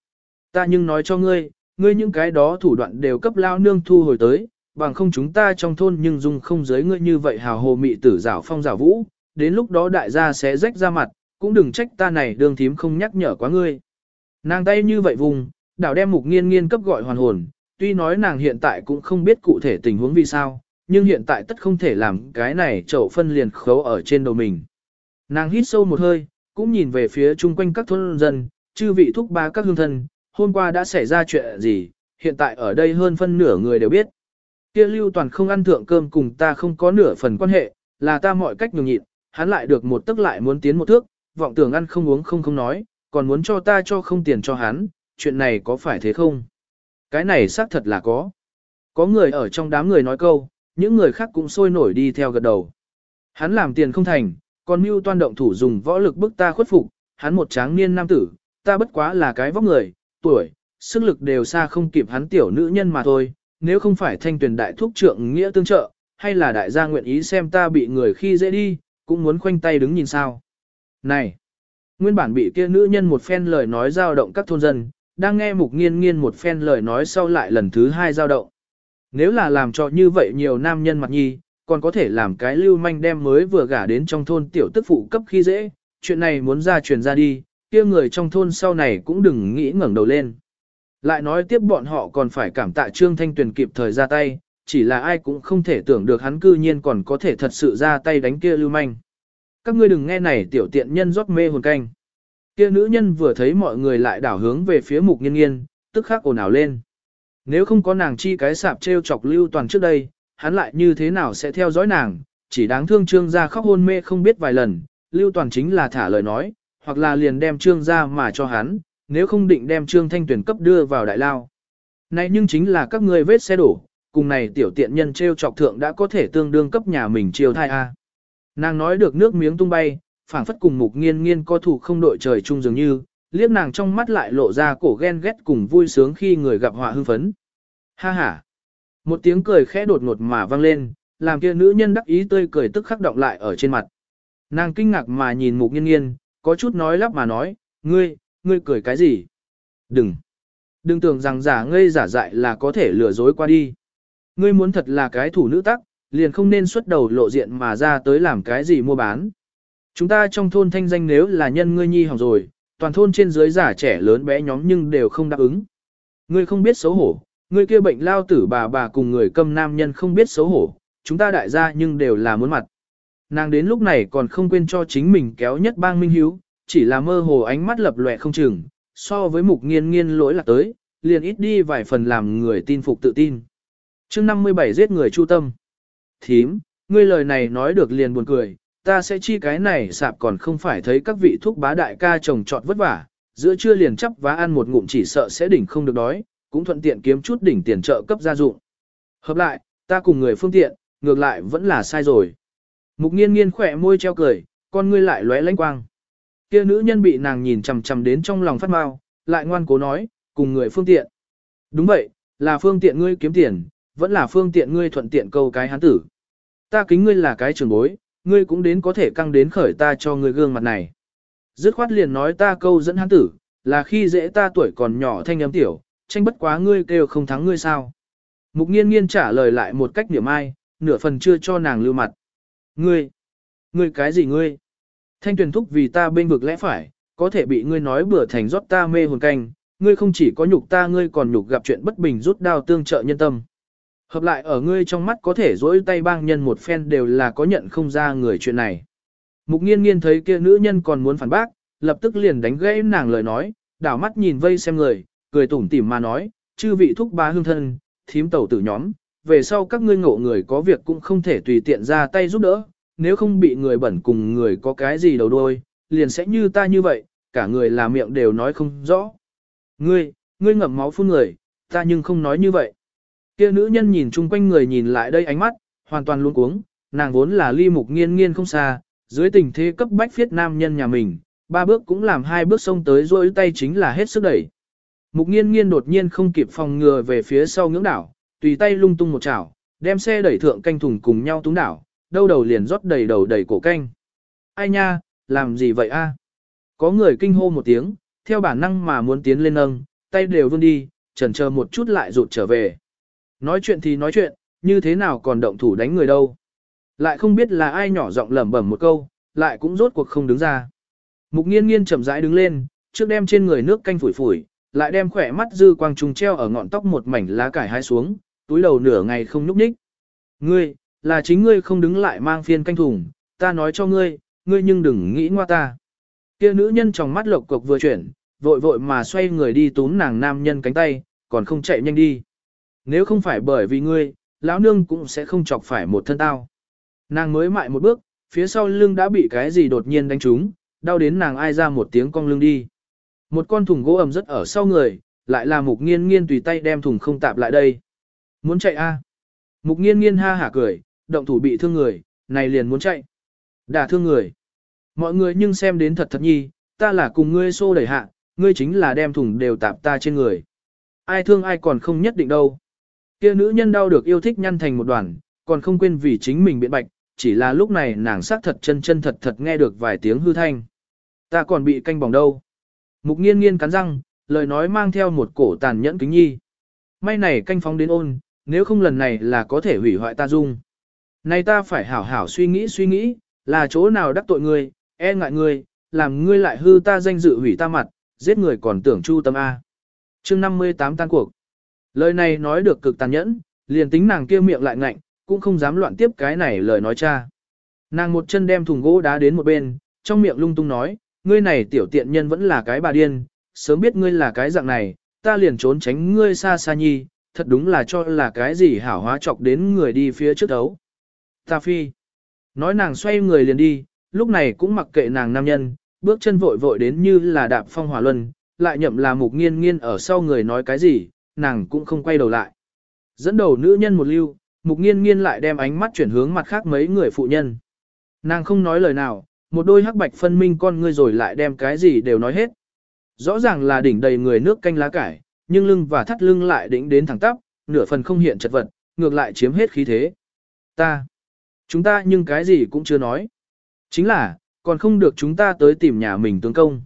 Ta nhưng nói cho ngươi, ngươi những cái đó thủ đoạn đều cấp lao nương thu hồi tới, bằng không chúng ta trong thôn nhưng dung không giới ngươi như vậy hào hồ mị tử rảo phong rảo vũ, đến lúc đó đại gia sẽ rách ra mặt, cũng đừng trách ta này đường thím không nhắc nhở quá ngươi. Nàng tay như vậy vùng, đảo đem mục nghiên nghiên cấp gọi hoàn hồn, tuy nói nàng hiện tại cũng không biết cụ thể tình huống vì sao, nhưng hiện tại tất không thể làm cái này chậu phân liền khấu ở trên đầu mình. Nàng hít sâu một hơi, cũng nhìn về phía chung quanh các thôn dân, chư vị thúc ba các hương thân, hôm qua đã xảy ra chuyện gì, hiện tại ở đây hơn phân nửa người đều biết. Kia lưu toàn không ăn thượng cơm cùng ta không có nửa phần quan hệ, là ta mọi cách nhường nhịn, hắn lại được một tức lại muốn tiến một thước, vọng tưởng ăn không uống không không nói, còn muốn cho ta cho không tiền cho hắn, chuyện này có phải thế không? Cái này xác thật là có. Có người ở trong đám người nói câu, những người khác cũng sôi nổi đi theo gật đầu. Hắn làm tiền không thành, còn mưu toan động thủ dùng võ lực bức ta khuất phục, hắn một tráng niên nam tử, ta bất quá là cái vóc người, tuổi, sức lực đều xa không kịp hắn tiểu nữ nhân mà thôi, nếu không phải thanh tuyển đại thúc trượng nghĩa tương trợ, hay là đại gia nguyện ý xem ta bị người khi dễ đi, cũng muốn khoanh tay đứng nhìn sao. Này! Nguyên bản bị kia nữ nhân một phen lời nói giao động các thôn dân, đang nghe mục nghiên nghiên một phen lời nói sau lại lần thứ hai giao động. Nếu là làm cho như vậy nhiều nam nhân mặt nhi, còn có thể làm cái lưu manh đem mới vừa gả đến trong thôn tiểu tức phụ cấp khi dễ, chuyện này muốn ra truyền ra đi, kia người trong thôn sau này cũng đừng nghĩ ngẩng đầu lên. Lại nói tiếp bọn họ còn phải cảm tạ Trương Thanh Tuyền kịp thời ra tay, chỉ là ai cũng không thể tưởng được hắn cư nhiên còn có thể thật sự ra tay đánh kia lưu manh. Các ngươi đừng nghe này tiểu tiện nhân rót mê hồn canh. Kia nữ nhân vừa thấy mọi người lại đảo hướng về phía mục nghiên nghiên, tức khắc ồn ào lên. Nếu không có nàng chi cái sạp treo chọc lưu toàn trước đây, hắn lại như thế nào sẽ theo dõi nàng, chỉ đáng thương trương gia khóc hôn mê không biết vài lần, lưu toàn chính là thả lời nói, hoặc là liền đem trương gia mà cho hắn, nếu không định đem trương thanh tuyển cấp đưa vào đại lao. Này nhưng chính là các ngươi vết xe đổ, cùng này tiểu tiện nhân treo chọc thượng đã có thể tương đương cấp nhà mình chiêu thai A. Nàng nói được nước miếng tung bay, phảng phất cùng mục nghiên nghiên co thủ không đội trời chung dường như, liếc nàng trong mắt lại lộ ra cổ ghen ghét cùng vui sướng khi người gặp họa hưng phấn. Ha ha! Một tiếng cười khẽ đột ngột mà vang lên, làm kia nữ nhân đắc ý tươi cười tức khắc động lại ở trên mặt. Nàng kinh ngạc mà nhìn mục nghiên nghiên, có chút nói lắp mà nói, ngươi, ngươi cười cái gì? Đừng! Đừng tưởng rằng giả ngây giả dại là có thể lừa dối qua đi. Ngươi muốn thật là cái thủ nữ tắc, liền không nên xuất đầu lộ diện mà ra tới làm cái gì mua bán. Chúng ta trong thôn thanh danh nếu là nhân ngươi nhi hỏng rồi, toàn thôn trên dưới giả trẻ lớn bé nhóm nhưng đều không đáp ứng. Ngươi không biết xấu hổ, ngươi kia bệnh lao tử bà bà cùng người câm nam nhân không biết xấu hổ, chúng ta đại gia nhưng đều là muốn mặt. Nàng đến lúc này còn không quên cho chính mình kéo nhất bang minh hiếu, chỉ là mơ hồ ánh mắt lập lòe không chừng, so với mục nghiên nghiên lỗi là tới, liền ít đi vài phần làm người tin phục tự tin. chương 57 giết người chu tâm. Thím, ngươi lời này nói được liền buồn cười, ta sẽ chi cái này sạp còn không phải thấy các vị thuốc bá đại ca trồng trọt vất vả, giữa trưa liền chấp và ăn một ngụm chỉ sợ sẽ đỉnh không được đói, cũng thuận tiện kiếm chút đỉnh tiền trợ cấp gia dụng. Hợp lại, ta cùng người phương tiện, ngược lại vẫn là sai rồi. Mục nghiên nghiên khỏe môi treo cười, con ngươi lại lóe lánh quang. Kia nữ nhân bị nàng nhìn chằm chằm đến trong lòng phát mau, lại ngoan cố nói, cùng người phương tiện. Đúng vậy, là phương tiện ngươi kiếm tiền, vẫn là phương tiện ngươi thuận tiện câu cái hán tử. Ta kính ngươi là cái trường bối, ngươi cũng đến có thể căng đến khởi ta cho ngươi gương mặt này. Dứt khoát liền nói ta câu dẫn hắn tử, là khi dễ ta tuổi còn nhỏ thanh âm tiểu, tranh bất quá ngươi kêu không thắng ngươi sao. Mục nghiên nghiên trả lời lại một cách niệm ai, nửa phần chưa cho nàng lưu mặt. Ngươi, ngươi cái gì ngươi? Thanh tuyển thúc vì ta bên vực lẽ phải, có thể bị ngươi nói bừa thành rót ta mê hồn canh, ngươi không chỉ có nhục ta ngươi còn nhục gặp chuyện bất bình rút đao tương trợ nhân tâm. Hợp lại ở ngươi trong mắt có thể dỗi tay bang nhân một phen đều là có nhận không ra người chuyện này. Mục nghiên nghiên thấy kia nữ nhân còn muốn phản bác, lập tức liền đánh gãy nàng lời nói, đảo mắt nhìn vây xem người, cười tủm tỉm mà nói, chư vị thúc ba hương thân, thím tẩu tử nhóm, về sau các ngươi ngộ người có việc cũng không thể tùy tiện ra tay giúp đỡ, nếu không bị người bẩn cùng người có cái gì đầu đôi, liền sẽ như ta như vậy, cả người là miệng đều nói không rõ. Ngươi, ngươi ngậm máu phun người, ta nhưng không nói như vậy. Kia nữ nhân nhìn chung quanh người nhìn lại đây ánh mắt, hoàn toàn luống cuống, nàng vốn là ly mục nghiên nghiên không xa, dưới tình thế cấp bách phiết nam nhân nhà mình, ba bước cũng làm hai bước xông tới rôi tay chính là hết sức đẩy. Mục nghiên nghiên đột nhiên không kịp phòng ngừa về phía sau ngưỡng đảo, tùy tay lung tung một chảo, đem xe đẩy thượng canh thùng cùng nhau túng đảo, đâu đầu liền rót đầy đầu đầy cổ canh. Ai nha, làm gì vậy a? Có người kinh hô một tiếng, theo bản năng mà muốn tiến lên nâng, tay đều vươn đi, chần chờ một chút lại rụt trở về. Nói chuyện thì nói chuyện, như thế nào còn động thủ đánh người đâu. Lại không biết là ai nhỏ giọng lẩm bẩm một câu, lại cũng rốt cuộc không đứng ra. Mục nghiên nghiên chậm rãi đứng lên, trước đem trên người nước canh phủi phủi, lại đem khỏe mắt dư quang trùng treo ở ngọn tóc một mảnh lá cải hai xuống, túi đầu nửa ngày không nhúc nhích. Ngươi, là chính ngươi không đứng lại mang phiên canh thùng, ta nói cho ngươi, ngươi nhưng đừng nghĩ ngoa ta. Kia nữ nhân trong mắt lộc cục vừa chuyển, vội vội mà xoay người đi túm nàng nam nhân cánh tay, còn không chạy nhanh đi. Nếu không phải bởi vì ngươi, lão nương cũng sẽ không chọc phải một thân tao. Nàng mới mại một bước, phía sau lưng đã bị cái gì đột nhiên đánh trúng, đau đến nàng ai ra một tiếng cong lưng đi. Một con thùng gỗ ẩm rất ở sau người, lại là mục nghiên nghiên tùy tay đem thùng không tạp lại đây. Muốn chạy a? Mục nghiên nghiên ha hả cười, động thủ bị thương người, này liền muốn chạy. Đả thương người. Mọi người nhưng xem đến thật thật nhi, ta là cùng ngươi xô đẩy hạ, ngươi chính là đem thùng đều tạp ta trên người. Ai thương ai còn không nhất định đâu. Kia nữ nhân đau được yêu thích nhăn thành một đoàn, còn không quên vì chính mình biện bạch, chỉ là lúc này nàng xác thật chân chân thật thật nghe được vài tiếng hư thanh. Ta còn bị canh bỏng đâu. Mục nghiên nghiên cắn răng, lời nói mang theo một cổ tàn nhẫn kính nhi. May này canh phóng đến ôn, nếu không lần này là có thể hủy hoại ta dung. Này ta phải hảo hảo suy nghĩ suy nghĩ, là chỗ nào đắc tội ngươi, e ngại ngươi, làm ngươi lại hư ta danh dự hủy ta mặt, giết người còn tưởng chu tâm A. chương 58 tan cuộc. Lời này nói được cực tàn nhẫn, liền tính nàng kia miệng lại ngạnh, cũng không dám loạn tiếp cái này lời nói cha. Nàng một chân đem thùng gỗ đá đến một bên, trong miệng lung tung nói, ngươi này tiểu tiện nhân vẫn là cái bà điên, sớm biết ngươi là cái dạng này, ta liền trốn tránh ngươi xa xa nhi, thật đúng là cho là cái gì hảo hóa chọc đến người đi phía trước đấu. Ta phi. Nói nàng xoay người liền đi, lúc này cũng mặc kệ nàng nam nhân, bước chân vội vội đến như là đạp phong hỏa luân, lại nhậm là mục nghiên nghiên ở sau người nói cái gì, nàng cũng không quay đầu lại. Dẫn đầu nữ nhân một lưu, mục nghiên nghiên lại đem ánh mắt chuyển hướng mặt khác mấy người phụ nhân. Nàng không nói lời nào, một đôi hắc bạch phân minh con ngươi rồi lại đem cái gì đều nói hết. Rõ ràng là đỉnh đầy người nước canh lá cải, nhưng lưng và thắt lưng lại đỉnh đến thẳng tắp, nửa phần không hiện chật vật, ngược lại chiếm hết khí thế. Ta, chúng ta nhưng cái gì cũng chưa nói. Chính là, còn không được chúng ta tới tìm nhà mình tướng công.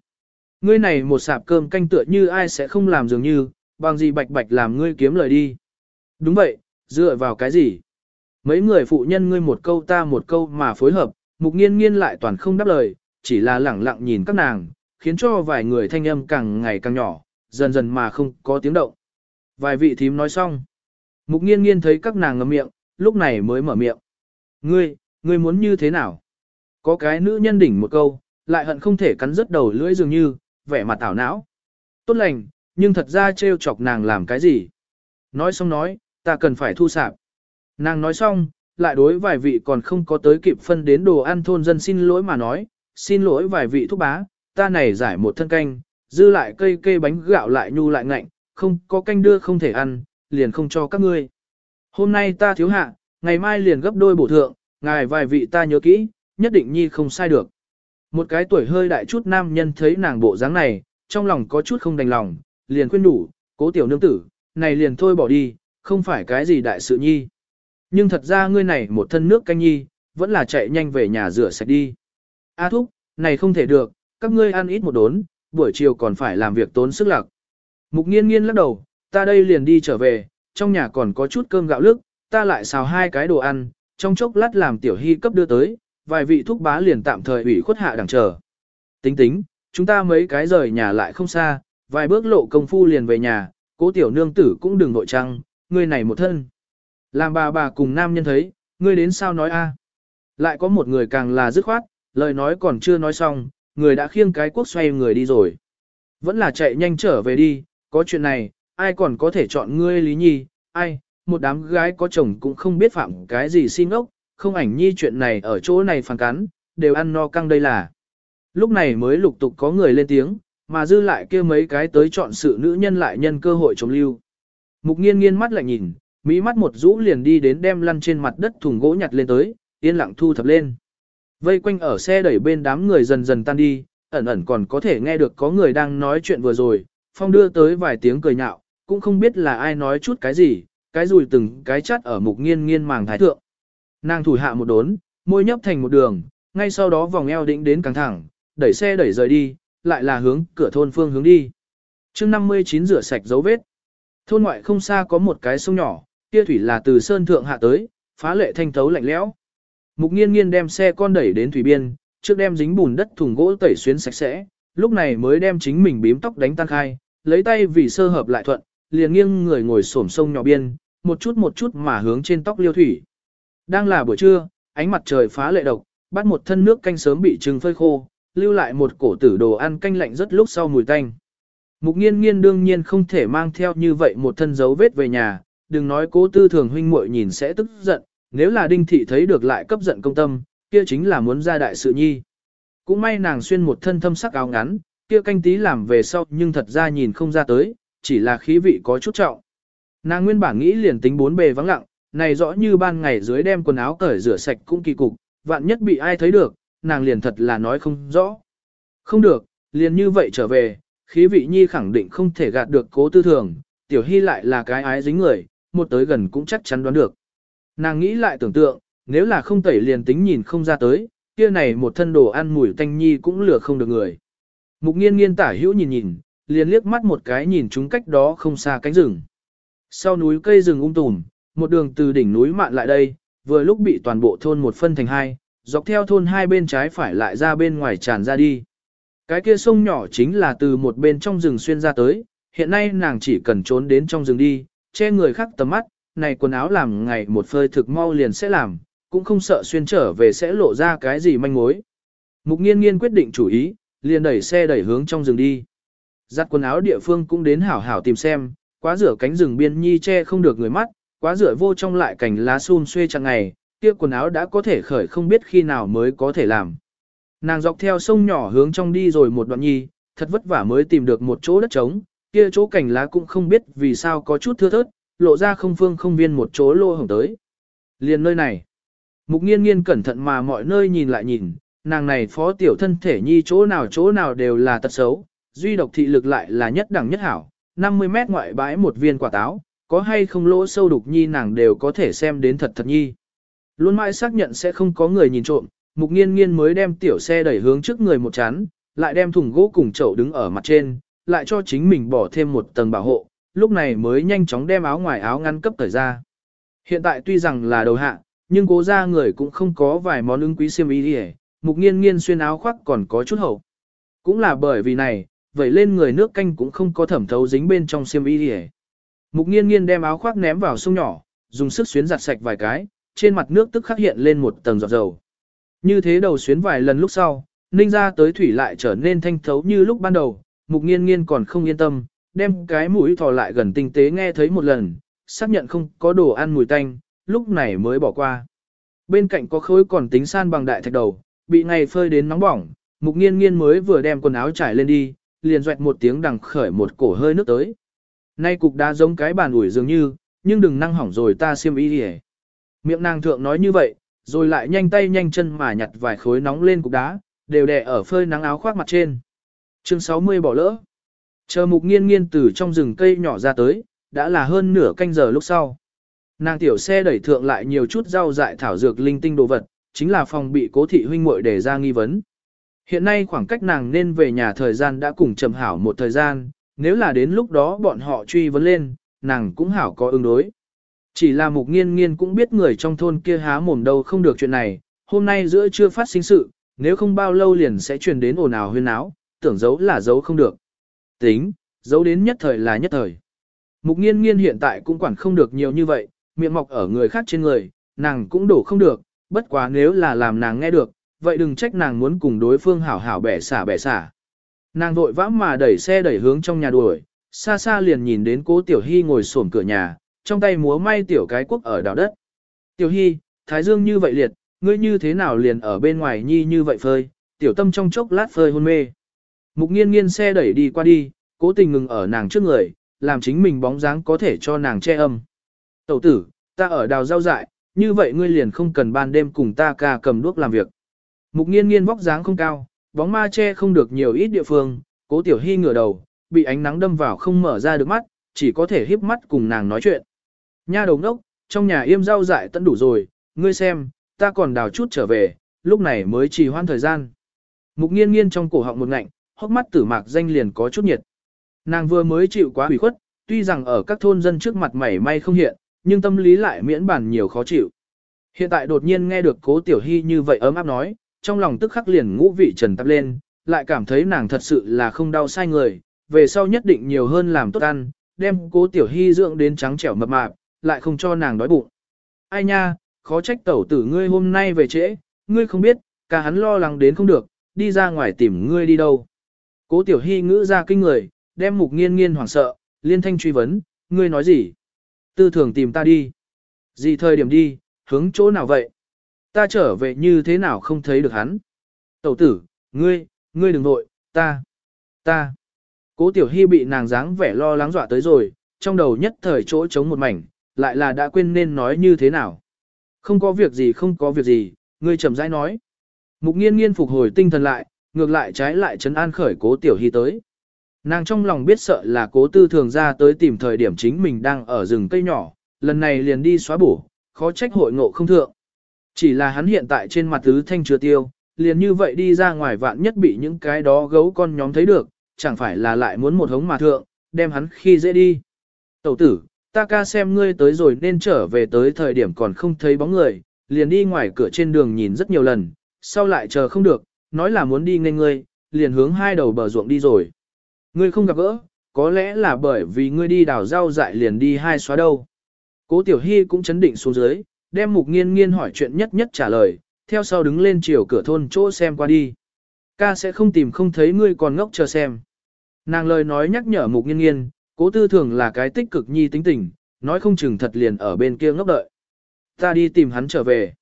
Ngươi này một sạp cơm canh tựa như ai sẽ không làm dường như, bằng gì bạch bạch làm ngươi kiếm lời đi. Đúng vậy, dựa vào cái gì? Mấy người phụ nhân ngươi một câu ta một câu mà phối hợp, mục nghiên nghiên lại toàn không đáp lời, chỉ là lẳng lặng nhìn các nàng, khiến cho vài người thanh âm càng ngày càng nhỏ, dần dần mà không có tiếng động. Vài vị thím nói xong. Mục nghiên nghiên thấy các nàng ngậm miệng, lúc này mới mở miệng. Ngươi, ngươi muốn như thế nào? Có cái nữ nhân đỉnh một câu, lại hận không thể cắn rứt đầu lưỡi dường như, vẻ mặt tảo não. Tốt lành, nhưng thật ra trêu chọc nàng làm cái gì? Nói xong nói, ta cần phải thu sạp. Nàng nói xong, lại đối vài vị còn không có tới kịp phân đến đồ ăn thôn dân xin lỗi mà nói, xin lỗi vài vị thúc bá, ta này giải một thân canh, dư lại cây cây bánh gạo lại nhu lại ngạnh, không có canh đưa không thể ăn, liền không cho các ngươi. Hôm nay ta thiếu hạ, ngày mai liền gấp đôi bổ thượng, ngài vài vị ta nhớ kỹ, nhất định nhi không sai được. Một cái tuổi hơi đại chút nam nhân thấy nàng bộ dáng này, trong lòng có chút không đành lòng, liền khuyên đủ, cố tiểu nương tử, này liền thôi bỏ đi, không phải cái gì đại sự nhi. Nhưng thật ra ngươi này một thân nước canh nhi, vẫn là chạy nhanh về nhà rửa sạch đi. A thúc, này không thể được, các ngươi ăn ít một đốn, buổi chiều còn phải làm việc tốn sức lạc. Mục nghiên nghiên lắc đầu, ta đây liền đi trở về, trong nhà còn có chút cơm gạo lức, ta lại xào hai cái đồ ăn, trong chốc lát làm tiểu hy cấp đưa tới, vài vị thúc bá liền tạm thời ủy khuất hạ đằng chờ. Tính tính, chúng ta mấy cái rời nhà lại không xa, vài bước lộ công phu liền về nhà, cố tiểu nương tử cũng đừng nội trăng, ngươi này một thân. Làm bà bà cùng nam nhân thấy, ngươi đến sao nói a? Lại có một người càng là dứt khoát, lời nói còn chưa nói xong, người đã khiêng cái quốc xoay người đi rồi. Vẫn là chạy nhanh trở về đi, có chuyện này, ai còn có thể chọn ngươi Lý Nhi, ai, một đám gái có chồng cũng không biết phạm cái gì xin ốc, không ảnh nhi chuyện này ở chỗ này phản cắn, đều ăn no căng đây là. Lúc này mới lục tục có người lên tiếng, mà dư lại kia mấy cái tới chọn sự nữ nhân lại nhân cơ hội chống lưu. Mục nghiên nghiên mắt lại nhìn, mỹ mắt một rũ liền đi đến đem lăn trên mặt đất thùng gỗ nhặt lên tới, yên lặng thu thập lên. Vây quanh ở xe đẩy bên đám người dần dần tan đi, ẩn ẩn còn có thể nghe được có người đang nói chuyện vừa rồi, phong đưa tới vài tiếng cười nhạo, cũng không biết là ai nói chút cái gì, cái rùi từng cái chắt ở mục nghiên nghiên màng thái thượng. Nàng thủ hạ một đốn, môi nhấp thành một đường, ngay sau đó vòng eo định đến căng thẳng, đẩy xe đẩy rời đi, lại là hướng cửa thôn phương hướng đi. chương 59 rửa sạch dấu vết. Thôn ngoại không xa có một cái sông nhỏ, kia thủy là từ sơn thượng hạ tới, phá lệ thanh thấu lạnh lẽo. Mục nghiên nghiên đem xe con đẩy đến thủy biên, trước đem dính bùn đất thùng gỗ tẩy xuyến sạch sẽ, lúc này mới đem chính mình bím tóc đánh tan khai, lấy tay vì sơ hợp lại thuận, liền nghiêng người ngồi xổm sông nhỏ biên, một chút một chút mà hướng trên tóc liêu thủy. Đang là buổi trưa, ánh mặt trời phá lệ độc, bắt một thân nước canh sớm bị trừng phơi khô, lưu lại một cổ tử đồ ăn canh lạnh rất lúc sau mùi tanh. Mục nghiên nghiên đương nhiên không thể mang theo như vậy một thân dấu vết về nhà, đừng nói cố tư thường huynh muội nhìn sẽ tức giận, nếu là đinh thị thấy được lại cấp giận công tâm, kia chính là muốn ra đại sự nhi. Cũng may nàng xuyên một thân thâm sắc áo ngắn, kia canh tí làm về sau nhưng thật ra nhìn không ra tới, chỉ là khí vị có chút trọng. Nàng nguyên bản nghĩ liền tính bốn bề vắng lặng, này rõ như ban ngày dưới đem quần áo cởi rửa sạch cũng kỳ cục, vạn nhất bị ai thấy được, nàng liền thật là nói không rõ. Không được, liền như vậy trở về, khí vị nhi khẳng định không thể gạt được cố tư thường, tiểu hy lại là cái ái dính người, một tới gần cũng chắc chắn đoán được. Nàng nghĩ lại tưởng tượng, nếu là không tẩy liền tính nhìn không ra tới, kia này một thân đồ ăn mùi tanh nhi cũng lừa không được người. Mục nghiên nghiên tả hữu nhìn nhìn, liền liếc mắt một cái nhìn chúng cách đó không xa cánh rừng. Sau núi cây rừng ung um tùm, một đường từ đỉnh núi mạn lại đây, vừa lúc bị toàn bộ thôn một phân thành hai, dọc theo thôn hai bên trái phải lại ra bên ngoài tràn ra đi. Cái kia sông nhỏ chính là từ một bên trong rừng xuyên ra tới, hiện nay nàng chỉ cần trốn đến trong rừng đi, che người khác tầm mắt, này quần áo làm ngày một phơi thực mau liền sẽ làm, cũng không sợ xuyên trở về sẽ lộ ra cái gì manh mối. Mục nghiên nghiên quyết định chủ ý, liền đẩy xe đẩy hướng trong rừng đi. Giặt quần áo địa phương cũng đến hảo hảo tìm xem, quá rửa cánh rừng biên nhi che không được người mắt, quá rửa vô trong lại cảnh lá xun xuê chẳng ngày, kia quần áo đã có thể khởi không biết khi nào mới có thể làm. Nàng dọc theo sông nhỏ hướng trong đi rồi một đoạn nhi, thật vất vả mới tìm được một chỗ đất trống, kia chỗ cảnh lá cũng không biết vì sao có chút thưa thớt, lộ ra không phương không viên một chỗ lô hồng tới. Liền nơi này, mục nghiên nghiên cẩn thận mà mọi nơi nhìn lại nhìn, nàng này phó tiểu thân thể nhi chỗ nào chỗ nào đều là tật xấu, duy độc thị lực lại là nhất đẳng nhất hảo, 50 mét ngoại bãi một viên quả táo, có hay không lỗ sâu đục nhi nàng đều có thể xem đến thật thật nhi. Luôn mãi xác nhận sẽ không có người nhìn trộm, mục nghiên nghiên mới đem tiểu xe đẩy hướng trước người một chán, lại đem thùng gỗ cùng chậu đứng ở mặt trên, lại cho chính mình bỏ thêm một tầng bảo hộ, lúc này mới nhanh chóng đem áo ngoài áo ngăn cấp thời ra. Hiện tại tuy rằng là đầu hạ, nhưng cố ra người cũng không có vài món ưng quý xiêm y đi mục nghiên nghiên xuyên áo khoác còn có chút hậu. Cũng là bởi vì này, vậy lên người nước canh cũng không có thẩm thấu dính bên trong xiêm y đi Mục nghiên nghiên đem áo khoác ném vào sông nhỏ, dùng sức xuyến giặt sạch vài cái, trên mặt nước tức khắc hiện lên một tầng giọt dầu. Như thế đầu xuyến vài lần lúc sau, ninh ra tới thủy lại trở nên thanh thấu như lúc ban đầu, mục nghiên nghiên còn không yên tâm, đem cái mũi thò lại gần tinh tế nghe thấy một lần, xác nhận không có đồ ăn mùi tanh, lúc này mới bỏ qua. Bên cạnh có khối còn tính san bằng đại thạch đầu, bị ngày phơi đến nóng bỏng, mục nghiên nghiên mới vừa đem quần áo trải lên đi, liền doẹt một tiếng đằng khởi một cổ hơi nước tới. Nay cục đá giống cái bàn ủi dường như, nhưng đừng năng hỏng rồi ta xiêm y đi Miệng nàng thượng nói như vậy, rồi lại nhanh tay nhanh chân mà nhặt vài khối nóng lên cục đá, đều đè ở phơi nắng áo khoác mặt trên. Chương 60 bỏ lỡ. Chờ mục nghiên nghiên từ trong rừng cây nhỏ ra tới, đã là hơn nửa canh giờ lúc sau. Nàng tiểu xe đẩy thượng lại nhiều chút rau dại thảo dược linh tinh đồ vật, chính là phòng bị cố thị huynh muội để ra nghi vấn. Hiện nay khoảng cách nàng nên về nhà thời gian đã cùng chậm hảo một thời gian, nếu là đến lúc đó bọn họ truy vấn lên, nàng cũng hảo có ứng đối. Chỉ là mục nghiên nghiên cũng biết người trong thôn kia há mồm đâu không được chuyện này, hôm nay giữa chưa phát sinh sự, nếu không bao lâu liền sẽ truyền đến ồn ào huyên áo, tưởng giấu là giấu không được. Tính, giấu đến nhất thời là nhất thời. Mục nghiên nghiên hiện tại cũng quản không được nhiều như vậy, miệng mọc ở người khác trên người, nàng cũng đổ không được, bất quá nếu là làm nàng nghe được, vậy đừng trách nàng muốn cùng đối phương hảo hảo bẻ xả bẻ xả. Nàng vội vã mà đẩy xe đẩy hướng trong nhà đuổi, xa xa liền nhìn đến cố Tiểu Hy ngồi xổm cửa nhà, trong tay múa may tiểu cái quốc ở đào đất. Tiểu Hy, Thái Dương như vậy liệt, ngươi như thế nào liền ở bên ngoài nhi như vậy phơi, tiểu tâm trong chốc lát phơi hôn mê. Mục nghiên nghiên xe đẩy đi qua đi, cố tình ngừng ở nàng trước người, làm chính mình bóng dáng có thể cho nàng che âm. Tẩu tử, ta ở đào rau dại, như vậy ngươi liền không cần ban đêm cùng ta ca cầm đuốc làm việc. Mục nghiên nghiên vóc dáng không cao, bóng ma che không được nhiều ít địa phương, cố tiểu hy ngửa đầu, bị ánh nắng đâm vào không mở ra được mắt, chỉ có thể híp mắt cùng nàng nói chuyện. Nha đầu đốc, trong nhà yêm rau dại tận đủ rồi, ngươi xem, ta còn đào chút trở về, lúc này mới trì hoãn thời gian. Mục nghiên nghiên trong cổ họng một ngạnh, hốc mắt tử mạc danh liền có chút nhiệt. Nàng vừa mới chịu quá hủy khuất, tuy rằng ở các thôn dân trước mặt mảy may không hiện, nhưng tâm lý lại miễn bản nhiều khó chịu. Hiện tại đột nhiên nghe được cố tiểu hy như vậy ấm áp nói, trong lòng tức khắc liền ngũ vị trần tắp lên, lại cảm thấy nàng thật sự là không đau sai người, về sau nhất định nhiều hơn làm tốt ăn, đem cố tiểu hy dưỡng đến trắng trẻo mập mạp, lại không cho nàng đói bụng. Ai nha, khó trách tẩu tử ngươi hôm nay về trễ, ngươi không biết, cả hắn lo lắng đến không được, đi ra ngoài tìm ngươi đi đâu. Cố tiểu hy ngữ ra kinh người, đem mục nghiên nghiên hoảng sợ, liên thanh truy vấn, ngươi nói gì? Tư thường tìm ta đi. Gì thời điểm đi, hướng chỗ nào vậy? Ta trở về như thế nào không thấy được hắn? Tẩu tử, ngươi, ngươi đừng nội, ta, ta. Cố tiểu hy bị nàng dáng vẻ lo lắng dọa tới rồi, trong đầu nhất thời chỗ trống một mảnh, lại là đã quên nên nói như thế nào. Không có việc gì không có việc gì, ngươi chậm rãi nói. Mục nghiên nghiên phục hồi tinh thần lại, ngược lại trái lại trấn an khởi cố tiểu hy tới. Nàng trong lòng biết sợ là cố tư thường ra tới tìm thời điểm chính mình đang ở rừng cây nhỏ, lần này liền đi xóa bổ, khó trách hội ngộ không thượng. Chỉ là hắn hiện tại trên mặt tứ thanh chưa tiêu, liền như vậy đi ra ngoài vạn nhất bị những cái đó gấu con nhóm thấy được, chẳng phải là lại muốn một hống mà thượng, đem hắn khi dễ đi. Tẩu tử, ta ca xem ngươi tới rồi nên trở về tới thời điểm còn không thấy bóng người, liền đi ngoài cửa trên đường nhìn rất nhiều lần, sau lại chờ không được, nói là muốn đi nên ngươi, liền hướng hai đầu bờ ruộng đi rồi. Ngươi không gặp gỡ, có lẽ là bởi vì ngươi đi đào rau dại liền đi hai xóa đâu. Cố Tiểu Hy cũng chấn định xuống dưới, đem mục nghiên nghiên hỏi chuyện nhất nhất trả lời, theo sau đứng lên chiều cửa thôn chỗ xem qua đi. Ca sẽ không tìm không thấy ngươi còn ngốc chờ xem. Nàng lời nói nhắc nhở mục nghiên nghiên, cố tư thường là cái tích cực nhi tính tình, nói không chừng thật liền ở bên kia ngốc đợi. Ta đi tìm hắn trở về.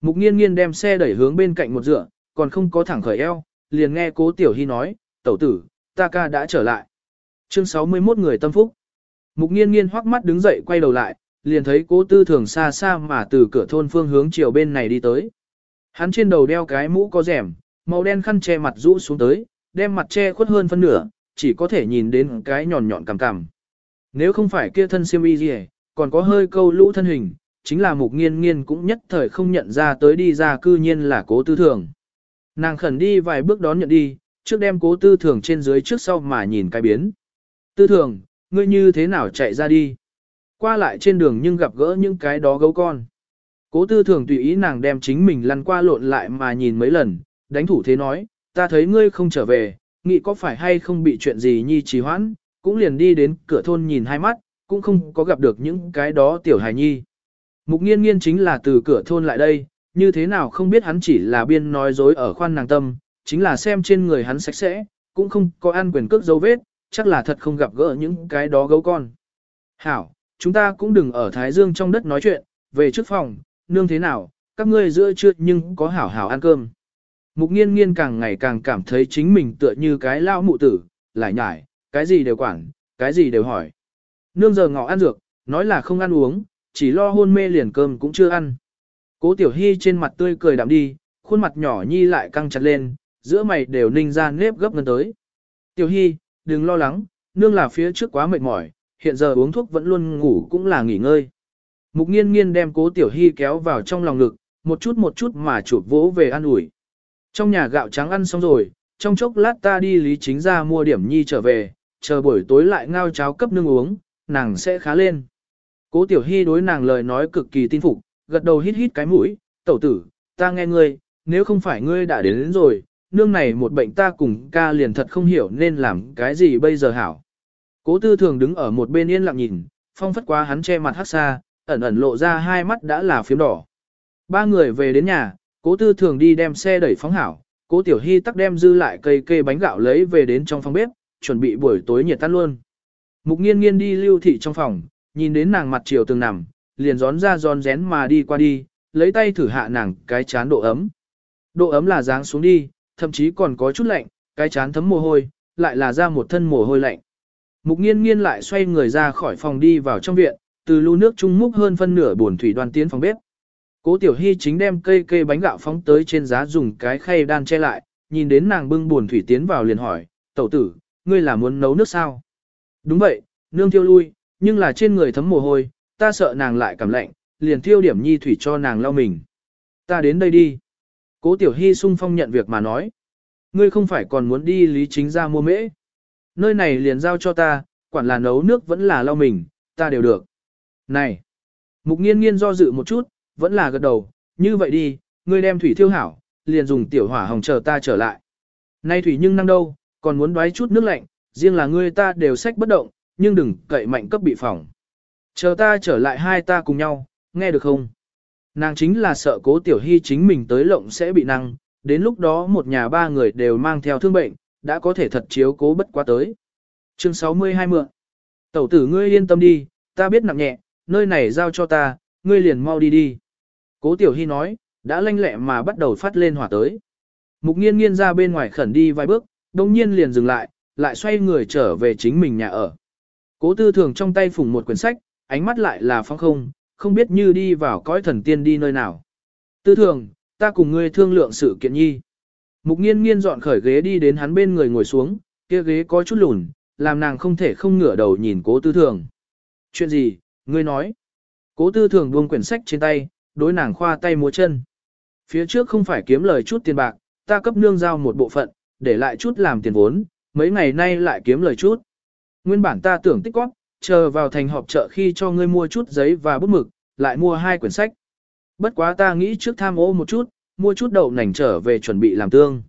Mục nghiên nghiên đem xe đẩy hướng bên cạnh một dựa, còn không có thẳng khởi eo, liền nghe cố tiểu hy nói, tẩu tử, ta ca đã trở lại. Chương 61 người tâm phúc. Mục nghiên nghiên hoắc mắt đứng dậy quay đầu lại, liền thấy cố tư thường xa xa mà từ cửa thôn phương hướng chiều bên này đi tới. Hắn trên đầu đeo cái mũ có rèm, màu đen khăn che mặt rũ xuống tới, đem mặt che khuất hơn phân nửa, chỉ có thể nhìn đến cái nhọn nhọn cằm cằm. Nếu không phải kia thân siêm y gì, còn có hơi câu lũ thân hình, chính là mục nghiên nghiên cũng nhất thời không nhận ra tới đi ra cư nhiên là cố tư thường. Nàng khẩn đi vài bước đón nhận đi, trước đem cố tư thường trên dưới trước sau mà nhìn cái biến. Tư thường, ngươi như thế nào chạy ra đi? Qua lại trên đường nhưng gặp gỡ những cái đó gấu con. Cố tư thường tùy ý nàng đem chính mình lăn qua lộn lại mà nhìn mấy lần, đánh thủ thế nói, ta thấy ngươi không trở về, nghĩ có phải hay không bị chuyện gì nhi trì hoãn, cũng liền đi đến cửa thôn nhìn hai mắt, cũng không có gặp được những cái đó tiểu hài nhi. Mục nghiên nghiên chính là từ cửa thôn lại đây, như thế nào không biết hắn chỉ là biên nói dối ở khoan nàng tâm, chính là xem trên người hắn sạch sẽ, cũng không có ăn quyền cước dấu vết, chắc là thật không gặp gỡ những cái đó gấu con. Hảo, chúng ta cũng đừng ở Thái Dương trong đất nói chuyện, về trước phòng, nương thế nào, các ngươi giữa trưa nhưng có hảo hảo ăn cơm. Mục nghiên nghiên càng ngày càng cảm thấy chính mình tựa như cái lao mụ tử, lại nhải, cái gì đều quản, cái gì đều hỏi. Nương giờ ngọ ăn dược, nói là không ăn uống, chỉ lo hôn mê liền cơm cũng chưa ăn. Cố tiểu hy trên mặt tươi cười đạm đi, khuôn mặt nhỏ nhi lại căng chặt lên, giữa mày đều ninh ra nếp gấp ngân tới. Tiểu hy, đừng lo lắng, nương là phía trước quá mệt mỏi, hiện giờ uống thuốc vẫn luôn ngủ cũng là nghỉ ngơi. Mục nghiên nghiên đem cố tiểu hy kéo vào trong lòng ngực, một chút một chút mà chuột vỗ về ăn ủi. Trong nhà gạo trắng ăn xong rồi, trong chốc lát ta đi lý chính ra mua điểm nhi trở về, chờ buổi tối lại ngao cháo cấp nương uống, nàng sẽ khá lên. Cố tiểu hy đối nàng lời nói cực kỳ tin phục, gật đầu hít hít cái mũi, tẩu tử, ta nghe ngươi, nếu không phải ngươi đã đến, đến rồi, nương này một bệnh ta cùng ca liền thật không hiểu nên làm cái gì bây giờ hảo. Cố tư thường đứng ở một bên yên lặng nhìn, phong phất quá hắn che mặt hát xa, ẩn ẩn lộ ra hai mắt đã là phiếm đỏ. Ba người về đến nhà, cố tư thường đi đem xe đẩy phóng hảo, cố tiểu hy tắc đem dư lại cây kê bánh gạo lấy về đến trong phòng bếp, chuẩn bị buổi tối nhiệt tan luôn. Mục nghiên nghiên đi lưu thị trong phòng, nhìn đến nàng mặt chiều tường nằm, liền gión ra gión rén mà đi qua đi, lấy tay thử hạ nàng cái chán độ ấm. Độ ấm là dáng xuống đi, thậm chí còn có chút lạnh, cái chán thấm mồ hôi, lại là ra một thân mồ hôi lạnh. Mục nghiên nghiên lại xoay người ra khỏi phòng đi vào trong viện, từ lưu nước trung múc hơn phân nửa buồn thủy đoàn tiến phòng bếp. Cố Tiểu Hy chính đem cây cây bánh gạo phóng tới trên giá dùng cái khay đan che lại, nhìn đến nàng bưng buồn thủy tiến vào liền hỏi, tẩu tử, ngươi là muốn nấu nước sao? Đúng vậy, nương thiêu lui, nhưng là trên người thấm mồ hôi, ta sợ nàng lại cảm lạnh, liền thiêu điểm nhi thủy cho nàng lau mình. Ta đến đây đi. Cố Tiểu Hy sung phong nhận việc mà nói. Ngươi không phải còn muốn đi lý chính ra mua mễ. Nơi này liền giao cho ta, quản là nấu nước vẫn là lau mình, ta đều được. Này! Mục nghiên nghiên do dự một chút, vẫn là gật đầu, như vậy đi, ngươi đem thủy thiêu hảo, liền dùng tiểu hỏa hồng chờ ta trở lại. Nay thủy nhưng năng đâu, còn muốn đoái chút nước lạnh, riêng là ngươi ta đều sách bất động, nhưng đừng cậy mạnh cấp bị phỏng. Chờ ta trở lại hai ta cùng nhau, nghe được không? Nàng chính là sợ cố tiểu hy chính mình tới lộng sẽ bị năng, đến lúc đó một nhà ba người đều mang theo thương bệnh, đã có thể thật chiếu cố bất quá tới. Chương 62 mượn. Tẩu tử ngươi yên tâm đi, ta biết nặng nhẹ, nơi này giao cho ta, ngươi liền mau đi đi. Cố tiểu hy nói, đã lanh lẹ mà bắt đầu phát lên hỏa tới. Mục nghiên nghiên ra bên ngoài khẩn đi vài bước, đồng nhiên liền dừng lại, lại xoay người trở về chính mình nhà ở. Cố tư thường trong tay phủng một quyển sách, ánh mắt lại là phong không, không biết như đi vào cõi thần tiên đi nơi nào. Tư thường, ta cùng ngươi thương lượng sự kiện nhi. Mục nghiên nghiên dọn khởi ghế đi đến hắn bên người ngồi xuống, kia ghế có chút lùn, làm nàng không thể không ngửa đầu nhìn cố tư thường. Chuyện gì, ngươi nói. Cố tư thường buông quyển sách trên tay, đối nàng khoa tay múa chân. Phía trước không phải kiếm lời chút tiền bạc, ta cấp nương giao một bộ phận, để lại chút làm tiền vốn, mấy ngày nay lại kiếm lời chút. Nguyên bản ta tưởng tích góp, chờ vào thành họp chợ khi cho ngươi mua chút giấy và bút mực, lại mua hai quyển sách. Bất quá ta nghĩ trước tham ô một chút, mua chút đậu nành trở về chuẩn bị làm tương.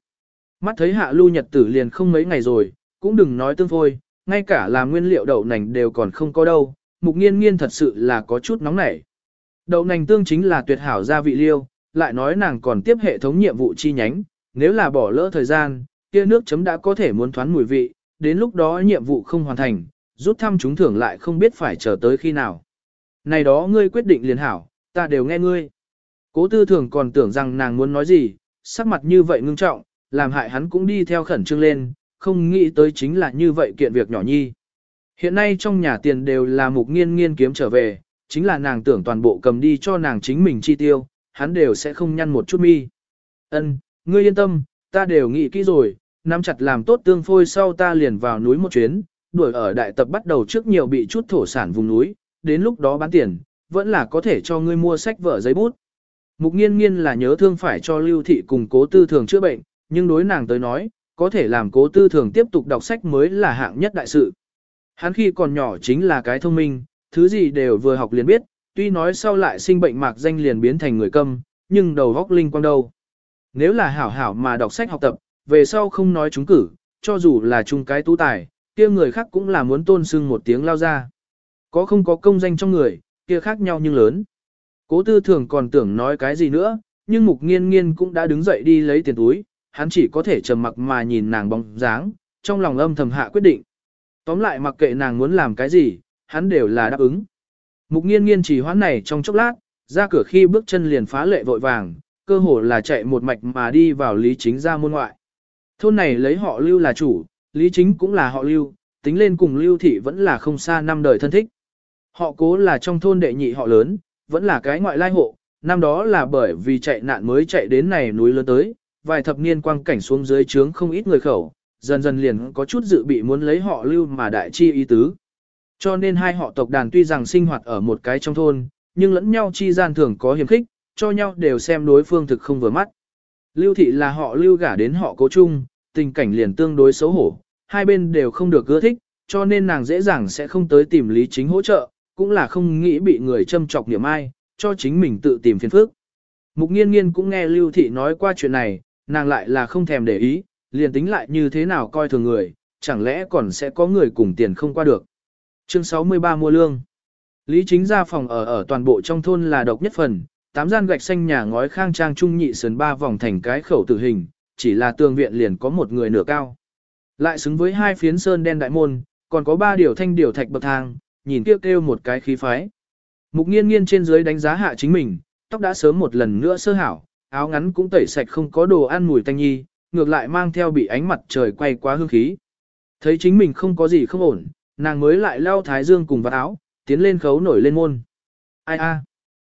Mắt thấy hạ lưu nhật tử liền không mấy ngày rồi, cũng đừng nói tương phôi, ngay cả làm nguyên liệu đậu nành đều còn không có đâu, mục nghiên nghiên thật sự là có chút nóng nảy. Đậu nành tương chính là tuyệt hảo gia vị liêu, lại nói nàng còn tiếp hệ thống nhiệm vụ chi nhánh, nếu là bỏ lỡ thời gian, kia nước chấm đã có thể muốn thoán mùi vị, đến lúc đó nhiệm vụ không hoàn thành, rút thăm chúng thưởng lại không biết phải chờ tới khi nào. Này đó ngươi quyết định liền hảo, ta đều nghe ngươi. Cố tư thường còn tưởng rằng nàng muốn nói gì, sắc mặt như vậy ngưng trọng, làm hại hắn cũng đi theo khẩn trương lên, không nghĩ tới chính là như vậy kiện việc nhỏ nhi. Hiện nay trong nhà tiền đều là mục nghiên nghiên kiếm trở về, chính là nàng tưởng toàn bộ cầm đi cho nàng chính mình chi tiêu, hắn đều sẽ không nhăn một chút mi. Ân, ngươi yên tâm, ta đều nghĩ kỹ rồi, nắm chặt làm tốt tương phôi sau ta liền vào núi một chuyến, đuổi ở đại tập bắt đầu trước nhiều bị chút thổ sản vùng núi, đến lúc đó bán tiền, vẫn là có thể cho ngươi mua sách vở giấy bút. Mục nghiên nghiên là nhớ thương phải cho lưu thị cùng cố tư thường chữa bệnh, nhưng đối nàng tới nói, có thể làm cố tư thường tiếp tục đọc sách mới là hạng nhất đại sự. Hắn khi còn nhỏ chính là cái thông minh, thứ gì đều vừa học liền biết, tuy nói sau lại sinh bệnh mạc danh liền biến thành người câm, nhưng đầu góc linh quang đâu. Nếu là hảo hảo mà đọc sách học tập, về sau không nói chúng cử, cho dù là chung cái tú tài, kia người khác cũng là muốn tôn sưng một tiếng lao ra. Có không có công danh trong người, kia khác nhau nhưng lớn. Cố tư thường còn tưởng nói cái gì nữa, nhưng mục nghiên nghiên cũng đã đứng dậy đi lấy tiền túi, hắn chỉ có thể trầm mặc mà nhìn nàng bóng dáng, trong lòng âm thầm hạ quyết định. Tóm lại mặc kệ nàng muốn làm cái gì, hắn đều là đáp ứng. Mục nghiên nghiên chỉ hoãn này trong chốc lát, ra cửa khi bước chân liền phá lệ vội vàng, cơ hồ là chạy một mạch mà đi vào lý chính ra môn ngoại. Thôn này lấy họ lưu là chủ, lý chính cũng là họ lưu, tính lên cùng lưu thị vẫn là không xa năm đời thân thích. Họ cố là trong thôn đệ nhị họ lớn, vẫn là cái ngoại lai hộ, năm đó là bởi vì chạy nạn mới chạy đến này núi lớn tới, vài thập niên quang cảnh xuống dưới trướng không ít người khẩu, dần dần liền có chút dự bị muốn lấy họ lưu mà đại chi ý tứ. Cho nên hai họ tộc đàn tuy rằng sinh hoạt ở một cái trong thôn, nhưng lẫn nhau chi gian thường có hiểm khích, cho nhau đều xem đối phương thực không vừa mắt. Lưu thị là họ lưu gả đến họ cố chung, tình cảnh liền tương đối xấu hổ, hai bên đều không được ưa thích, cho nên nàng dễ dàng sẽ không tới tìm lý chính hỗ trợ, cũng là không nghĩ bị người châm chọc niệm ai, cho chính mình tự tìm phiền phức. Mục nghiên nghiên cũng nghe lưu thị nói qua chuyện này, nàng lại là không thèm để ý, liền tính lại như thế nào coi thường người, chẳng lẽ còn sẽ có người cùng tiền không qua được. Chương 63 mua lương. Lý chính ra phòng ở ở toàn bộ trong thôn là độc nhất phần, tám gian gạch xanh nhà ngói khang trang trung nhị sườn ba vòng thành cái khẩu tử hình, chỉ là tường viện liền có một người nửa cao. Lại xứng với hai phiến sơn đen đại môn, còn có ba điều thanh điều thạch bậc thang, nhìn kêu kêu một cái khí phái. Mục nghiên nghiên trên dưới đánh giá hạ chính mình, tóc đã sớm một lần nữa sơ hảo, áo ngắn cũng tẩy sạch không có đồ ăn mùi tanh nhi, ngược lại mang theo bị ánh mặt trời quay quá hương khí. Thấy chính mình không có gì không ổn, nàng mới lại leo thái dương cùng vạt áo, tiến lên khấu nổi lên môn. Ai a?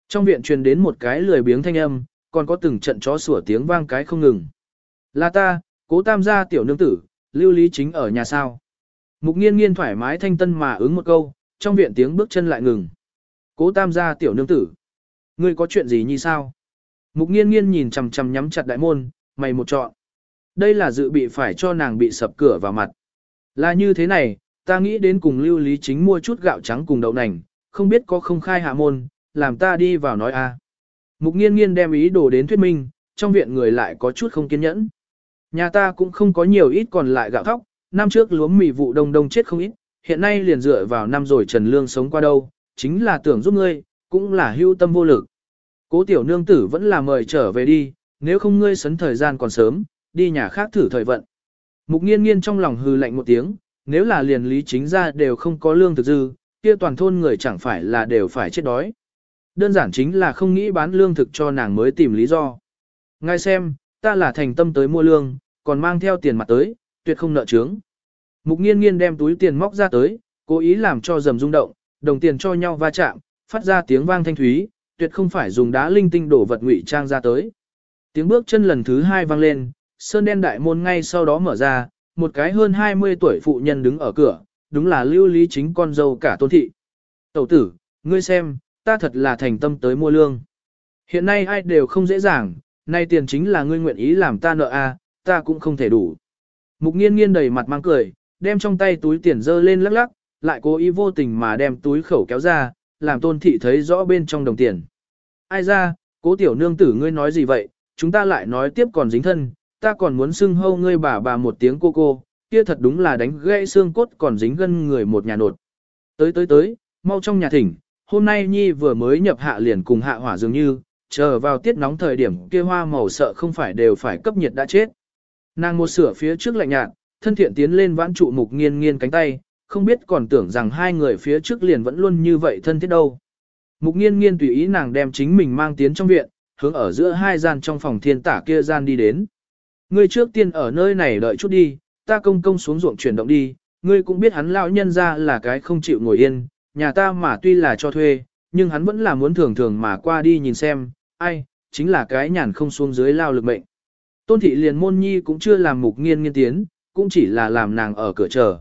Trong viện truyền đến một cái lười biếng thanh âm, còn có từng trận chó sủa tiếng vang cái không ngừng. Là ta, cố tam gia tiểu nương tử, lưu lý chính ở nhà sao. Mục nghiên nghiên thoải mái thanh tân mà ứng một câu, trong viện tiếng bước chân lại ngừng. Cố tam gia tiểu nương tử. Ngươi có chuyện gì như sao? Mục nghiên nghiên nhìn chằm chằm nhắm chặt đại môn, mày một chọn. Đây là dự bị phải cho nàng bị sập cửa vào mặt. Là như thế này, ta nghĩ đến cùng lưu lý chính mua chút gạo trắng cùng đậu nành, không biết có không khai hạ môn, làm ta đi vào nói a. Mục nghiên nghiên đem ý đồ đến thuyết minh, trong viện người lại có chút không kiên nhẫn. Nhà ta cũng không có nhiều ít còn lại gạo thóc, năm trước lúa mì vụ đông đông chết không ít, hiện nay liền dựa vào năm rồi Trần Lương sống qua đâu, chính là tưởng giúp ngươi, cũng là hưu tâm vô lực. Cố tiểu nương tử vẫn là mời trở về đi, nếu không ngươi sấn thời gian còn sớm, đi nhà khác thử thời vận. Mục nghiên nghiên trong lòng hư lạnh một tiếng, nếu là liền lý chính ra đều không có lương thực dư, kia toàn thôn người chẳng phải là đều phải chết đói. Đơn giản chính là không nghĩ bán lương thực cho nàng mới tìm lý do. Ngay xem, ta là thành tâm tới mua lương, còn mang theo tiền mặt tới, tuyệt không nợ trướng. Mục nghiên nghiên đem túi tiền móc ra tới, cố ý làm cho dầm rung động, đồng tiền cho nhau va chạm, phát ra tiếng vang thanh thúy, tuyệt không phải dùng đá linh tinh đổ vật ngụy trang ra tới. Tiếng bước chân lần thứ hai vang lên, sơn đen đại môn ngay sau đó mở ra, một cái hơn 20 tuổi phụ nhân đứng ở cửa, đúng là lưu lý chính con dâu cả tôn thị. Tẩu tử, ngươi xem, ta thật là thành tâm tới mua lương. Hiện nay ai đều không dễ dàng, nay tiền chính là ngươi nguyện ý làm ta nợ a, ta cũng không thể đủ. Mục nghiên nghiên đầy mặt mang cười, đem trong tay túi tiền dơ lên lắc lắc, lại cố ý vô tình mà đem túi khẩu kéo ra, làm tôn thị thấy rõ bên trong đồng tiền. Ai ra, cố tiểu nương tử ngươi nói gì vậy, chúng ta lại nói tiếp còn dính thân, ta còn muốn xưng hâu ngươi bà bà một tiếng cô cô, kia thật đúng là đánh gãy xương cốt còn dính gân người một nhà nột. Tới tới tới, mau trong nhà thỉnh, hôm nay Nhi vừa mới nhập hạ liền cùng hạ hỏa dường như, chờ vào tiết nóng thời điểm kia hoa màu sợ không phải đều phải cấp nhiệt đã chết. Nàng một sửa phía trước lạnh nhạt, thân thiện tiến lên vãn trụ mục nghiên nghiên cánh tay, không biết còn tưởng rằng hai người phía trước liền vẫn luôn như vậy thân thiết đâu. Mục nghiên nghiên tùy ý nàng đem chính mình mang tiến trong viện, hướng ở giữa hai gian trong phòng thiên tả kia gian đi đến. Ngươi trước tiên ở nơi này đợi chút đi, ta công công xuống ruộng chuyển động đi, ngươi cũng biết hắn lão nhân ra là cái không chịu ngồi yên, nhà ta mà tuy là cho thuê, nhưng hắn vẫn là muốn thường thường mà qua đi nhìn xem, ai, chính là cái nhàn không xuống dưới lao lực mệnh. Tôn thị liền môn nhi cũng chưa làm mục nghiên nghiên tiến, cũng chỉ là làm nàng ở cửa chờ.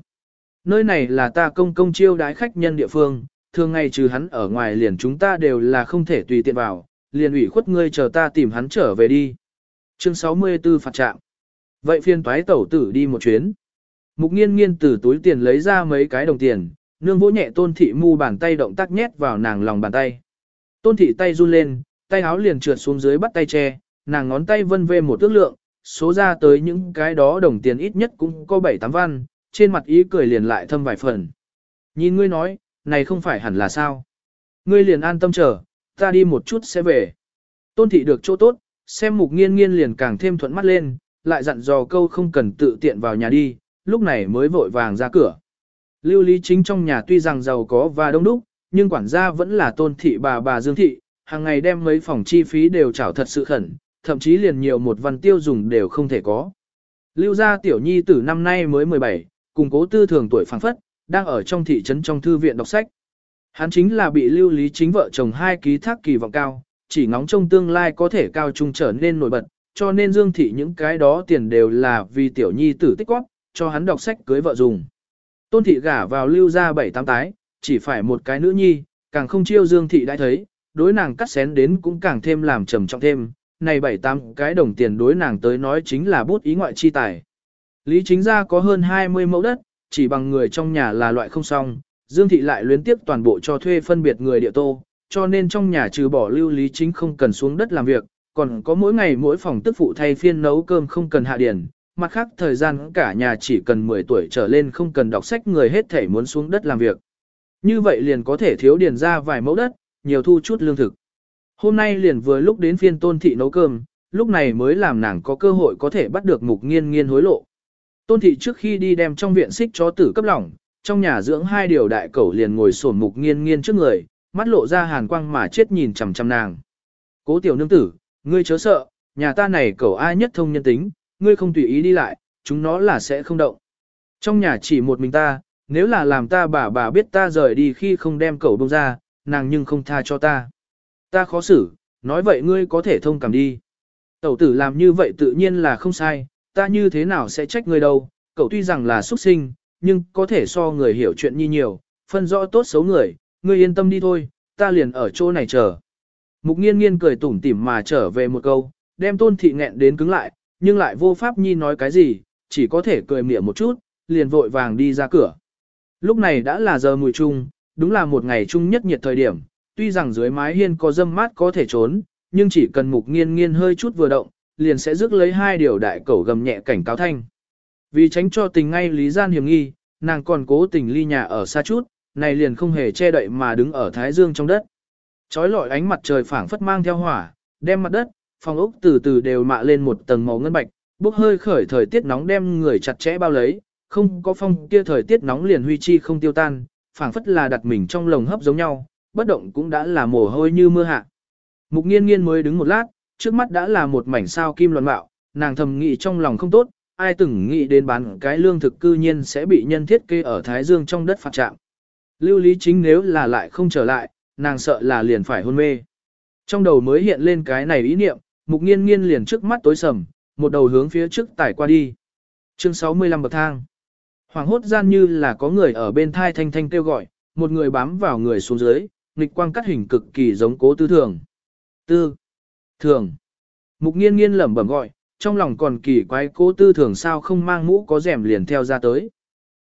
Nơi này là ta công công chiêu đái khách nhân địa phương, thường ngày trừ hắn ở ngoài liền chúng ta đều là không thể tùy tiện vào, liền ủy khuất ngươi chờ ta tìm hắn trở về đi. Chương 64 phạt trạm. Vậy phiên toái tẩu tử đi một chuyến. Mục nghiên nghiên từ túi tiền lấy ra mấy cái đồng tiền, nương vỗ nhẹ tôn thị mu bàn tay động tác nhét vào nàng lòng bàn tay. Tôn thị tay run lên, tay áo liền trượt xuống dưới bắt tay che, nàng ngón tay vân vê một ước lượng, số ra tới những cái đó đồng tiền ít nhất cũng có 7-8 văn, trên mặt ý cười liền lại thâm vài phần. Nhìn ngươi nói, này không phải hẳn là sao. Ngươi liền an tâm chờ, ta đi một chút sẽ về. Tôn thị được chỗ tốt, xem mục nghiên nghiên liền càng thêm thuận mắt lên, lại dặn dò câu không cần tự tiện vào nhà đi, lúc này mới vội vàng ra cửa. Lưu Lý Chính trong nhà tuy rằng giàu có và đông đúc, nhưng quản gia vẫn là tôn thị bà bà Dương Thị, hàng ngày đem mấy phòng chi phí đều trả thật sự khẩn, thậm chí liền nhiều một văn tiêu dùng đều không thể có. Lưu gia tiểu nhi tử năm nay mới 17, cùng cố tư thường tuổi phảng phất, đang ở trong thị trấn trong thư viện đọc sách. Hắn chính là bị lưu lý chính vợ chồng hai ký thác kỳ vọng cao, chỉ ngóng trong tương lai có thể cao trung trở nên nổi bật, cho nên Dương Thị những cái đó tiền đều là vì tiểu nhi tử tích góp, cho hắn đọc sách cưới vợ dùng. Tôn Thị gả vào lưu ra bảy tám tái, chỉ phải một cái nữ nhi, càng không chiêu Dương Thị đã thấy, đối nàng cắt xén đến cũng càng thêm làm trầm trọng thêm, này bảy tám cái đồng tiền đối nàng tới nói chính là bút ý ngoại chi tài. Lý chính gia có hơn 20 mẫu đất, chỉ bằng người trong nhà là loại không xong, Dương Thị lại luyến tiếp toàn bộ cho thuê phân biệt người địa tô, cho nên trong nhà trừ bỏ lưu lý chính không cần xuống đất làm việc, còn có mỗi ngày mỗi phòng tức phụ thay phiên nấu cơm không cần hạ điển, mặt khác thời gian cả nhà chỉ cần 10 tuổi trở lên không cần đọc sách người hết thể muốn xuống đất làm việc. Như vậy liền có thể thiếu điền ra vài mẫu đất, nhiều thu chút lương thực. Hôm nay liền vừa lúc đến phiên tôn thị nấu cơm, lúc này mới làm nàng có cơ hội có thể bắt được mục nghiên nghiên hối lộ. Tôn thị trước khi đi đem trong viện xích chó tử cấp lỏng, trong nhà dưỡng hai điều đại cẩu liền ngồi sổn mục nghiên nghiên trước người, mắt lộ ra hàn quang mà chết nhìn chằm chằm nàng. Cố tiểu nương tử, ngươi chớ sợ, nhà ta này cẩu ai nhất thông nhân tính, ngươi không tùy ý đi lại, chúng nó là sẽ không động. Trong nhà chỉ một mình ta, nếu là làm ta bà bà biết ta rời đi khi không đem cẩu bông ra, nàng nhưng không tha cho ta. Ta khó xử, nói vậy ngươi có thể thông cảm đi. Tẩu tử làm như vậy tự nhiên là không sai, ta như thế nào sẽ trách ngươi đâu, cậu tuy rằng là xuất sinh, nhưng có thể so người hiểu chuyện như nhiều, phân rõ tốt xấu người, ngươi yên tâm đi thôi, ta liền ở chỗ này chờ. Mục nghiên nghiên cười tủm tỉm mà trở về một câu, đem tôn thị nghẹn đến cứng lại, nhưng lại vô pháp nhi nói cái gì, chỉ có thể cười mỉa một chút, liền vội vàng đi ra cửa. Lúc này đã là giờ mùi chung, đúng là một ngày chung nhất nhiệt thời điểm, tuy rằng dưới mái hiên có dâm mát có thể trốn, nhưng chỉ cần mục nghiên nghiên hơi chút vừa động, liền sẽ rước lấy hai điều đại cẩu gầm nhẹ cảnh cáo thanh. Vì tránh cho tình ngay lý gian hiểm nghi, nàng còn cố tình ly nhà ở xa chút, này liền không hề che đậy mà đứng ở thái dương trong đất. Chói lọi ánh mặt trời phảng phất mang theo hỏa, đem mặt đất, phòng ốc từ từ đều mạ lên một tầng màu ngân bạch, bốc hơi khởi thời tiết nóng đem người chặt chẽ bao lấy, không có phong kia thời tiết nóng liền huy chi không tiêu tan, phảng phất là đặt mình trong lồng hấp giống nhau, bất động cũng đã là mồ hôi như mưa hạ. Mục nghiên nghiên mới đứng một lát, trước mắt đã là một mảnh sao kim loạn bạo, nàng thầm nghĩ trong lòng không tốt, ai từng nghĩ đến bán cái lương thực cư nhiên sẽ bị nhân thiết kê ở Thái Dương trong đất phạt trạm. Lưu Lý Chính nếu là lại không trở lại, nàng sợ là liền phải hôn mê. Trong đầu mới hiện lên cái này ý niệm, mục nghiên nghiên liền trước mắt tối sầm, một đầu hướng phía trước tải qua đi. Chương 65 bậc thang. Hoàng hốt gian như là có người ở bên thai thanh thanh kêu gọi, một người bám vào người xuống dưới, nghịch quang cắt hình cực kỳ giống cố tư thường. Tư. Thường. Mục nghiên nghiên lẩm bẩm gọi, trong lòng còn kỳ quái cố tư thường sao không mang mũ có rèm liền theo ra tới.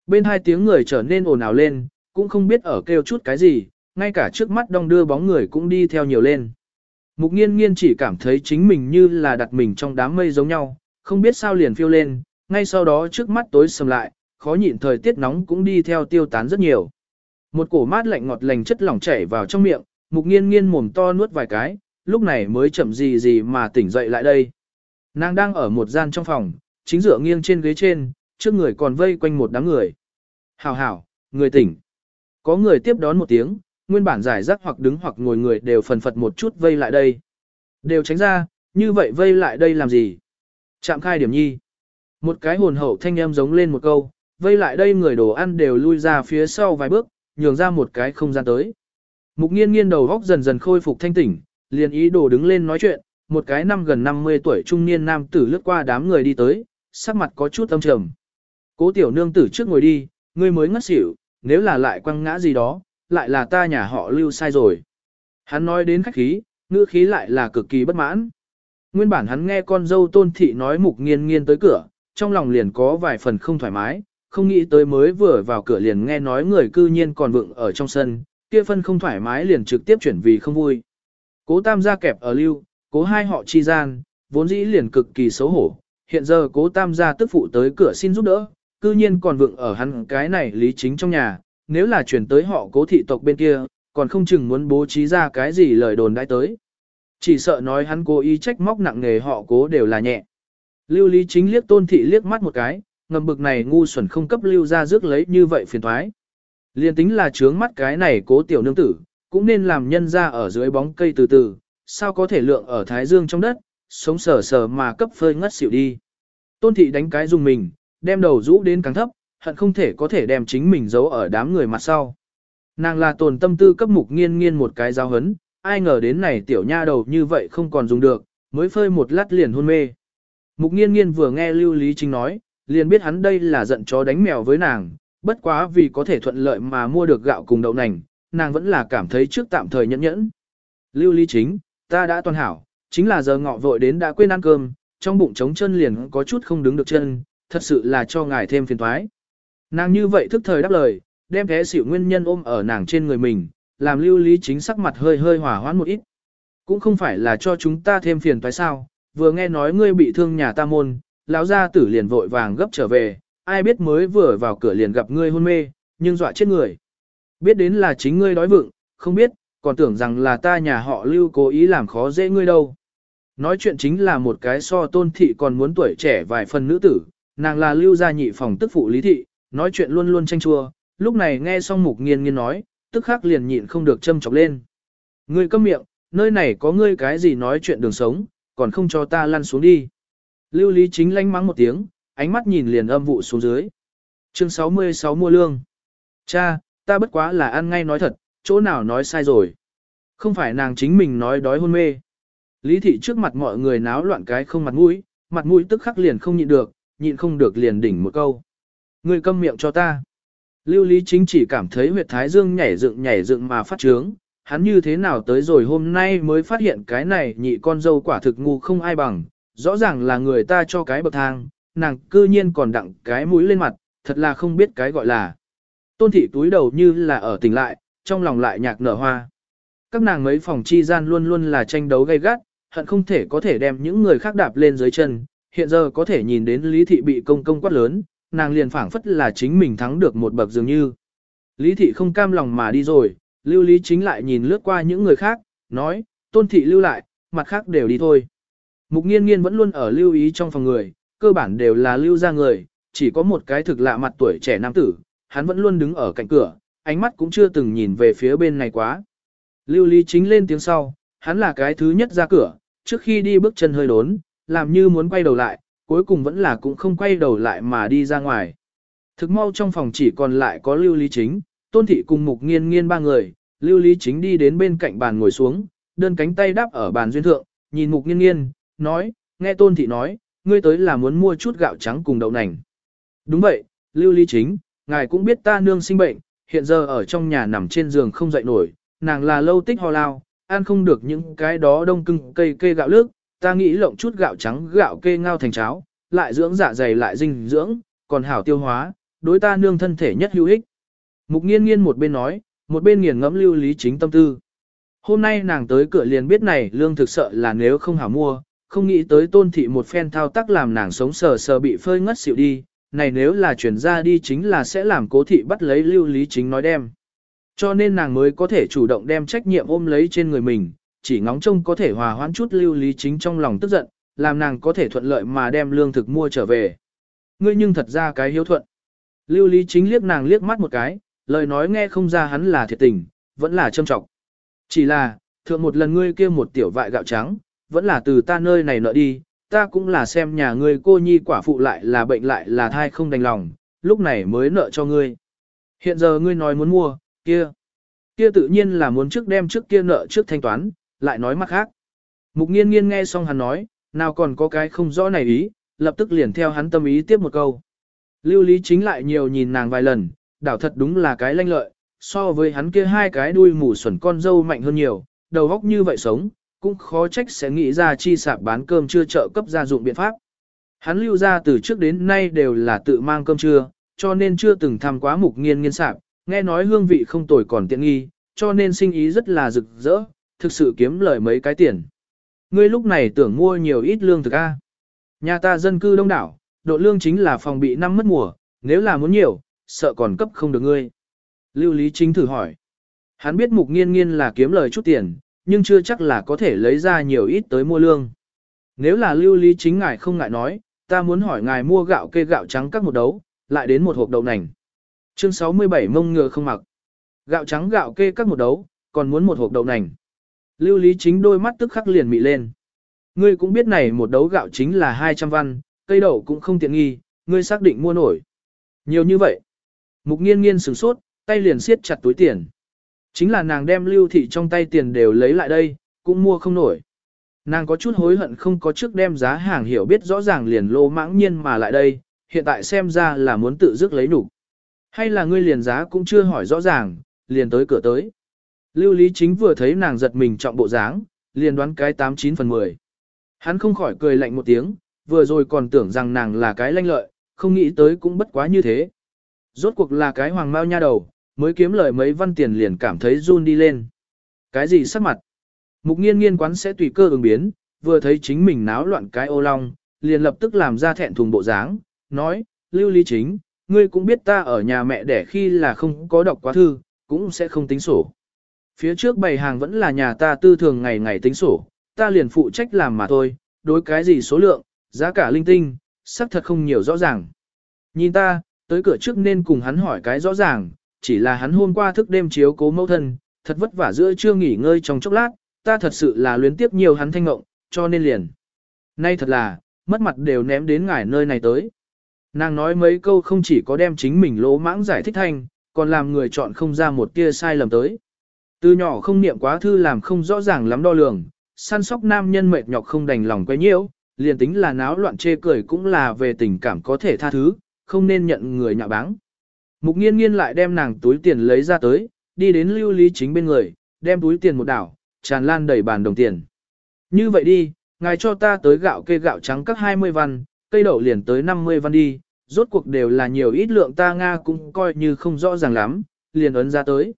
Bên hai tiếng người trở nên ồn ào lên, cũng không biết ở kêu chút cái gì, ngay cả trước mắt đong đưa bóng người cũng đi theo nhiều lên. Mục nghiên nghiên chỉ cảm thấy chính mình như là đặt mình trong đám mây giống nhau, không biết sao liền phiêu lên, ngay sau đó trước mắt tối sầm lại, khó nhịn thời tiết nóng cũng đi theo tiêu tán rất nhiều. Một cổ mát lạnh ngọt lành chất lỏng chảy vào trong miệng, mục nghiên nghiên mồm to nuốt vài cái, lúc này mới chậm gì gì mà tỉnh dậy lại đây. Nàng đang ở một gian trong phòng, chính dựa nghiêng trên ghế trên, trước người còn vây quanh một đám người. Hảo hảo, người tỉnh. Có người tiếp đón một tiếng, nguyên bản giải rác hoặc đứng hoặc ngồi người đều phần phật một chút vây lại đây. Đều tránh ra, như vậy vây lại đây làm gì? Chạm khai điểm nhi. Một cái hồn hậu thanh em giống lên một câu, vây lại đây người đồ ăn đều lui ra phía sau vài bước, nhường ra một cái không gian tới. Mục nghiên nghiên đầu góc dần dần khôi phục thanh tỉnh, liền ý đồ đứng lên nói chuyện, một cái năm gần 50 tuổi trung niên nam tử lướt qua đám người đi tới, sắc mặt có chút âm trầm. Cố tiểu nương tử trước ngồi đi, ngươi mới ngất xỉu, nếu là lại quăng ngã gì đó, lại là ta nhà họ lưu sai rồi. Hắn nói đến khách khí, ngữ khí lại là cực kỳ bất mãn. Nguyên bản hắn nghe con dâu tôn thị nói mục nghiên nghiên tới cửa, trong lòng liền có vài phần không thoải mái, không nghĩ tới mới vừa vào cửa liền nghe nói người cư nhiên còn vựng ở trong sân, kia phân không thoải mái liền trực tiếp chuyển vì không vui. Cố tam gia kẹp ở lưu, cố hai họ chi gian, vốn dĩ liền cực kỳ xấu hổ, hiện giờ cố tam gia tức phụ tới cửa xin giúp đỡ, cư nhiên còn vựng ở hắn cái này lý chính trong nhà, nếu là chuyển tới họ cố thị tộc bên kia, còn không chừng muốn bố trí ra cái gì lời đồn đãi tới. Chỉ sợ nói hắn cố ý trách móc nặng nghề họ cố đều là nhẹ. Lưu Lý Chính liếc tôn thị liếc mắt một cái, ngầm bực này ngu xuẩn không cấp lưu ra rước lấy như vậy phiền thoái. Liên tính là trướng mắt cái này cố tiểu nương tử, cũng nên làm nhân ra ở dưới bóng cây từ từ, sao có thể lượng ở thái dương trong đất, sống sờ sờ mà cấp phơi ngất xỉu đi. Tôn thị đánh cái dùng mình, đem đầu rũ đến càng thấp, hận không thể có thể đem chính mình giấu ở đám người mặt sau. Nàng là tồn tâm tư cấp mục nghiên nghiên một cái giáo hấn, ai ngờ đến này tiểu nha đầu như vậy không còn dùng được, mới phơi một lát liền hôn mê. Mục nghiên nghiên vừa nghe Lưu Lý Chính nói, liền biết hắn đây là giận chó đánh mèo với nàng, bất quá vì có thể thuận lợi mà mua được gạo cùng đậu nành, nàng vẫn là cảm thấy trước tạm thời nhẫn nhẫn. Lưu Lý Chính, ta đã toàn hảo, chính là giờ ngọ vội đến đã quên ăn cơm, trong bụng trống chân liền có chút không đứng được chân, thật sự là cho ngài thêm phiền toái. Nàng như vậy thức thời đáp lời, đem thế xỉu nguyên nhân ôm ở nàng trên người mình, làm lưu lý chính sắc mặt hơi hơi hỏa hoãn một ít. Cũng không phải là cho chúng ta thêm phiền toái sao, vừa nghe nói ngươi bị thương nhà ta môn, lão gia tử liền vội vàng gấp trở về, ai biết mới vừa vào cửa liền gặp ngươi hôn mê, nhưng dọa chết người. Biết đến là chính ngươi đói vựng, không biết, còn tưởng rằng là ta nhà họ lưu cố ý làm khó dễ ngươi đâu. Nói chuyện chính là một cái so tôn thị còn muốn tuổi trẻ vài phần nữ tử, nàng là lưu gia nhị phòng tức phụ lý thị, nói chuyện luôn luôn tranh chua, lúc này nghe xong mục nghiên nghiên nói, tức khắc liền nhịn không được châm chọc lên. Ngươi câm miệng, nơi này có ngươi cái gì nói chuyện đường sống, còn không cho ta lăn xuống đi. Lưu Lý chính lanh mắng một tiếng, ánh mắt nhìn liền âm vụ xuống dưới. Chương 66 mua lương. Cha, ta bất quá là ăn ngay nói thật, chỗ nào nói sai rồi. Không phải nàng chính mình nói đói hôn mê. Lý thị trước mặt mọi người náo loạn cái không mặt mũi, mặt mũi tức khắc liền không nhịn được, nhịn không được liền đỉnh một câu. Ngươi câm miệng cho ta. Lưu Lý chính chỉ cảm thấy huyệt thái dương nhảy dựng nhảy dựng mà phát trướng, hắn như thế nào tới rồi hôm nay mới phát hiện cái này nhị con dâu quả thực ngu không ai bằng, rõ ràng là người ta cho cái bậc thang, nàng cư nhiên còn đặng cái mũi lên mặt, thật là không biết cái gọi là. Tôn thị túi đầu như là ở tỉnh lại, trong lòng lại nhạc nở hoa. các nàng mấy phòng chi gian luôn luôn là tranh đấu gay gắt, hận không thể có thể đem những người khác đạp lên dưới chân, hiện giờ có thể nhìn đến Lý Thị bị công công quát lớn, nàng liền phảng phất là chính mình thắng được một bậc dường như. Lý Thị không cam lòng mà đi rồi, Lưu Lý chính lại nhìn lướt qua những người khác, nói, Tôn Thị lưu lại, mặt khác đều đi thôi. Mục nghiên nghiên vẫn luôn ở lưu ý trong phòng người, cơ bản đều là lưu ra người, chỉ có một cái thực lạ mặt tuổi trẻ nam tử, hắn vẫn luôn đứng ở cạnh cửa, ánh mắt cũng chưa từng nhìn về phía bên này quá. Lưu Lý chính lên tiếng sau, hắn là cái thứ nhất ra cửa, trước khi đi bước chân hơi đốn, làm như muốn quay đầu lại, cuối cùng vẫn là cũng không quay đầu lại mà đi ra ngoài. Thực mau trong phòng chỉ còn lại có Lưu Lý Chính, Tôn Thị cùng Mục Nghiên Nghiên ba người, Lưu Lý Chính đi đến bên cạnh bàn ngồi xuống, đơn cánh tay đáp ở bàn duyên thượng, nhìn Mục Nghiên Nghiên, nói, nghe Tôn Thị nói, ngươi tới là muốn mua chút gạo trắng cùng đậu nành. Đúng vậy, Lưu Lý Chính, ngài cũng biết ta nương sinh bệnh, hiện giờ ở trong nhà nằm trên giường không dậy nổi, nàng là lâu tích ho lao, ăn không được những cái đó đông cưng cây kê gạo lước, ta nghĩ lộng chút gạo trắng gạo kê ngao thành cháo, lại dưỡng dạ dày lại dinh dưỡng, còn hảo tiêu hóa, đối ta nương thân thể nhất hữu ích. Mục nghiên nghiên một bên nói, một bên nghiền ngẫm lưu lý chính tâm tư. Hôm nay nàng tới cửa liền biết này lương thực sợ là nếu không hảo mua, không nghĩ tới tôn thị một phen thao tác làm nàng sống sờ sờ bị phơi ngất xỉu đi, này nếu là chuyển ra đi chính là sẽ làm cố thị bắt lấy lưu lý chính nói đem. Cho nên nàng mới có thể chủ động đem trách nhiệm ôm lấy trên người mình, chỉ ngóng trông có thể hòa hoãn chút lưu lý chính trong lòng tức giận, làm nàng có thể thuận lợi mà đem lương thực mua trở về. Ngươi nhưng thật ra cái hiếu thuận. Lưu lý chính liếc nàng liếc mắt một cái, lời nói nghe không ra hắn là thiệt tình, vẫn là châm trọng. Chỉ là, thượng một lần ngươi kia một tiểu vại gạo trắng, vẫn là từ ta nơi này nợ đi, ta cũng là xem nhà ngươi cô nhi quả phụ lại là bệnh lại là thai không đành lòng, lúc này mới nợ cho ngươi. Hiện giờ ngươi nói muốn mua, kia. Kia tự nhiên là muốn trước đem trước kia nợ trước thanh toán, lại nói mặt khác. Mục nghiên nghiên nghe xong hắn nói, nào còn có cái không rõ này ý, lập tức liền theo hắn tâm ý tiếp một câu. Lưu Lý chính lại nhiều nhìn nàng vài lần, đảo thật đúng là cái lanh lợi, so với hắn kia hai cái đuôi mù xuẩn con dâu mạnh hơn nhiều, đầu góc như vậy sống, cũng khó trách sẽ nghĩ ra chi sạp bán cơm chưa trợ cấp gia dụng biện pháp. Hắn lưu ra từ trước đến nay đều là tự mang cơm trưa, cho nên chưa từng tham quá mục nghiên nghiên sạp, nghe nói hương vị không tồi còn tiện nghi, cho nên sinh ý rất là rực rỡ, thực sự kiếm lời mấy cái tiền. Ngươi lúc này tưởng mua nhiều ít lương thực a? Nhà ta dân cư đông đảo, độ lương chính là phòng bị năm mất mùa, nếu là muốn nhiều, sợ còn cấp không được ngươi. Lưu Lý Chính thử hỏi. Hắn biết mục nghiên nghiên là kiếm lời chút tiền, nhưng chưa chắc là có thể lấy ra nhiều ít tới mua lương. Nếu là Lưu Lý Chính ngài không ngại nói, ta muốn hỏi ngài mua gạo kê gạo trắng các một đấu, lại đến một hộp đậu nành. Chương 67 mông ngựa không mặc. Gạo trắng gạo kê các một đấu, còn muốn một hộp đậu nành. Lưu Lý Chính đôi mắt tức khắc liền mị lên. Ngươi cũng biết này một đấu gạo chính là 200 văn, cây đậu cũng không tiện nghi, ngươi xác định mua nổi. Nhiều như vậy. Mục nghiên nghiên sửng sốt, tay liền siết chặt túi tiền. Chính là nàng đem lưu thị trong tay tiền đều lấy lại đây, cũng mua không nổi. Nàng có chút hối hận không có trước đem giá hàng hiểu biết rõ ràng liền lô mãng nhiên mà lại đây, hiện tại xem ra là muốn tự dứt lấy đủ. Hay là ngươi liền giá cũng chưa hỏi rõ ràng, liền tới cửa tới. Lưu Lý Chính vừa thấy nàng giật mình trọng bộ dáng, liền đoán cái 89 phần 10. Hắn không khỏi cười lạnh một tiếng, vừa rồi còn tưởng rằng nàng là cái lanh lợi, không nghĩ tới cũng bất quá như thế. Rốt cuộc là cái hoàng mao nha đầu, mới kiếm lời mấy văn tiền liền cảm thấy run đi lên. Cái gì sắc mặt? Mục nghiên nghiên quán sẽ tùy cơ ứng biến, vừa thấy chính mình náo loạn cái ô long, liền lập tức làm ra thẹn thùng bộ dáng, nói, Lưu Lý Chính, ngươi cũng biết ta ở nhà mẹ đẻ khi là không có đọc quá thư, cũng sẽ không tính sổ. Phía trước bày hàng vẫn là nhà ta tư thường ngày ngày tính sổ, ta liền phụ trách làm mà thôi, đối cái gì số lượng, giá cả linh tinh, xác thật không nhiều rõ ràng. Nhìn ta, tới cửa trước nên cùng hắn hỏi cái rõ ràng, chỉ là hắn hôm qua thức đêm chiếu cố mẫu thân, thật vất vả giữa chưa nghỉ ngơi trong chốc lát, ta thật sự là luyến tiếp nhiều hắn thanh ngộng, cho nên liền. Nay thật là, mất mặt đều ném đến ngải nơi này tới. Nàng nói mấy câu không chỉ có đem chính mình lỗ mãng giải thích thanh, còn làm người chọn không ra một tia sai lầm tới. Từ nhỏ không niệm quá thư làm không rõ ràng lắm đo lường, săn sóc nam nhân mệt nhọc không đành lòng quay nhiễu, liền tính là náo loạn chê cười cũng là về tình cảm có thể tha thứ, không nên nhận người nhạ báng. Mục nghiên nghiên lại đem nàng túi tiền lấy ra tới, đi đến lưu lý chính bên người, đem túi tiền một đảo, tràn lan đầy bàn đồng tiền. Như vậy đi, ngài cho ta tới gạo cây gạo trắng các 20 văn, cây đậu liền tới 50 văn đi, rốt cuộc đều là nhiều ít lượng ta Nga cũng coi như không rõ ràng lắm, liền ấn ra tới.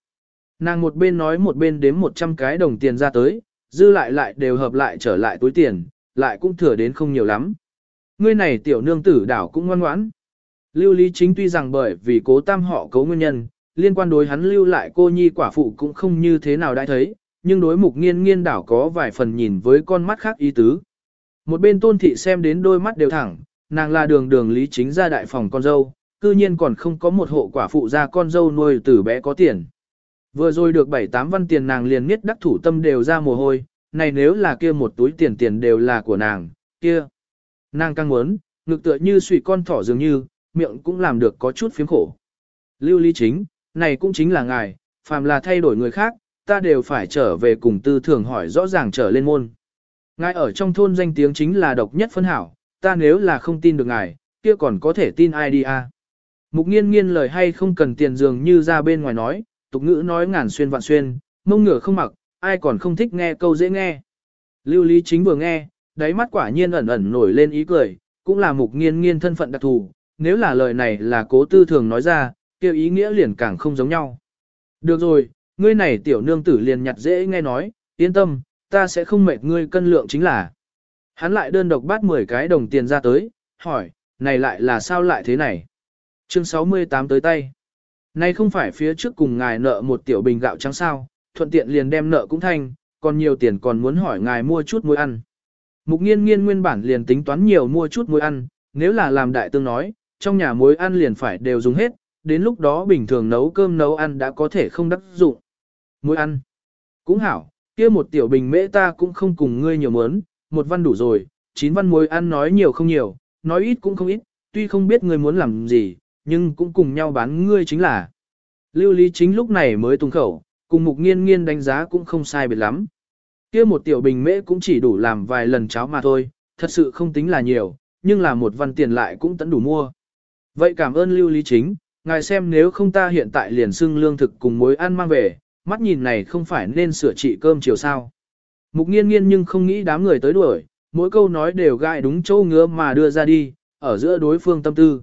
Nàng một bên nói một bên đếm 100 cái đồng tiền ra tới, dư lại lại đều hợp lại trở lại túi tiền, lại cũng thừa đến không nhiều lắm. Ngươi này tiểu nương tử đảo cũng ngoan ngoãn. Lưu Lý Chính tuy rằng bởi vì cố tam họ cấu nguyên nhân, liên quan đối hắn lưu lại cô nhi quả phụ cũng không như thế nào đã thấy, nhưng đối mục nghiên nghiên đảo có vài phần nhìn với con mắt khác ý tứ. Một bên tôn thị xem đến đôi mắt đều thẳng, nàng là đường đường Lý Chính ra đại phòng con dâu, cư nhiên còn không có một hộ quả phụ ra con dâu nuôi từ bé có tiền. Vừa rồi được 7-8 văn tiền nàng liền biết đắc thủ tâm đều ra mồ hôi, này nếu là kia một túi tiền tiền đều là của nàng, kia. Nàng càng muốn, ngực tựa như sủi con thỏ dường như, miệng cũng làm được có chút phiếm khổ. Lưu Lý Chính, này cũng chính là ngài, phàm là thay đổi người khác, ta đều phải trở về cùng tư thường hỏi rõ ràng trở lên môn. Ngài ở trong thôn danh tiếng chính là độc nhất phân hảo, ta nếu là không tin được ngài, kia còn có thể tin ai đi à. Mục nghiên nghiên lời hay không cần tiền dường như ra bên ngoài nói, tục ngữ nói ngàn xuyên vạn xuyên, mông ngửa không mặc, ai còn không thích nghe câu dễ nghe. Lưu Lý Chính vừa nghe, đáy mắt quả nhiên ẩn ẩn nổi lên ý cười, cũng là mục nghiên nghiên thân phận đặc thù, nếu là lời này là cố tư thường nói ra, kêu ý nghĩa liền càng không giống nhau. Được rồi, ngươi này tiểu nương tử liền nhặt dễ nghe nói, yên tâm, ta sẽ không mệt ngươi cân lượng chính là. Hắn lại đơn độc bắt 10 cái đồng tiền ra tới, hỏi, này lại là sao lại thế này? Chương 68 tới tay nay không phải phía trước cùng ngài nợ một tiểu bình gạo trắng sao, thuận tiện liền đem nợ cũng thanh, còn nhiều tiền còn muốn hỏi ngài mua chút muối ăn. Mục nghiên nghiên nguyên bản liền tính toán nhiều mua chút muối ăn, nếu là làm đại tương nói, trong nhà muối ăn liền phải đều dùng hết, đến lúc đó bình thường nấu cơm nấu ăn đã có thể không đắc dụng. Muối ăn. Cũng hảo, kia một tiểu bình mễ ta cũng không cùng ngươi nhiều mớn, một văn đủ rồi, chín văn muối ăn nói nhiều không nhiều, nói ít cũng không ít, tuy không biết ngươi muốn làm gì, nhưng cũng cùng nhau bán ngươi chính là. Lưu Lý Chính lúc này mới tung khẩu, cùng mục nghiên nghiên đánh giá cũng không sai biệt lắm. kia một tiểu bình mễ cũng chỉ đủ làm vài lần cháo mà thôi, thật sự không tính là nhiều, nhưng là một văn tiền lại cũng tận đủ mua. Vậy cảm ơn Lưu Lý Chính, ngài xem nếu không ta hiện tại liền xưng lương thực cùng mối ăn mang về, mắt nhìn này không phải nên sửa trị cơm chiều sao. Mục nghiên nghiên nhưng không nghĩ đám người tới đuổi, mỗi câu nói đều gai đúng chỗ ngứa mà đưa ra đi, ở giữa đối phương tâm tư.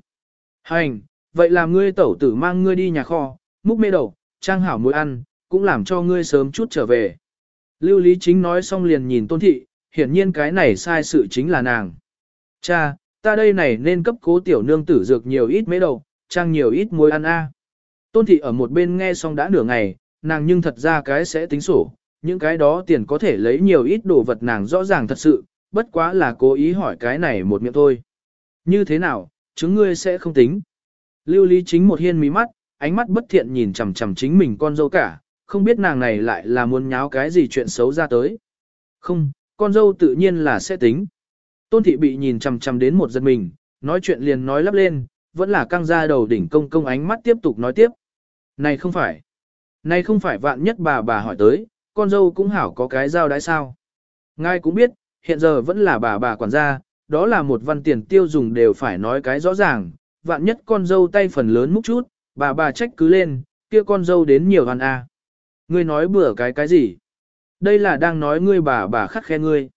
Hành, vậy làm ngươi tẩu tử mang ngươi đi nhà kho, múc mê đầu, trang hảo muối ăn, cũng làm cho ngươi sớm chút trở về. Lưu Lý Chính nói xong liền nhìn Tôn Thị, hiển nhiên cái này sai sự chính là nàng. Cha, ta đây này nên cấp cố tiểu nương tử dược nhiều ít mê đầu, trang nhiều ít muối ăn a. Tôn Thị ở một bên nghe xong đã nửa ngày, nàng nhưng thật ra cái sẽ tính sổ, những cái đó tiền có thể lấy nhiều ít đồ vật nàng rõ ràng thật sự, bất quá là cố ý hỏi cái này một miệng thôi. Như thế nào, chứng ngươi sẽ không tính. Lưu Lý Chính một hiên mí mắt, ánh mắt bất thiện nhìn chằm chằm chính mình con dâu cả, không biết nàng này lại là muốn nháo cái gì chuyện xấu ra tới. Không, con dâu tự nhiên là sẽ tính. Tôn thị bị nhìn chằm chằm đến một giật mình, nói chuyện liền nói lắp lên, vẫn là căng ra đầu đỉnh công công ánh mắt tiếp tục nói tiếp. Này không phải, này không phải vạn nhất bà bà hỏi tới, con dâu cũng hảo có cái giao đái sao. Ngài cũng biết, hiện giờ vẫn là bà bà quản gia, đó là một văn tiền tiêu dùng đều phải nói cái rõ ràng, vạn nhất con dâu tay phần lớn múc chút, bà bà trách cứ lên, kia con dâu đến nhiều hoàn a. À. Ngươi nói bừa cái cái gì? Đây là đang nói ngươi bà bà khắc khe ngươi.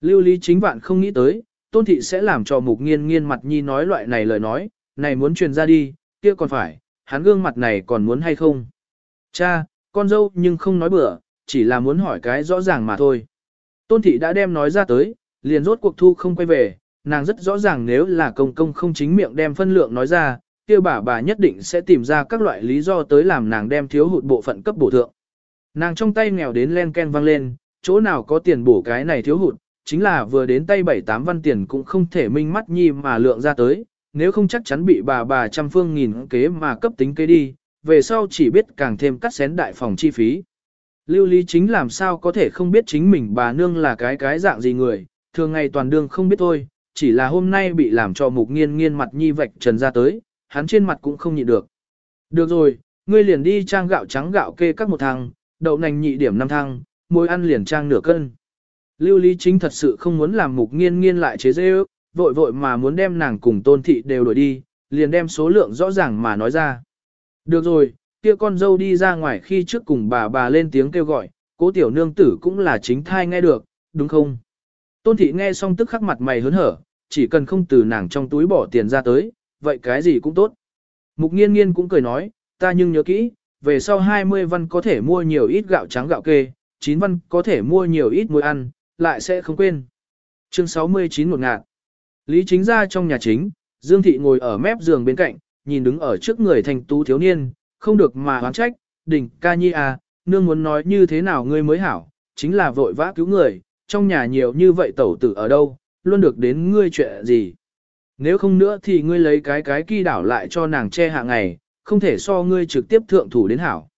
Lưu Lý chính vạn không nghĩ tới, tôn thị sẽ làm cho mục nghiên nghiên mặt nhi nói loại này lời nói, này muốn truyền ra đi, kia còn phải, hắn gương mặt này còn muốn hay không? Cha, con dâu nhưng không nói bừa, chỉ là muốn hỏi cái rõ ràng mà thôi. Tôn thị đã đem nói ra tới, liền rốt cuộc thu không quay về, nàng rất rõ ràng nếu là công công không chính miệng đem phân lượng nói ra, kia bà bà nhất định sẽ tìm ra các loại lý do tới làm nàng đem thiếu hụt bộ phận cấp bổ thượng. Nàng trong tay nghèo đến len ken vang lên, chỗ nào có tiền bổ cái này thiếu hụt, chính là vừa đến tay bảy tám văn tiền cũng không thể minh mắt nhi mà lượng ra tới, nếu không chắc chắn bị bà bà trăm phương nghìn kế mà cấp tính kế đi, về sau chỉ biết càng thêm cắt xén đại phòng chi phí. Lưu Lý chính làm sao có thể không biết chính mình bà nương là cái cái dạng gì người, thường ngày toàn đương không biết thôi, chỉ là hôm nay bị làm cho mục nghiên nghiên mặt nhi vạch trần ra tới, hắn trên mặt cũng không nhịn được. Được rồi, ngươi liền đi trang gạo trắng gạo kê các một thang đậu nành nhị điểm năm thang môi ăn liền trang nửa cân. Lưu Lý Chính thật sự không muốn làm mục nghiên nghiên lại chế dễ ước, vội vội mà muốn đem nàng cùng tôn thị đều đổi đi, liền đem số lượng rõ ràng mà nói ra. Được rồi, kia con dâu đi ra ngoài khi trước cùng bà bà lên tiếng kêu gọi, cố tiểu nương tử cũng là chính thai nghe được, đúng không? Tôn thị nghe xong tức khắc mặt mày hớn hở, chỉ cần không từ nàng trong túi bỏ tiền ra tới, vậy cái gì cũng tốt. Mục nghiên nghiên cũng cười nói, ta nhưng nhớ kỹ, về sau 20 văn có thể mua nhiều ít gạo trắng gạo kê, 9 văn có thể mua nhiều ít muối ăn, lại sẽ không quên. Chương 69 một ngạt. Lý chính ra trong nhà chính, Dương Thị ngồi ở mép giường bên cạnh, nhìn đứng ở trước người thành tú thiếu niên, không được mà oán trách, đỉnh ca nhi à, nương muốn nói như thế nào ngươi mới hảo, chính là vội vã cứu người, trong nhà nhiều như vậy tẩu tử ở đâu, luôn được đến ngươi chuyện gì. Nếu không nữa thì ngươi lấy cái cái kỳ đảo lại cho nàng che hạ ngày, không thể so ngươi trực tiếp thượng thủ đến hảo.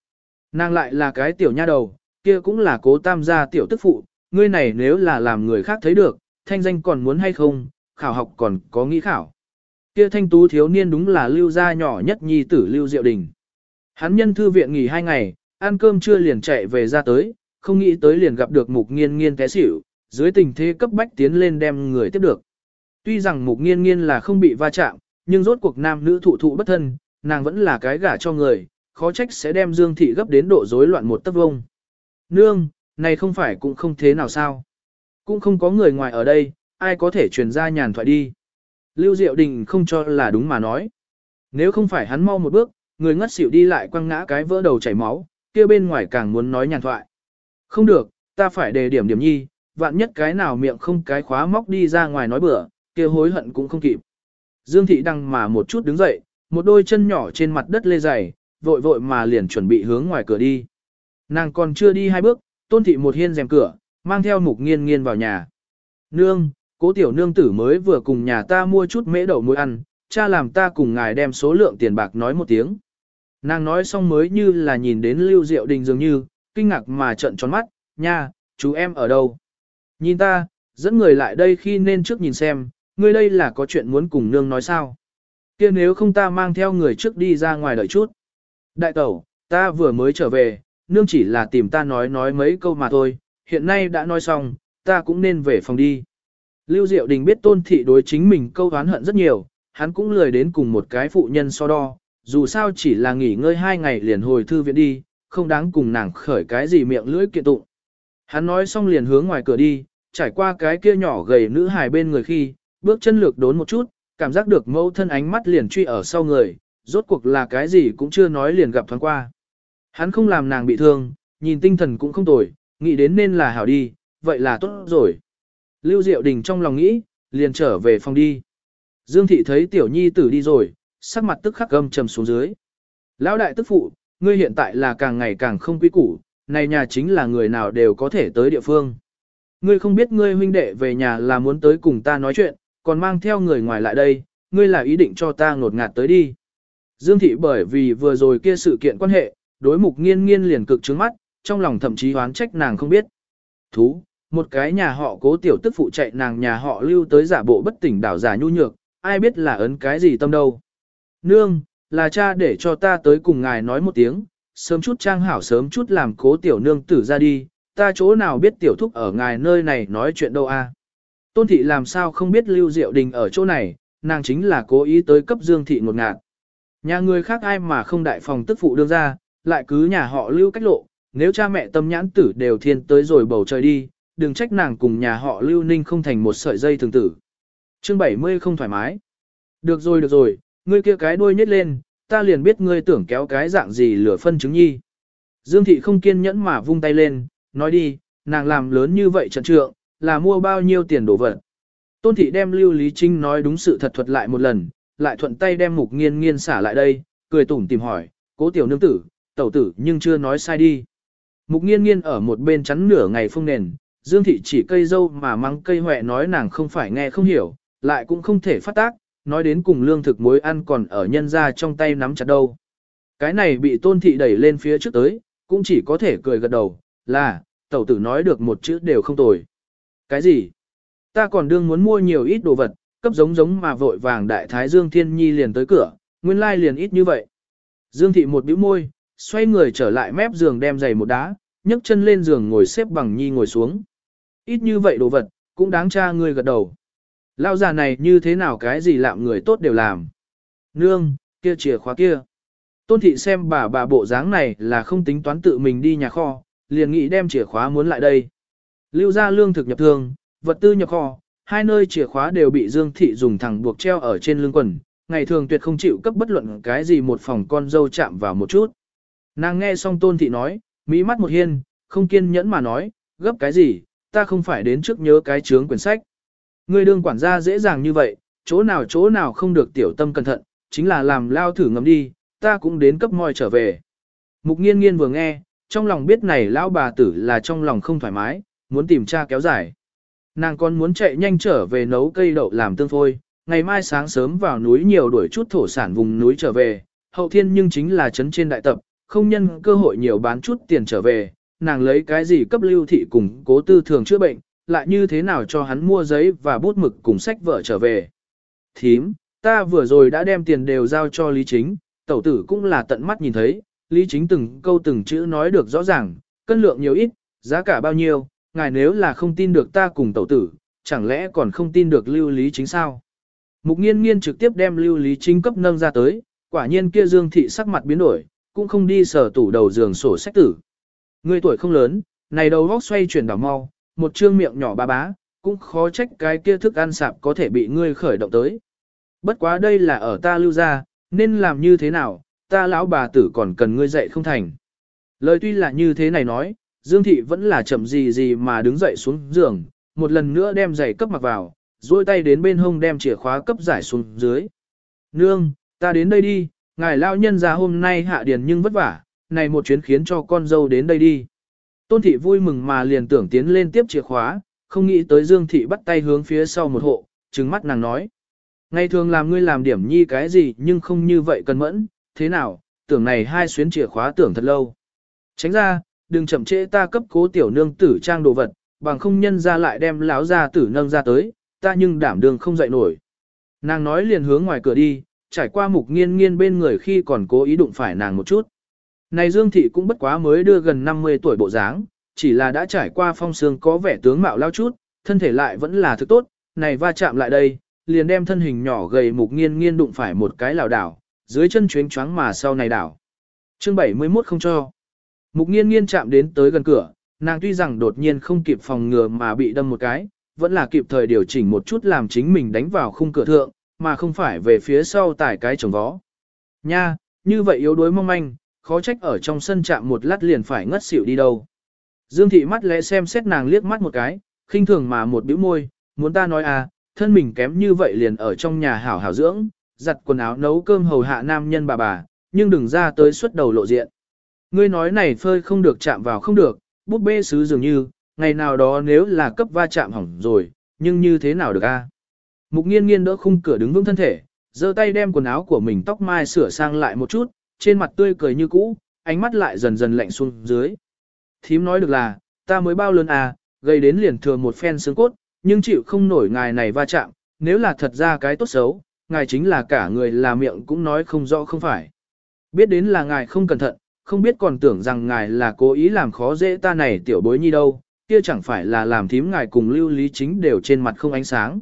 Nàng lại là cái tiểu nha đầu, kia cũng là cố tam gia tiểu tức phụ, ngươi này nếu là làm người khác thấy được, thanh danh còn muốn hay không, khảo học còn có nghĩ khảo. Kia thanh tú thiếu niên đúng là lưu gia nhỏ nhất nhi tử lưu diệu đình. Hắn nhân thư viện nghỉ hai ngày, ăn cơm trưa liền chạy về ra tới, không nghĩ tới liền gặp được mục nghiên nghiên té xỉu, dưới tình thế cấp bách tiến lên đem người tiếp được. Tuy rằng mục nghiên nghiên là không bị va chạm, nhưng rốt cuộc nam nữ thụ thụ bất thân, nàng vẫn là cái gả cho người, khó trách sẽ đem Dương Thị gấp đến độ rối loạn một tấc vông. Nương, này không phải cũng không thế nào sao. Cũng không có người ngoài ở đây, ai có thể truyền ra nhàn thoại đi. Lưu Diệu Đình không cho là đúng mà nói. Nếu không phải hắn mau một bước, người ngất xỉu đi lại quăng ngã cái vỡ đầu chảy máu, kia bên ngoài càng muốn nói nhàn thoại. Không được, ta phải đề điểm điểm nhi, vạn nhất cái nào miệng không cái khóa móc đi ra ngoài nói bừa, kia hối hận cũng không kịp. Dương Thị đăng mà một chút đứng dậy, một đôi chân nhỏ trên mặt đất lê dày, vội vội mà liền chuẩn bị hướng ngoài cửa đi. Nàng còn chưa đi hai bước, tôn thị một hiên rèm cửa, mang theo mục nghiên nghiên vào nhà. Nương, cố tiểu nương tử mới vừa cùng nhà ta mua chút mễ đậu muối ăn, cha làm ta cùng ngài đem số lượng tiền bạc nói một tiếng. Nàng nói xong mới như là nhìn đến lưu diệu đình dường như, kinh ngạc mà trợn tròn mắt, nha, chú em ở đâu? Nhìn ta, dẫn người lại đây khi nên trước nhìn xem, ngươi đây là có chuyện muốn cùng nương nói sao? kia nếu không ta mang theo người trước đi ra ngoài đợi chút. Đại tẩu, ta vừa mới trở về, nương chỉ là tìm ta nói nói mấy câu mà thôi, hiện nay đã nói xong, ta cũng nên về phòng đi. Lưu Diệu Đình biết tôn thị đối chính mình câu oán hận rất nhiều, hắn cũng lười đến cùng một cái phụ nhân so đo, dù sao chỉ là nghỉ ngơi hai ngày liền hồi thư viện đi, không đáng cùng nàng khởi cái gì miệng lưỡi kiện tụng. Hắn nói xong liền hướng ngoài cửa đi, trải qua cái kia nhỏ gầy nữ hài bên người khi, bước chân lược đốn một chút, cảm giác được mẫu thân ánh mắt liền truy ở sau người, rốt cuộc là cái gì cũng chưa nói liền gặp thoáng qua. Hắn không làm nàng bị thương, nhìn tinh thần cũng không tồi, nghĩ đến nên là hảo đi, vậy là tốt rồi. Lưu Diệu Đình trong lòng nghĩ, liền trở về phòng đi. Dương Thị thấy tiểu nhi tử đi rồi, sắc mặt tức khắc gâm trầm xuống dưới. Lão đại tức phụ, ngươi hiện tại là càng ngày càng không quý củ, này nhà chính là người nào đều có thể tới địa phương. Ngươi không biết ngươi huynh đệ về nhà là muốn tới cùng ta nói chuyện, còn mang theo người ngoài lại đây, ngươi là ý định cho ta ngột ngạt tới đi. Dương thị bởi vì vừa rồi kia sự kiện quan hệ, đối mục nghiên nghiên liền cực trướng mắt, trong lòng thậm chí hoán trách nàng không biết. Thú, một cái nhà họ cố tiểu tức phụ chạy nàng nhà họ lưu tới giả bộ bất tỉnh đảo giả nhu nhược, ai biết là ấn cái gì tâm đâu. Nương, là cha để cho ta tới cùng ngài nói một tiếng, sớm chút trang hảo sớm chút làm cố tiểu nương tử ra đi, ta chỗ nào biết tiểu thúc ở ngài nơi này nói chuyện đâu a. Tôn thị làm sao không biết Lưu Diệu Đình ở chỗ này, nàng chính là cố ý tới cấp Dương thị ngột ngạt. Nhà người khác ai mà không đại phòng tức phụ đương ra, lại cứ nhà họ Lưu cách lộ, nếu cha mẹ tâm nhãn tử đều thiên tới rồi bầu trời đi, đừng trách nàng cùng nhà họ Lưu Ninh không thành một sợi dây thường tử. Chương 70 không thoải mái. Được rồi được rồi, ngươi kia cái đuôi nhét lên, ta liền biết ngươi tưởng kéo cái dạng gì lửa phân chứng nhi. Dương thị không kiên nhẫn mà vung tay lên, nói đi, nàng làm lớn như vậy trận trượng, là mua bao nhiêu tiền đồ vật. Tôn thị đem Lưu Lý Trinh nói đúng sự thật thuật lại một lần, lại thuận tay đem mục nghiên nghiên xả lại đây, cười tủm tìm hỏi, cố tiểu nương tử, tẩu tử nhưng chưa nói sai đi. Mục nghiên nghiên ở một bên chắn nửa ngày phong nền, Dương thị chỉ cây dâu mà mắng cây hoẹ nói nàng không phải nghe không hiểu, lại cũng không thể phát tác, nói đến cùng lương thực muối ăn còn ở nhân ra trong tay nắm chặt đâu. Cái này bị tôn thị đẩy lên phía trước tới, cũng chỉ có thể cười gật đầu, là, tẩu tử nói được một chữ đều không tồi. Cái gì? Ta còn đương muốn mua nhiều ít đồ vật, cấp giống giống mà vội vàng đại thái Dương Thiên Nhi liền tới cửa, nguyên lai liền ít như vậy. Dương Thị một bĩu môi, xoay người trở lại mép giường đem giày một đá, nhấc chân lên giường ngồi xếp bằng Nhi ngồi xuống. Ít như vậy đồ vật, cũng đáng cha ngươi gật đầu. Lao già này như thế nào cái gì làm người tốt đều làm. Nương, kia chìa khóa kia. Tôn thị xem bà bà bộ dáng này là không tính toán tự mình đi nhà kho, liền nghĩ đem chìa khóa muốn lại đây. Lưu ra lương thực nhập thương, vật tư nhập kho, hai nơi chìa khóa đều bị Dương Thị dùng thẳng buộc treo ở trên lưng quần, ngày thường tuyệt không chịu cấp bất luận cái gì một phòng con dâu chạm vào một chút. Nàng nghe xong tôn thị nói, mỹ mắt một hiên, không kiên nhẫn mà nói, gấp cái gì, ta không phải đến trước nhớ cái chướng quyển sách. Ngươi đương quản gia dễ dàng như vậy, chỗ nào chỗ nào không được tiểu tâm cẩn thận, chính là làm lao thử ngầm đi, ta cũng đến cấp moi trở về. Mục nghiên nghiên vừa nghe, trong lòng biết này lão bà tử là trong lòng không thoải mái, muốn tìm cha kéo dài. Nàng còn muốn chạy nhanh trở về nấu cây đậu làm tương phôi, ngày mai sáng sớm vào núi nhiều đuổi chút thổ sản vùng núi trở về, hậu thiên nhưng chính là trấn trên đại tập, không nhân cơ hội nhiều bán chút tiền trở về, nàng lấy cái gì cấp lưu thị cùng cố tư thường chữa bệnh, lại như thế nào cho hắn mua giấy và bút mực cùng sách vợ trở về. Thím, ta vừa rồi đã đem tiền đều giao cho Lý Chính, tẩu tử cũng là tận mắt nhìn thấy, Lý Chính từng câu từng chữ nói được rõ ràng, cân lượng nhiều ít, giá cả bao nhiêu, ngài nếu là không tin được ta cùng tẩu tử, chẳng lẽ còn không tin được lưu Lý Chính sao? Mục nghiên nghiên trực tiếp đem lưu Lý Chính cấp nâng ra tới, quả nhiên kia Dương Thị sắc mặt biến đổi, cũng không đi sở tủ đầu giường sổ sách tử. Người tuổi không lớn, này đầu góc xoay chuyển đảo mau, một trương miệng nhỏ ba bá, cũng khó trách cái kia thức ăn sạp có thể bị ngươi khởi động tới. Bất quá đây là ở ta lưu ra, nên làm như thế nào, ta lão bà tử còn cần ngươi dạy không thành. Lời tuy là như thế này nói, Dương Thị vẫn là chậm gì gì mà đứng dậy xuống giường, một lần nữa đem giày cấp mặc vào, duỗi tay đến bên hông đem chìa khóa cấp giải xuống dưới. Nương, ta đến đây đi, ngài lão nhân ra hôm nay hạ điền nhưng vất vả, này một chuyến khiến cho con dâu đến đây đi. Tôn thị vui mừng mà liền tưởng tiến lên tiếp chìa khóa, không nghĩ tới Dương thị bắt tay hướng phía sau một hộ, trừng mắt nàng nói. Ngày thường làm ngươi làm điểm nhi cái gì nhưng không như vậy cần mẫn, thế nào, tưởng này hai xuyến chìa khóa tưởng thật lâu. Tránh ra, đừng chậm trễ ta cấp cố tiểu nương tử trang đồ vật, bằng không nhân ra lại đem lão gia tử nâng ra tới, ta nhưng đảm đường không dậy nổi. Nàng nói liền hướng ngoài cửa đi, trải qua mục nghiên nghiên bên người khi còn cố ý đụng phải nàng một chút. Này Dương Thị cũng bất quá mới đưa gần 50 tuổi bộ dáng, chỉ là đã trải qua phong sương có vẻ tướng mạo lao chút, thân thể lại vẫn là thứ tốt, này va chạm lại đây, liền đem thân hình nhỏ gầy mục nghiên nghiên đụng phải một cái lảo đảo, dưới chân chuyến choáng mà sau này đảo. Chương 71 không cho. Mục nghiên nghiên chạm đến tới gần cửa, nàng tuy rằng đột nhiên không kịp phòng ngừa mà bị đâm một cái, vẫn là kịp thời điều chỉnh một chút làm chính mình đánh vào khung cửa thượng, mà không phải về phía sau tải cái chồng vó. Nha, như vậy yếu đuối mong manh, khó trách ở trong sân chạm một lát liền phải ngất xỉu đi đâu. Dương thị mắt lẽ xem xét nàng liếc mắt một cái, khinh thường mà một bĩu môi, muốn ta nói à, thân mình kém như vậy liền ở trong nhà hảo hảo dưỡng, giặt quần áo nấu cơm hầu hạ nam nhân bà bà, nhưng đừng ra tới suốt đầu lộ diện. Ngươi nói này phơi không được chạm vào không được, bút bê sứ dường như, ngày nào đó nếu là cấp va chạm hỏng rồi, nhưng như thế nào được a? Mục nghiên nghiên đỡ khung cửa đứng vững thân thể, giơ tay đem quần áo của mình tóc mai sửa sang lại một chút, trên mặt tươi cười như cũ, ánh mắt lại dần dần lạnh xuống dưới. Thím nói được là, ta mới bao lớn à, gây đến liền thừa một phen xương cốt, nhưng chịu không nổi ngài này va chạm, nếu là thật ra cái tốt xấu, ngài chính là cả người là miệng cũng nói không rõ không phải. Biết đến là ngài không cẩn thận, không biết còn tưởng rằng ngài là cố ý làm khó dễ ta này tiểu bối nhi đâu, kia chẳng phải là làm thím ngài cùng lưu lý chính đều trên mặt không ánh sáng.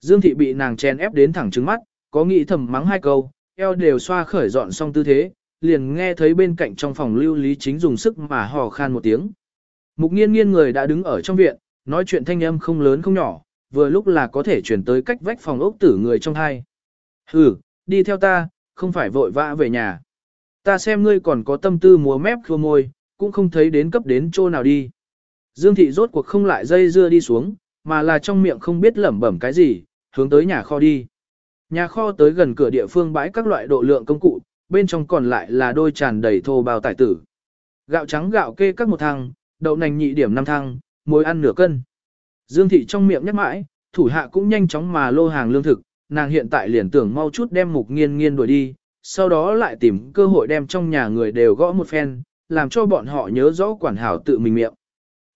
Dương thị bị nàng chen ép đến thẳng trứng mắt, có nghĩ thầm mắng hai câu, eo đều xoa khởi dọn xong tư thế, liền nghe thấy bên cạnh trong phòng lưu lý chính dùng sức mà hò khan một tiếng. Mục nghiên nghiên người đã đứng ở trong viện, nói chuyện thanh âm không lớn không nhỏ, vừa lúc là có thể chuyển tới cách vách phòng ốc tử người trong hai. Hừ, đi theo ta, không phải vội vã về nhà. Ta xem ngươi còn có tâm tư múa mép khua môi, cũng không thấy đến cấp đến chỗ nào đi. Dương thị rốt cuộc không lại dây dưa đi xuống, mà là trong miệng không biết lẩm bẩm cái gì, hướng tới nhà kho đi. Nhà kho tới gần cửa địa phương bãi các loại độ lượng công cụ, bên trong còn lại là đôi tràn đầy thô bao tải tử. Gạo trắng gạo kê các một thang đậu nành nhị điểm năm thang muối ăn nửa cân. Dương thị trong miệng nhắc mãi, thủ hạ cũng nhanh chóng mà lô hàng lương thực, nàng hiện tại liền tưởng mau chút đem mục nghiên nghiên đuổi đi, sau đó lại tìm cơ hội đem trong nhà người đều gõ một phen, làm cho bọn họ nhớ rõ quản hảo tự mình miệng.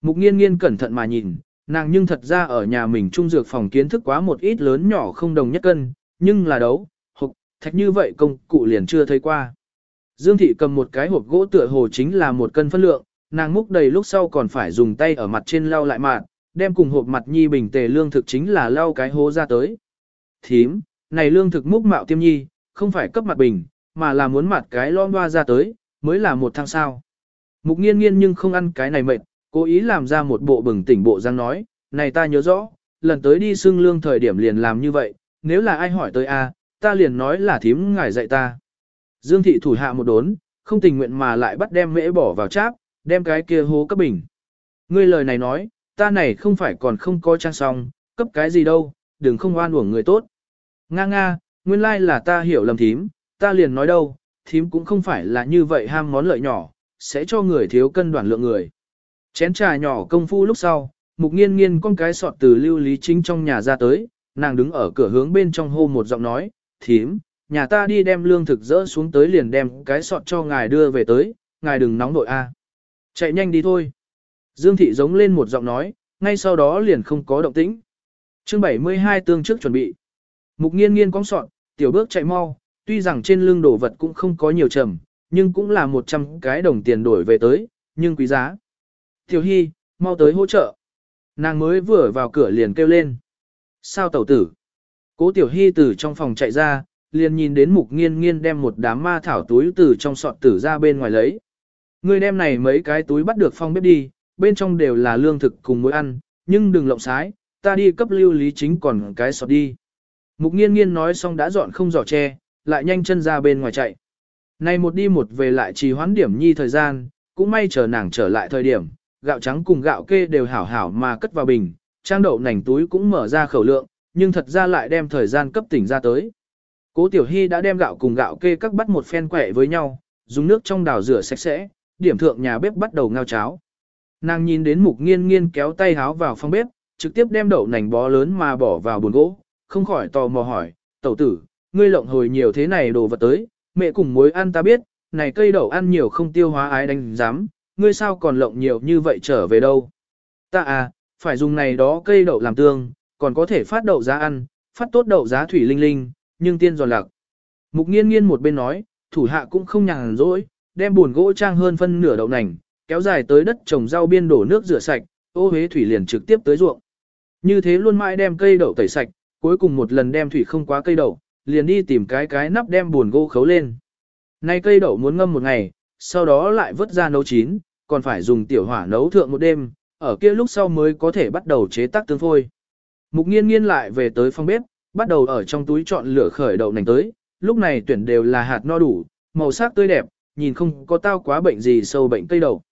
Mục nghiên nghiên cẩn thận mà nhìn, nàng nhưng thật ra ở nhà mình trung dược phòng kiến thức quá một ít lớn nhỏ không đồng nhất cân, nhưng là đấu, hộp, thạch như vậy công cụ liền chưa thấy qua. Dương thị cầm một cái hộp gỗ tựa hồ chính là một cân phân lượng, nàng múc đầy lúc sau còn phải dùng tay ở mặt trên lau lại mạn, đem cùng hộp mặt nhi bình tề lương thực chính là lau cái hố ra tới. Thím, này lương thực múc mạo tiêm nhi, không phải cấp mặt bình, mà là muốn mặt cái lon hoa ra tới, mới là một thang sao. Mục nghiên nghiên nhưng không ăn cái này mệt, cố ý làm ra một bộ bừng tỉnh bộ răng nói, này ta nhớ rõ, lần tới đi xưng lương thời điểm liền làm như vậy, nếu là ai hỏi tới a, ta liền nói là thím ngài dạy ta. Dương thị thủ hạ một đốn, không tình nguyện mà lại bắt đem mễ bỏ vào cháp, đem cái kia hố cấp bình. Ngươi lời này nói, ta này không phải còn không có trang xong, cấp cái gì đâu, đừng không oan uổng người tốt. Nga nga, nguyên lai là ta hiểu lầm thím, ta liền nói đâu, thím cũng không phải là như vậy ham món lợi nhỏ, sẽ cho người thiếu cân đoản lượng người. Chén trà nhỏ công phu lúc sau, mục nghiên nghiên con cái sọt từ lưu lý chính trong nhà ra tới, nàng đứng ở cửa hướng bên trong hô một giọng nói, thím, nhà ta đi đem lương thực dỡ xuống tới liền đem cái sọt cho ngài đưa về tới, ngài đừng nóng nội a. Chạy nhanh đi thôi. Dương thị giống lên một giọng nói, ngay sau đó liền không có động tĩnh. Chương 72 tương trước chuẩn bị. Mục nghiên nghiên cong sọt, tiểu bước chạy mau, tuy rằng trên lưng đồ vật cũng không có nhiều trầm, nhưng cũng là 100 cái đồng tiền đổi về tới, nhưng quý giá. Tiểu Hy, mau tới hỗ trợ. Nàng mới vừa vào cửa liền kêu lên. Sao tẩu tử? Cố Tiểu Hy từ trong phòng chạy ra, liền nhìn đến mục nghiên nghiên đem một đám ma thảo túi từ trong sọt tử ra bên ngoài lấy. Người đem này mấy cái túi bắt được phong bếp đi, bên trong đều là lương thực cùng muối ăn, nhưng đừng lộng sái, ta đi cấp lưu lý chính còn cái sọt đi. Mục nghiên nghiên nói xong đã dọn không giỏ tre, lại nhanh chân ra bên ngoài chạy. Này một đi một về lại trì hoãn điểm nhi thời gian, cũng may chờ nàng trở lại thời điểm, gạo trắng cùng gạo kê đều hảo hảo mà cất vào bình, trang đậu nành túi cũng mở ra khẩu lượng, nhưng thật ra lại đem thời gian cấp tỉnh ra tới. Cố Tiểu Hy đã đem gạo cùng gạo kê các bắt một phen quẹ với nhau, dùng nước trong đào rửa sạch sẽ, điểm thượng nhà bếp bắt đầu ngao cháo. Nàng nhìn đến mục nghiên nghiên kéo tay háo vào phòng bếp, trực tiếp đem đậu nành bó lớn mà bỏ vào buồn gỗ, không khỏi tò mò hỏi, tẩu tử, ngươi lộng hồi nhiều thế này đồ vật tới, mẹ cùng muối ăn ta biết, này cây đậu ăn nhiều không tiêu hóa ái đánh dám, ngươi sao còn lộng nhiều như vậy trở về đâu. Ta à, phải dùng này đó cây đậu làm tương, còn có thể phát đậu giá ăn, phát tốt đậu giá thủy linh linh, nhưng tiên giòn lạc. Mục nghiên nghiên một bên nói, thủ hạ cũng không nhàn rỗi, đem buồn gỗ trang hơn phân nửa đậu nành, kéo dài tới đất trồng rau biên đổ nước rửa sạch, ô hế thủy liền trực tiếp tới ruộng. Như thế luôn mãi đem cây đậu tẩy sạch, cuối cùng một lần đem thủy không quá cây đậu, liền đi tìm cái cái nắp đem buồn gỗ khấu lên. Nay cây đậu muốn ngâm một ngày, sau đó lại vớt ra nấu chín, còn phải dùng tiểu hỏa nấu thượng một đêm, ở kia lúc sau mới có thể bắt đầu chế tác tương phôi. Mục nghiên nghiên lại về tới phòng bếp, bắt đầu ở trong túi chọn lửa khởi đậu nành tới, lúc này tuyển đều là hạt no đủ, màu sắc tươi đẹp, nhìn không có tao quá bệnh gì sâu bệnh cây đậu.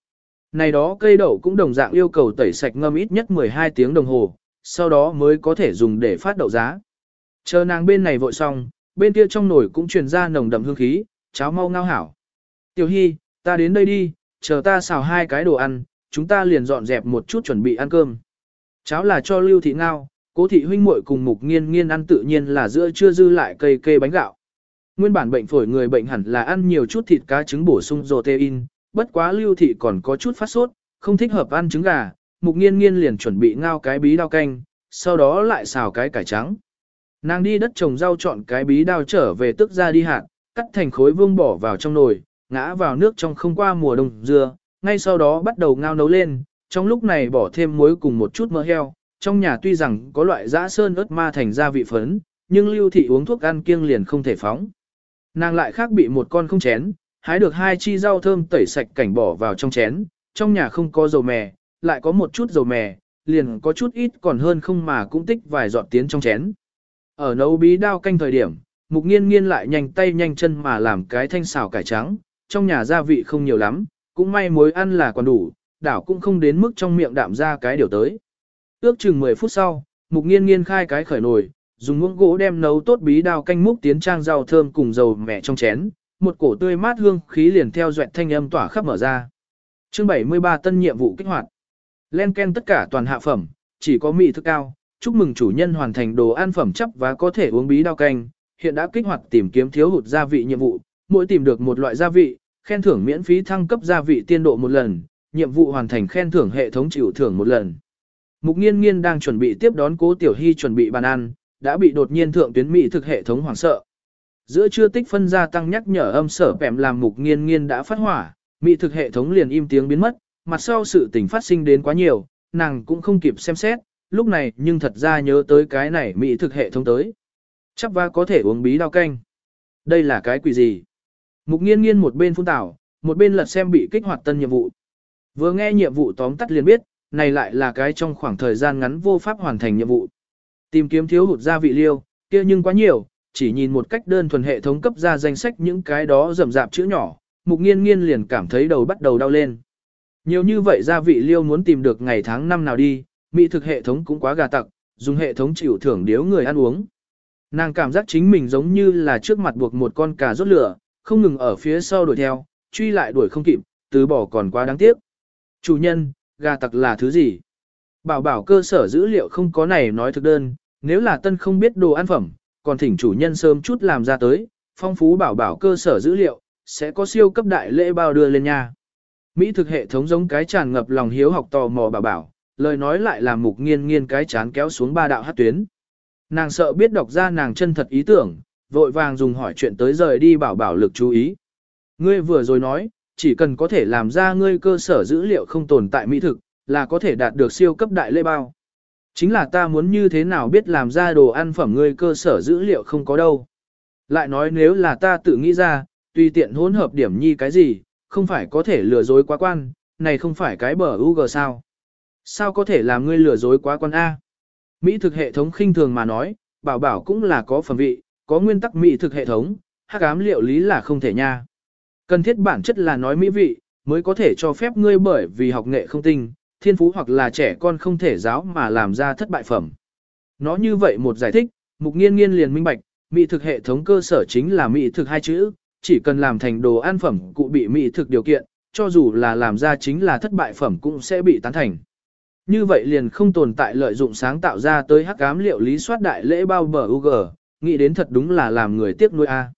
Này đó cây đậu cũng đồng dạng yêu cầu tẩy sạch ngâm ít nhất 12 tiếng đồng hồ, sau đó mới có thể dùng để phát đậu giá. Chờ nàng bên này vội xong, bên kia trong nồi cũng truyền ra nồng đậm hương khí, cháo mau ngao hảo. Tiểu Hy, ta đến đây đi, chờ ta xào hai cái đồ ăn, chúng ta liền dọn dẹp một chút chuẩn bị ăn cơm. Cháo là cho Lưu Thị Ngao, cố thị huynh muội cùng mục nghiên nghiên ăn tự nhiên là giữa chưa dư lại cây kê bánh gạo. Nguyên bản bệnh phổi người bệnh hẳn là ăn nhiều chút thịt cá trứng bổ sung protein, bất quá Lưu Thị còn có chút phát sốt, không thích hợp ăn trứng gà, mục nghiên nghiên liền chuẩn bị ngao cái bí đao canh, sau đó lại xào cái cải trắng. Nàng đi đất trồng rau chọn cái bí đao trở về tức ra đi hạt, cắt thành khối vương bỏ vào trong nồi, ngã vào nước trong không qua mùa đông dưa, ngay sau đó bắt đầu ngao nấu lên, trong lúc này bỏ thêm muối cùng một chút mỡ heo, trong nhà tuy rằng có loại dã sơn ớt ma thành gia vị phấn, nhưng lưu thị uống thuốc ăn kiêng liền không thể phóng. Nàng lại khác bị một con không chén, hái được hai chi rau thơm tẩy sạch cảnh bỏ vào trong chén, trong nhà không có dầu mè, lại có một chút dầu mè, liền có chút ít còn hơn không mà cũng tích vài giọt tiến trong chén. Ở nấu bí đao canh thời điểm, mục nghiên nghiên lại nhanh tay nhanh chân mà làm cái thanh xào cải trắng, trong nhà gia vị không nhiều lắm, cũng may muối ăn là còn đủ, đảo cũng không đến mức trong miệng đạm ra cái điều tới. Ước chừng 10 phút sau, mục nghiên nghiên khai cái khởi nồi, dùng muỗng gỗ đem nấu tốt bí đao canh múc tiến trang rau thơm cùng dầu mẹ trong chén, một cổ tươi mát hương khí liền theo duyệt thanh âm tỏa khắp mở ra. Chương 73 tân nhiệm vụ kích hoạt. Len ken tất cả toàn hạ phẩm, chỉ có mỹ thức cao, chúc mừng chủ nhân hoàn thành đồ ăn phẩm chấp và có thể uống bí đao canh, hiện đã kích hoạt tìm kiếm thiếu hụt gia vị nhiệm vụ, mỗi tìm được một loại gia vị, khen thưởng miễn phí thăng cấp gia vị tiên độ một lần, nhiệm vụ hoàn thành khen thưởng hệ thống chịu thưởng một lần. Mục Nghiên Nghiên đang chuẩn bị tiếp đón Cố Tiểu Hy chuẩn bị bàn ăn, đã bị đột nhiên thượng tuyến mỹ thực hệ thống hoảng sợ. Giữa trưa tích phân gia tăng nhắc nhở âm sở bẻm làm Mục Nghiên Nghiên đã phát hỏa, mỹ thực hệ thống liền im tiếng biến mất, mặt sau sự tình phát sinh đến quá nhiều, nàng cũng không kịp xem xét, lúc này nhưng thật ra nhớ tới cái này mỹ thực hệ thống tới. Chắc va có thể uống bí đao canh. Đây là cái quỷ gì? Mục nghiên nghiên một bên phun tảo, một bên lật xem bị kích hoạt tân nhiệm vụ. Vừa nghe nhiệm vụ tóm tắt liền biết, này lại là cái trong khoảng thời gian ngắn vô pháp hoàn thành nhiệm vụ. Tìm kiếm thiếu hụt gia vị liêu, kia nhưng quá nhiều, chỉ nhìn một cách đơn thuần hệ thống cấp ra danh sách những cái đó rầm rạp chữ nhỏ, mục nghiên nghiên liền cảm thấy đầu bắt đầu đau lên. Nhiều như vậy gia vị liêu muốn tìm được ngày tháng năm nào đi, mỹ thực hệ thống cũng quá gà tặc, dùng hệ thống chịu thưởng điếu người ăn uống. Nàng cảm giác chính mình giống như là trước mặt buộc một con cà rốt lửa, không ngừng ở phía sau đuổi theo, truy lại đuổi không kịp, từ bỏ còn quá đáng tiếc. Chủ nhân, gà tặc là thứ gì? Bảo bảo cơ sở dữ liệu không có này nói thực đơn, nếu là tân không biết đồ ăn phẩm, còn thỉnh chủ nhân sớm chút làm ra tới, phong phú bảo bảo cơ sở dữ liệu, sẽ có siêu cấp đại lễ bao đưa lên nhà. Mỹ thực hệ thống giống cái tràn ngập lòng hiếu học tò mò bảo bảo, lời nói lại làm mục nghiên nghiên cái chán kéo xuống ba đạo hát tuyến. Nàng sợ biết đọc ra nàng chân thật ý tưởng, vội vàng dùng hỏi chuyện tới rời đi bảo bảo lực chú ý. Ngươi vừa rồi nói, chỉ cần có thể làm ra ngươi cơ sở dữ liệu không tồn tại mỹ thực, là có thể đạt được siêu cấp đại lễ bao. Chính là ta muốn như thế nào biết làm ra đồ ăn phẩm ngươi cơ sở dữ liệu không có đâu. Lại nói nếu là ta tự nghĩ ra, tùy tiện hỗn hợp điểm nhi cái gì, không phải có thể lừa dối quá quan, này không phải cái bờ UG sao. Sao có thể làm ngươi lừa dối quá quan A? Mỹ thực hệ thống khinh thường mà nói, bảo bảo cũng là có phẩm vị, có nguyên tắc mỹ thực hệ thống, hắc ám liệu lý là không thể nha. Cần thiết bản chất là nói mỹ vị, mới có thể cho phép ngươi bởi vì học nghệ không tinh, thiên phú hoặc là trẻ con không thể giáo mà làm ra thất bại phẩm. Nó như vậy một giải thích, mục nghiên nghiên liền minh bạch, mỹ thực hệ thống cơ sở chính là mỹ thực hai chữ, chỉ cần làm thành đồ ăn phẩm cụ bị mỹ thực điều kiện, cho dù là làm ra chính là thất bại phẩm cũng sẽ bị tán thành. Như vậy liền không tồn tại lợi dụng sáng tạo ra tới hắc ám liệu lý soát đại lễ bao bờ UG, nghĩ đến thật đúng là làm người tiếc nuôi A.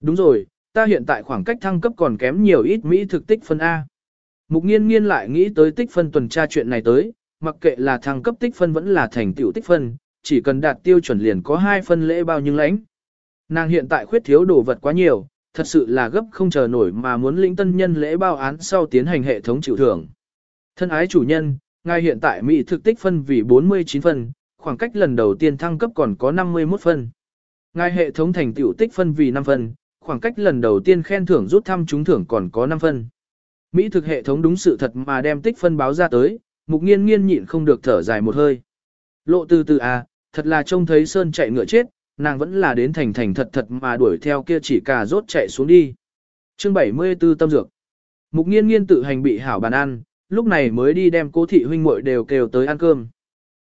Đúng rồi, ta hiện tại khoảng cách thăng cấp còn kém nhiều ít Mỹ thực tích phân A. Mục nghiên nghiên lại nghĩ tới tích phân tuần tra chuyện này tới, mặc kệ là thăng cấp tích phân vẫn là thành tựu tích phân, chỉ cần đạt tiêu chuẩn liền có hai phân lễ bao nhiêu lãnh. Nàng hiện tại khuyết thiếu đồ vật quá nhiều, thật sự là gấp không chờ nổi mà muốn lĩnh tân nhân lễ bao án sau tiến hành hệ thống chịu thưởng. Thân ái chủ nhân, ngài hiện tại Mỹ thực tích phân vì 49 phân, khoảng cách lần đầu tiên thăng cấp còn có 51 phân. Ngài hệ thống thành tựu tích phân vì 5 phân, khoảng cách lần đầu tiên khen thưởng rút thăm trúng thưởng còn có 5 phân. Mỹ thực hệ thống đúng sự thật mà đem tích phân báo ra tới, mục nghiên nghiên nhịn không được thở dài một hơi. Lộ từ từ à, thật là trông thấy Sơn chạy ngựa chết, nàng vẫn là đến thành thành thật thật mà đuổi theo kia chỉ cà rốt chạy xuống đi. Chương 74 tâm dược. Mục nghiên nghiên tự hành bị hảo bàn ăn, lúc này mới đi đem cố thị huynh muội đều kêu tới ăn cơm.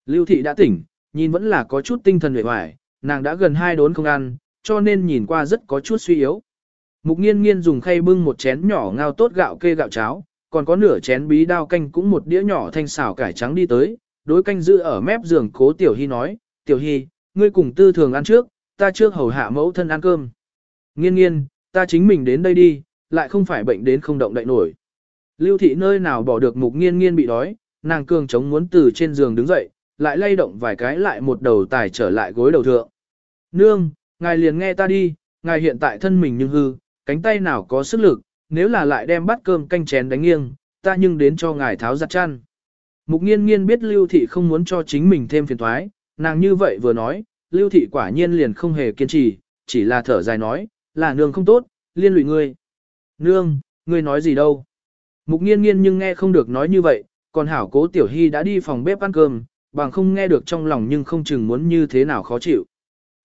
Lưu thị đã tỉnh, nhìn vẫn là có chút tinh thần vẻ hoài, nàng đã gần hai đốn không ăn, cho nên nhìn qua rất có chút suy yếu. Mục nghiên nghiên dùng khay bưng một chén nhỏ ngao tốt gạo kê gạo cháo, còn có nửa chén bí đao canh cũng một đĩa nhỏ thanh xào cải trắng đi tới, đối canh giữ ở mép giường cố tiểu hy nói, tiểu hy, ngươi cùng tư thường ăn trước, ta trước hầu hạ mẫu thân ăn cơm. Nghiên nghiên, ta chính mình đến đây đi, lại không phải bệnh đến không động đậy nổi. Lưu thị nơi nào bỏ được mục nghiên nghiên bị đói, nàng cường chống muốn từ trên giường đứng dậy, lại lay động vài cái lại một đầu tài trở lại gối đầu thượng. Nương, ngài liền nghe ta đi, ngài hiện tại thân mình nhưng hư, cánh tay nào có sức lực, nếu là lại đem bát cơm canh chén đánh nghiêng, ta nhưng đến cho ngài tháo giặt chăn. Mục nghiên nghiên biết lưu thị không muốn cho chính mình thêm phiền thoái, nàng như vậy vừa nói, lưu thị quả nhiên liền không hề kiên trì, chỉ là thở dài nói, là nương không tốt, liên lụy ngươi. Nương, ngươi nói gì đâu? Mục nghiên nghiên nhưng nghe không được nói như vậy, còn hảo cố tiểu hy đã đi phòng bếp ăn cơm, bằng không nghe được trong lòng nhưng không chừng muốn như thế nào khó chịu.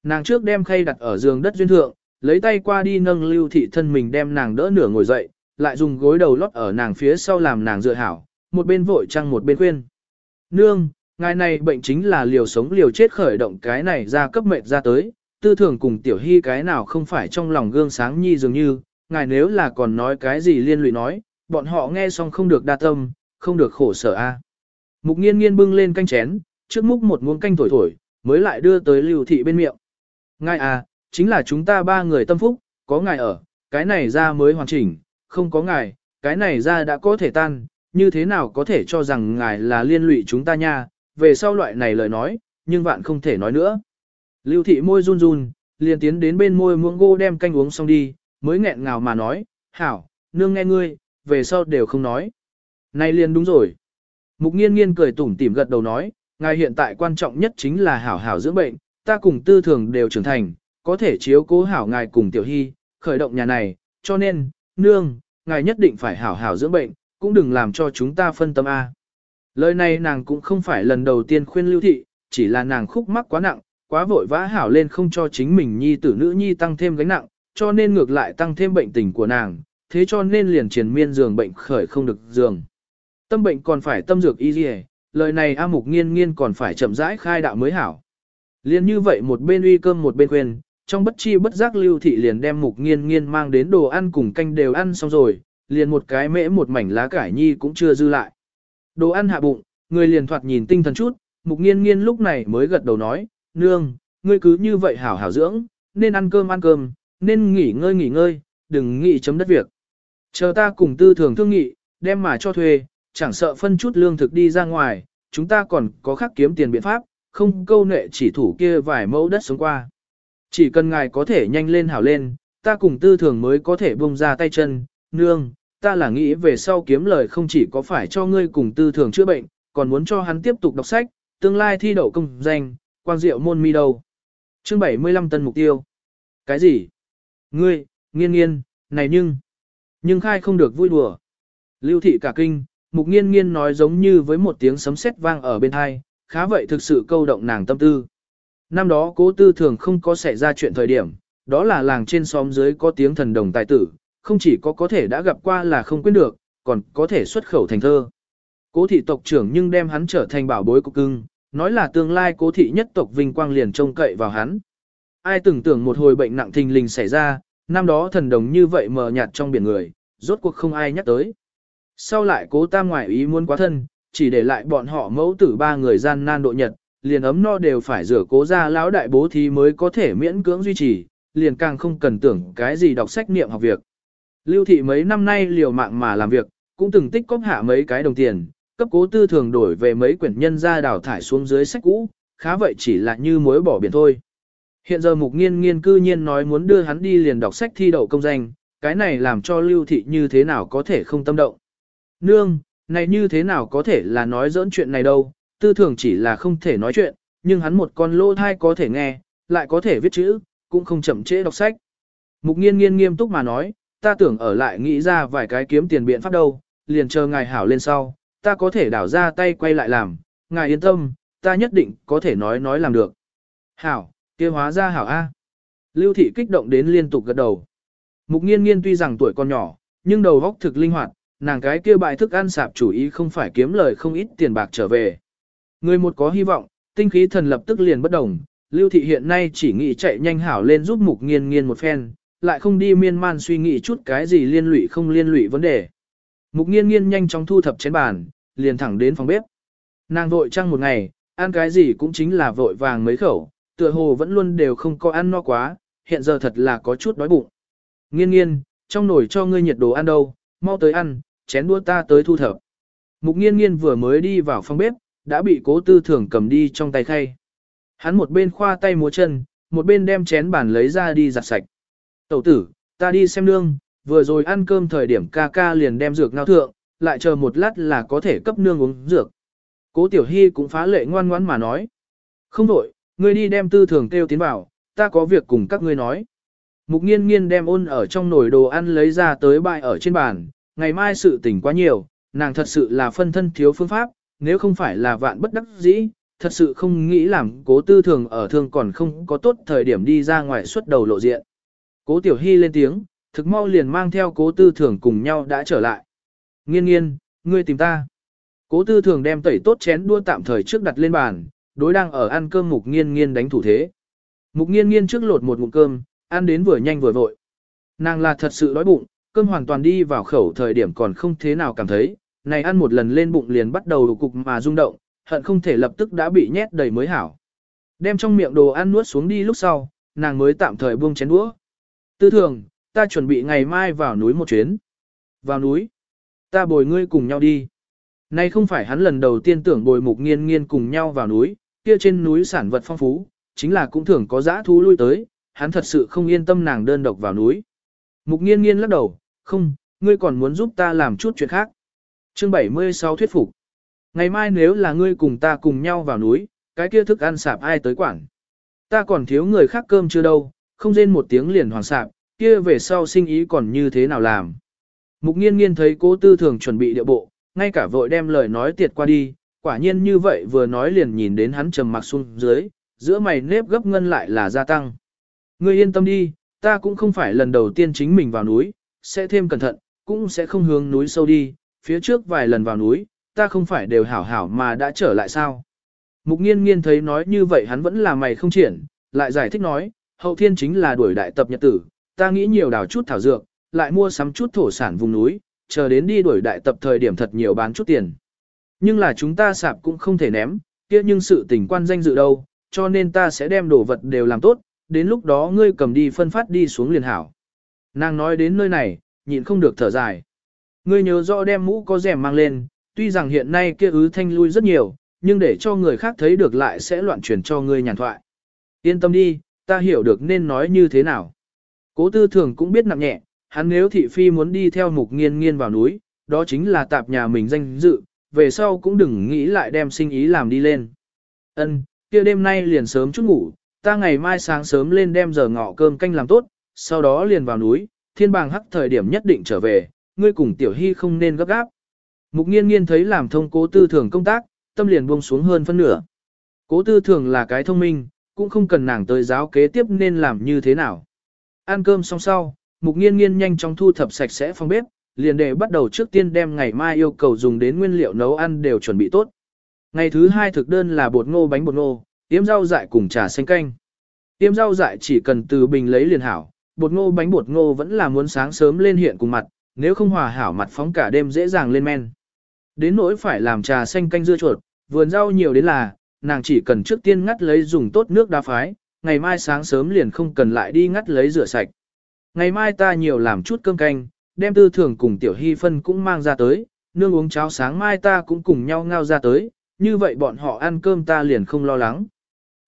Nàng trước đem khay đặt ở giường đất duyên thượng, lấy tay qua đi nâng lưu thị thân mình đem nàng đỡ nửa ngồi dậy, lại dùng gối đầu lót ở nàng phía sau làm nàng dựa hảo, một bên vội trăng một bên khuyên. Nương, ngài này bệnh chính là liều sống liều chết khởi động cái này ra cấp mệnh ra tới, tư tưởng cùng tiểu hy cái nào không phải trong lòng gương sáng nhi dường như, ngài nếu là còn nói cái gì liên lụy nói, bọn họ nghe xong không được đa tâm, không được khổ sở a. Mục nghiên nghiên bưng lên canh chén, trước múc một muỗng canh thổi thổi, mới lại đưa tới lưu thị bên miệng. Ngài à, chính là chúng ta ba người tâm phúc, có ngài ở, cái này ra mới hoàn chỉnh, không có ngài, cái này ra đã có thể tan, như thế nào có thể cho rằng ngài là liên lụy chúng ta nha, về sau loại này lời nói, nhưng bạn không thể nói nữa. Lưu thị môi run run, liền tiến đến bên môi muỗng gô đem canh uống xong đi, mới nghẹn ngào mà nói, hảo, nương nghe ngươi, về sau đều không nói. Này liền đúng rồi. Mục nghiên nghiên cười tủm tỉm gật đầu nói, ngài hiện tại quan trọng nhất chính là hảo hảo dưỡng bệnh, ta cùng tư thường đều trưởng thành, có thể chiếu cố hảo ngài cùng tiểu hy, khởi động nhà này, cho nên, nương, ngài nhất định phải hảo hảo dưỡng bệnh, cũng đừng làm cho chúng ta phân tâm A. Lời này nàng cũng không phải lần đầu tiên khuyên lưu thị, chỉ là nàng khúc mắc quá nặng, quá vội vã hảo lên không cho chính mình nhi tử nữ nhi tăng thêm gánh nặng, cho nên ngược lại tăng thêm bệnh tình của nàng, thế cho nên liền triển miên giường bệnh khởi không được giường. Tâm bệnh còn phải tâm dược y dì lời này A Mục nghiên nghiên còn phải chậm rãi khai đạo mới hảo. Liên như vậy một bên uy cơm một bên quên, trong bất chi bất giác lưu thị liền đem Mục nghiên nghiên mang đến đồ ăn cùng canh đều ăn xong rồi, liền một cái mễ một mảnh lá cải nhi cũng chưa dư lại. Đồ ăn hạ bụng, người liền thoạt nhìn tinh thần chút, Mục nghiên nghiên lúc này mới gật đầu nói, nương, ngươi cứ như vậy hảo hảo dưỡng, nên ăn cơm ăn cơm, nên nghỉ ngơi nghỉ ngơi, đừng nghĩ chấm đất việc. Chờ ta cùng tư thường thương nghị, đem mà cho thuê, chẳng sợ phân chút lương thực đi ra ngoài, chúng ta còn có khác kiếm tiền biện pháp, không câu nệ chỉ thủ kia vài mẫu đất sống qua. Chỉ cần ngài có thể nhanh lên hảo lên, ta cùng tư thường mới có thể bông ra tay chân, nương, ta là nghĩ về sau kiếm lời không chỉ có phải cho ngươi cùng tư thường chữa bệnh, còn muốn cho hắn tiếp tục đọc sách, tương lai thi đậu công danh, quang diệu môn mi đầu. Chương 75 tân mục tiêu. Cái gì? Ngươi, nghiên nghiên, này nhưng, nhưng khai không được vui đùa. Lưu thị cả kinh, mục nghiên nghiên nói giống như với một tiếng sấm sét vang ở bên hai, khá vậy thực sự câu động nàng tâm tư. Năm đó cố tư thường không có xảy ra chuyện thời điểm, đó là làng trên xóm dưới có tiếng thần đồng tài tử, không chỉ có có thể đã gặp qua là không quên được, còn có thể xuất khẩu thành thơ. Cố thị tộc trưởng nhưng đem hắn trở thành bảo bối của cưng, nói là tương lai cố thị nhất tộc vinh quang liền trông cậy vào hắn. Ai tưởng tưởng một hồi bệnh nặng thình lình xảy ra, năm đó thần đồng như vậy mờ nhạt trong biển người, rốt cuộc không ai nhắc tới. Sau lại cố tam ngoại ý muốn quá thân, chỉ để lại bọn họ mẫu tử ba người gian nan độ nhật, liền ấm no đều phải rửa cố ra lão đại bố thí mới có thể miễn cưỡng duy trì, liền càng không cần tưởng cái gì đọc sách niệm học việc. Lưu thị mấy năm nay liều mạng mà làm việc, cũng từng tích cóp hạ mấy cái đồng tiền, cấp cố tư thường đổi về mấy quyển nhân ra đào thải xuống dưới sách cũ, khá vậy chỉ là như muối bỏ biển thôi. Hiện giờ mục nghiên nghiên cư nhiên nói muốn đưa hắn đi liền đọc sách thi đậu công danh, cái này làm cho lưu thị như thế nào có thể không tâm động. Nương, này như thế nào có thể là nói dỡn chuyện này đâu, tư thường chỉ là không thể nói chuyện, nhưng hắn một con lô thai có thể nghe, lại có thể viết chữ, cũng không chậm trễ đọc sách. Mục nghiên nghiên nghiêm túc mà nói, ta tưởng ở lại nghĩ ra vài cái kiếm tiền biện pháp đâu, liền chờ ngài hảo lên sau, ta có thể đảo ra tay quay lại làm, ngài yên tâm, ta nhất định có thể nói nói làm được. Hảo, kia hóa ra hảo A. Lưu thị kích động đến liên tục gật đầu. Mục nghiên nghiên tuy rằng tuổi còn nhỏ, nhưng đầu óc thực linh hoạt, nàng cái kia bại thức ăn sạp chủ ý không phải kiếm lời không ít tiền bạc trở về. Người một có hy vọng, tinh khí thần lập tức liền bất đồng, Lưu thị hiện nay chỉ nghĩ chạy nhanh hảo lên giúp mục nghiên nghiên một phen, lại không đi miên man suy nghĩ chút cái gì liên lụy không liên lụy vấn đề. Mục nghiên nghiên nhanh chóng thu thập chén bàn, liền thẳng đến phòng bếp. Nàng vội trăng một ngày, ăn cái gì cũng chính là vội vàng mấy khẩu, tựa hồ vẫn luôn đều không có ăn no quá, hiện giờ thật là có chút đói bụng. Nghiên nghiên, trong nồi cho ngươi nhiệt đồ ăn đâu, mau tới ăn, chén đũa ta tới thu thập. Mục nghiên nghiên vừa mới đi vào phòng bếp, đã bị cố tư thường cầm đi trong tay khay. Hắn một bên khoa tay múa chân, một bên đem chén bàn lấy ra đi giặt sạch. Tẩu tử, ta đi xem nương, vừa rồi ăn cơm thời điểm ca ca liền đem dược ngao thượng, lại chờ một lát là có thể cấp nương uống dược. Cố tiểu hy cũng phá lệ ngoan ngoãn mà nói. Không đổi, ngươi đi đem tư thường kêu tiến vào, ta có việc cùng các ngươi nói. Mục nghiên nghiên đem ôn ở trong nồi đồ ăn lấy ra tới bại ở trên bàn, ngày mai sự tình quá nhiều, nàng thật sự là phân thân thiếu phương pháp, nếu không phải là vạn bất đắc dĩ, thật sự không nghĩ làm cố tư thường ở thương còn không có tốt thời điểm đi ra ngoài xuất đầu lộ diện. Cố tiểu hy lên tiếng, thực mau liền mang theo cố tư thường cùng nhau đã trở lại. Nghiên nghiên, ngươi tìm ta. Cố tư thường đem tẩy tốt chén đua tạm thời trước đặt lên bàn, đối đang ở ăn cơm mục nghiên nghiên đánh thủ thế. Mục nghiên nghiên trước lột một ngụm cơm, ăn đến vừa nhanh vừa vội. Nàng là thật sự đói bụng, cơm hoàn toàn đi vào khẩu thời điểm còn không thế nào cảm thấy, này ăn một lần lên bụng liền bắt đầu cục mà rung động, hận không thể lập tức đã bị nhét đầy mới hảo. Đem trong miệng đồ ăn nuốt xuống đi lúc sau, nàng mới tạm thời buông chén đũa. Tư thường, ta chuẩn bị ngày mai vào núi một chuyến. Vào núi, ta bồi ngươi cùng nhau đi. Nay không phải hắn lần đầu tiên tưởng bồi mục nghiên nghiên cùng nhau vào núi, kia trên núi sản vật phong phú, chính là cũng thường có dã thú lui tới, hắn thật sự không yên tâm nàng đơn độc vào núi. Mục nghiên nghiên lắc đầu, không, ngươi còn muốn giúp ta làm chút chuyện khác. Chương 76 thuyết phục. Ngày mai nếu là ngươi cùng ta cùng nhau vào núi, cái kia thức ăn sạp ai tới quản. Ta còn thiếu người khác cơm chưa đâu, không rên một tiếng liền hoàng sạp, kia về sau sinh ý còn như thế nào làm. Mục nghiên nghiên thấy cố tư thường chuẩn bị địa bộ, ngay cả vội đem lời nói tiệt qua đi, quả nhiên như vậy vừa nói liền nhìn đến hắn trầm mặc xuống dưới, giữa mày nếp gấp ngân lại là gia tăng. Ngươi yên tâm đi, ta cũng không phải lần đầu tiên chính mình vào núi, sẽ thêm cẩn thận, cũng sẽ không hướng núi sâu đi, phía trước vài lần vào núi, ta không phải đều hảo hảo mà đã trở lại sao. Mục nghiên nghiên thấy nói như vậy hắn vẫn là mày không triển, lại giải thích nói, hậu thiên chính là đuổi đại tập nhật tử, ta nghĩ nhiều đào chút thảo dược, lại mua sắm chút thổ sản vùng núi, chờ đến đi đuổi đại tập thời điểm thật nhiều bán chút tiền. Nhưng là chúng ta sạp cũng không thể ném, kia nhưng sự tình quan danh dự đâu, cho nên ta sẽ đem đồ vật đều làm tốt, đến lúc đó ngươi cầm đi phân phát đi xuống liền hảo. Nàng nói đến nơi này, nhịn không được thở dài. Ngươi nhớ rõ đem mũ có rèm mang lên, tuy rằng hiện nay kia ứ thanh lui rất nhiều, nhưng để cho người khác thấy được lại sẽ loạn truyền cho ngươi nhàn thoại. Yên tâm đi, ta hiểu được nên nói như thế nào. Cố tư thường cũng biết nặng nhẹ, hắn nếu thị phi muốn đi theo mục nghiên nghiên vào núi, đó chính là tạp nhà mình danh dự, về sau cũng đừng nghĩ lại đem sinh ý làm đi lên. Ân, kia đêm nay liền sớm chút ngủ, ta ngày mai sáng sớm lên đem giờ ngọ cơm canh làm tốt, sau đó liền vào núi, thiên bàng hắc thời điểm nhất định trở về, ngươi cùng tiểu hy không nên gấp gáp. Mục nghiên nghiên thấy làm thông cố tư thường công tác, tâm liền buông xuống hơn phân nửa. Cố tư thường là cái thông minh, cũng không cần nàng tới giáo kế tiếp nên làm như thế nào. Ăn cơm xong sau, mục nghiên nghiên nhanh chóng thu thập sạch sẽ phòng bếp, liền để bắt đầu trước tiên đem ngày mai yêu cầu dùng đến nguyên liệu nấu ăn đều chuẩn bị tốt. Ngày thứ hai thực đơn là bột ngô bánh bột ngô, tiêm rau dại cùng trà xanh canh. Tiêm rau dại chỉ cần từ bình lấy liền hảo, bột ngô bánh bột ngô vẫn là muốn sáng sớm lên hiện cùng mặt, nếu không hòa hảo mặt phóng cả đêm dễ dàng lên men. Đến nỗi phải làm trà xanh canh dưa chuột, vườn rau nhiều đến là, nàng chỉ cần trước tiên ngắt lấy dùng tốt nước đá phái, ngày mai sáng sớm liền không cần lại đi ngắt lấy rửa sạch. Ngày mai ta nhiều làm chút cơm canh, đem tư thường cùng tiểu hy phân cũng mang ra tới, nương uống cháo sáng mai ta cũng cùng nhau ngao ra tới, như vậy bọn họ ăn cơm ta liền không lo lắng.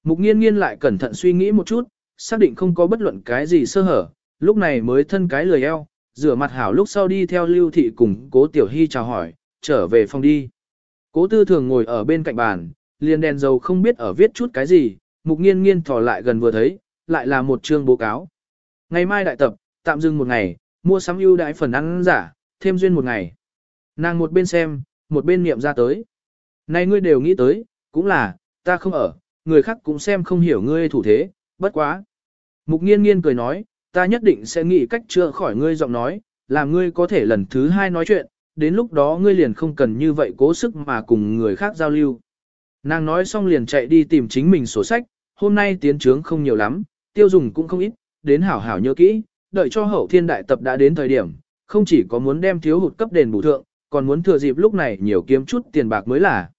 Mục nghiên nghiên lại cẩn thận suy nghĩ một chút, xác định không có bất luận cái gì sơ hở, lúc này mới thân cái lười eo, rửa mặt hảo lúc sau đi theo lưu thị cùng cố tiểu hy chào hỏi, trở về phòng đi. Cố tư thường ngồi ở bên cạnh bàn, liền đèn dầu không biết ở viết chút cái gì, mục nghiên nghiên thò lại gần vừa thấy, lại là một chương bố cáo. Ngày mai đại tập, tạm dừng một ngày, mua sắm ưu đãi phần ăn giả, thêm duyên một ngày. Nàng một bên xem, một bên niệm ra tới. Này ngươi đều nghĩ tới, cũng là, ta không ở, người khác cũng xem không hiểu ngươi thủ thế, bất quá. Mục nghiên nghiên cười nói, ta nhất định sẽ nghĩ cách chữa khỏi ngươi giọng nói, làm ngươi có thể lần thứ hai nói chuyện, đến lúc đó ngươi liền không cần như vậy cố sức mà cùng người khác giao lưu. Nàng nói xong liền chạy đi tìm chính mình sổ sách, hôm nay tiến trướng không nhiều lắm, tiêu dùng cũng không ít, đến hảo hảo nhớ kỹ, đợi cho hậu thiên đại tập đã đến thời điểm, không chỉ có muốn đem thiếu hụt cấp đền bù thượng, còn muốn thừa dịp lúc này nhiều kiếm chút tiền bạc mới là.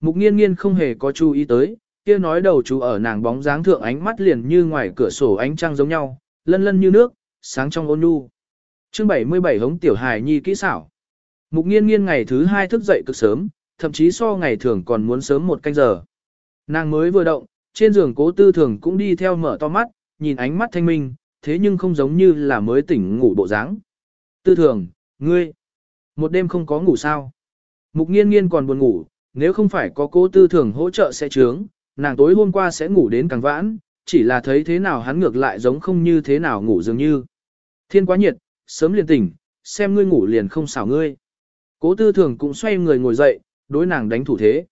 Mục nghiên nghiên không hề có chú ý tới, kia nói đầu chú ở nàng bóng dáng thượng ánh mắt liền như ngoài cửa sổ ánh trăng giống nhau, lân lân như nước, sáng trong ôn nhu. Chương 77 hống tiểu hài nhi kỹ xảo. Mục nghiên nghiên ngày thứ hai thức dậy cực sớm, thậm chí so ngày thường còn muốn sớm một canh giờ. Nàng mới vừa động, trên giường cố tư thường cũng đi theo mở to mắt, nhìn ánh mắt thanh minh, thế nhưng không giống như là mới tỉnh ngủ bộ dáng. Tư thường, ngươi, một đêm không có ngủ sao. Mục nghiên nghiên còn buồn ngủ, nếu không phải có cố tư thường hỗ trợ sẽ trướng, nàng tối hôm qua sẽ ngủ đến càng vãn, chỉ là thấy thế nào hắn ngược lại giống không như thế nào ngủ dường như. Thiên quá nhiệt, sớm liền tỉnh, xem ngươi ngủ liền không xảo ngươi. Cố tư thường cũng xoay người ngồi dậy, đối nàng đánh thủ thế.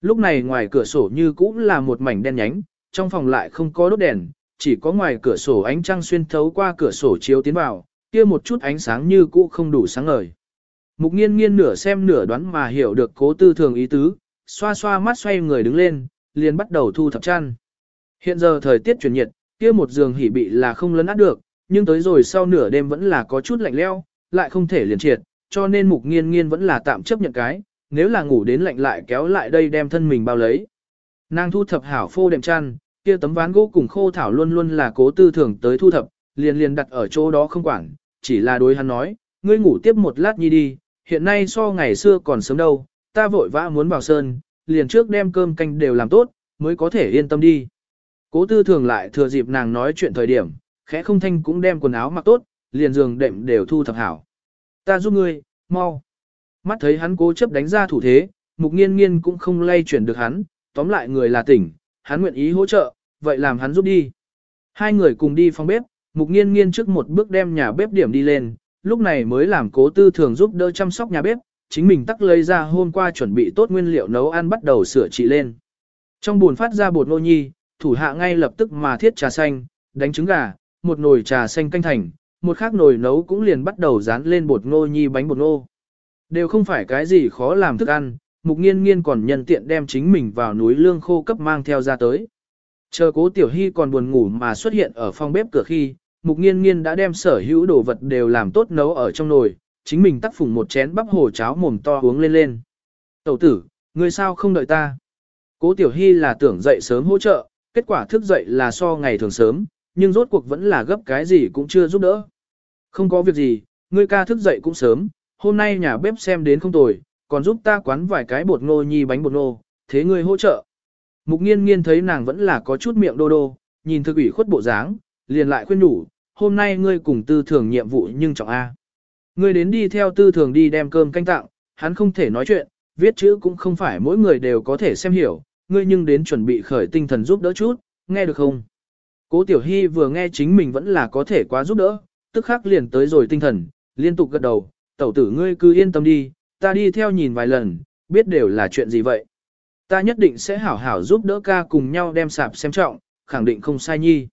Lúc này ngoài cửa sổ như cũ là một mảnh đen nhánh, trong phòng lại không có đốt đèn, chỉ có ngoài cửa sổ ánh trăng xuyên thấu qua cửa sổ chiếu tiến vào, kia một chút ánh sáng như cũ không đủ sáng ngời. Mục nghiên nghiên nửa xem nửa đoán mà hiểu được cố tư thường ý tứ, xoa xoa mắt xoay người đứng lên, liền bắt đầu thu thập chăn. Hiện giờ thời tiết chuyển nhiệt, kia một giường hỉ bị là không lấn át được, nhưng tới rồi sau nửa đêm vẫn là có chút lạnh leo, lại không thể liền triệt, cho nên mục nghiên nghiên vẫn là tạm chấp nhận cái, nếu là ngủ đến lạnh lại kéo lại đây đem thân mình bao lấy. Nàng thu thập hảo phô đệm chăn, kia tấm ván gỗ cùng khô thảo luôn luôn là cố tư thường tới thu thập, liền liền đặt ở chỗ đó không quản, chỉ là đối hắn nói, ngươi ngủ tiếp một lát nhi đi, hiện nay so ngày xưa còn sớm đâu, ta vội vã muốn vào sơn, liền trước đem cơm canh đều làm tốt, mới có thể yên tâm đi. Cố tư thường lại thừa dịp nàng nói chuyện thời điểm, khẽ không thanh cũng đem quần áo mặc tốt, liền giường đệm đều thu thập hảo. Ta giúp ngươi, mau. Mắt thấy hắn cố chấp đánh ra thủ thế, mục nghiên nghiên cũng không lay chuyển được hắn, tóm lại người là tỉnh, hắn nguyện ý hỗ trợ, vậy làm hắn giúp đi. Hai người cùng đi phòng bếp, mục nghiên nghiên trước một bước đem nhà bếp điểm đi lên, lúc này mới làm cố tư thường giúp đỡ chăm sóc nhà bếp, chính mình tắc lấy ra hôm qua chuẩn bị tốt nguyên liệu nấu ăn bắt đầu sửa trị lên. Trong buồn phát ra bột nô nhi, thủ hạ ngay lập tức mà thiết trà xanh, đánh trứng gà, một nồi trà xanh canh thành, một khác nồi nấu cũng liền bắt đầu dán lên bột ngô nhi bánh bột ngô. Đều không phải cái gì khó làm thức ăn, mục nghiên nghiên còn nhân tiện đem chính mình vào núi lương khô cấp mang theo ra tới. Chờ cố tiểu hy còn buồn ngủ mà xuất hiện ở phòng bếp cửa khi, mục nghiên nghiên đã đem sở hữu đồ vật đều làm tốt nấu ở trong nồi, chính mình tắc phùng một chén bắp hồ cháo mồm to uống lên lên. Tẩu tử, ngươi sao không đợi ta? Cố tiểu hy là tưởng dậy sớm hỗ trợ, kết quả thức dậy là so ngày thường sớm, nhưng rốt cuộc vẫn là gấp cái gì cũng chưa giúp đỡ. Không có việc gì, ngươi ca thức dậy cũng sớm, hôm nay nhà bếp xem đến không tồi, còn giúp ta quán vài cái bột ngô nhi bánh bột ngô, thế ngươi hỗ trợ. Mục nghiên nghiên thấy nàng vẫn là có chút miệng đô đô, nhìn thực ủy khuất bộ dáng, liền lại khuyên nhủ, hôm nay ngươi cùng tư thường nhiệm vụ nhưng trọng A. Ngươi đến đi theo tư thường đi đem cơm canh tặng, hắn không thể nói chuyện, viết chữ cũng không phải mỗi người đều có thể xem hiểu, ngươi nhưng đến chuẩn bị khởi tinh thần giúp đỡ chút, nghe được không? Cố Tiểu Hy vừa nghe chính mình vẫn là có thể quá giúp đỡ, tức khắc liền tới rồi tinh thần, liên tục gật đầu, tẩu tử ngươi cứ yên tâm đi, ta đi theo nhìn vài lần, biết đều là chuyện gì vậy. Ta nhất định sẽ hảo hảo giúp đỡ ca cùng nhau đem sạp xem trọng, khẳng định không sai nhi.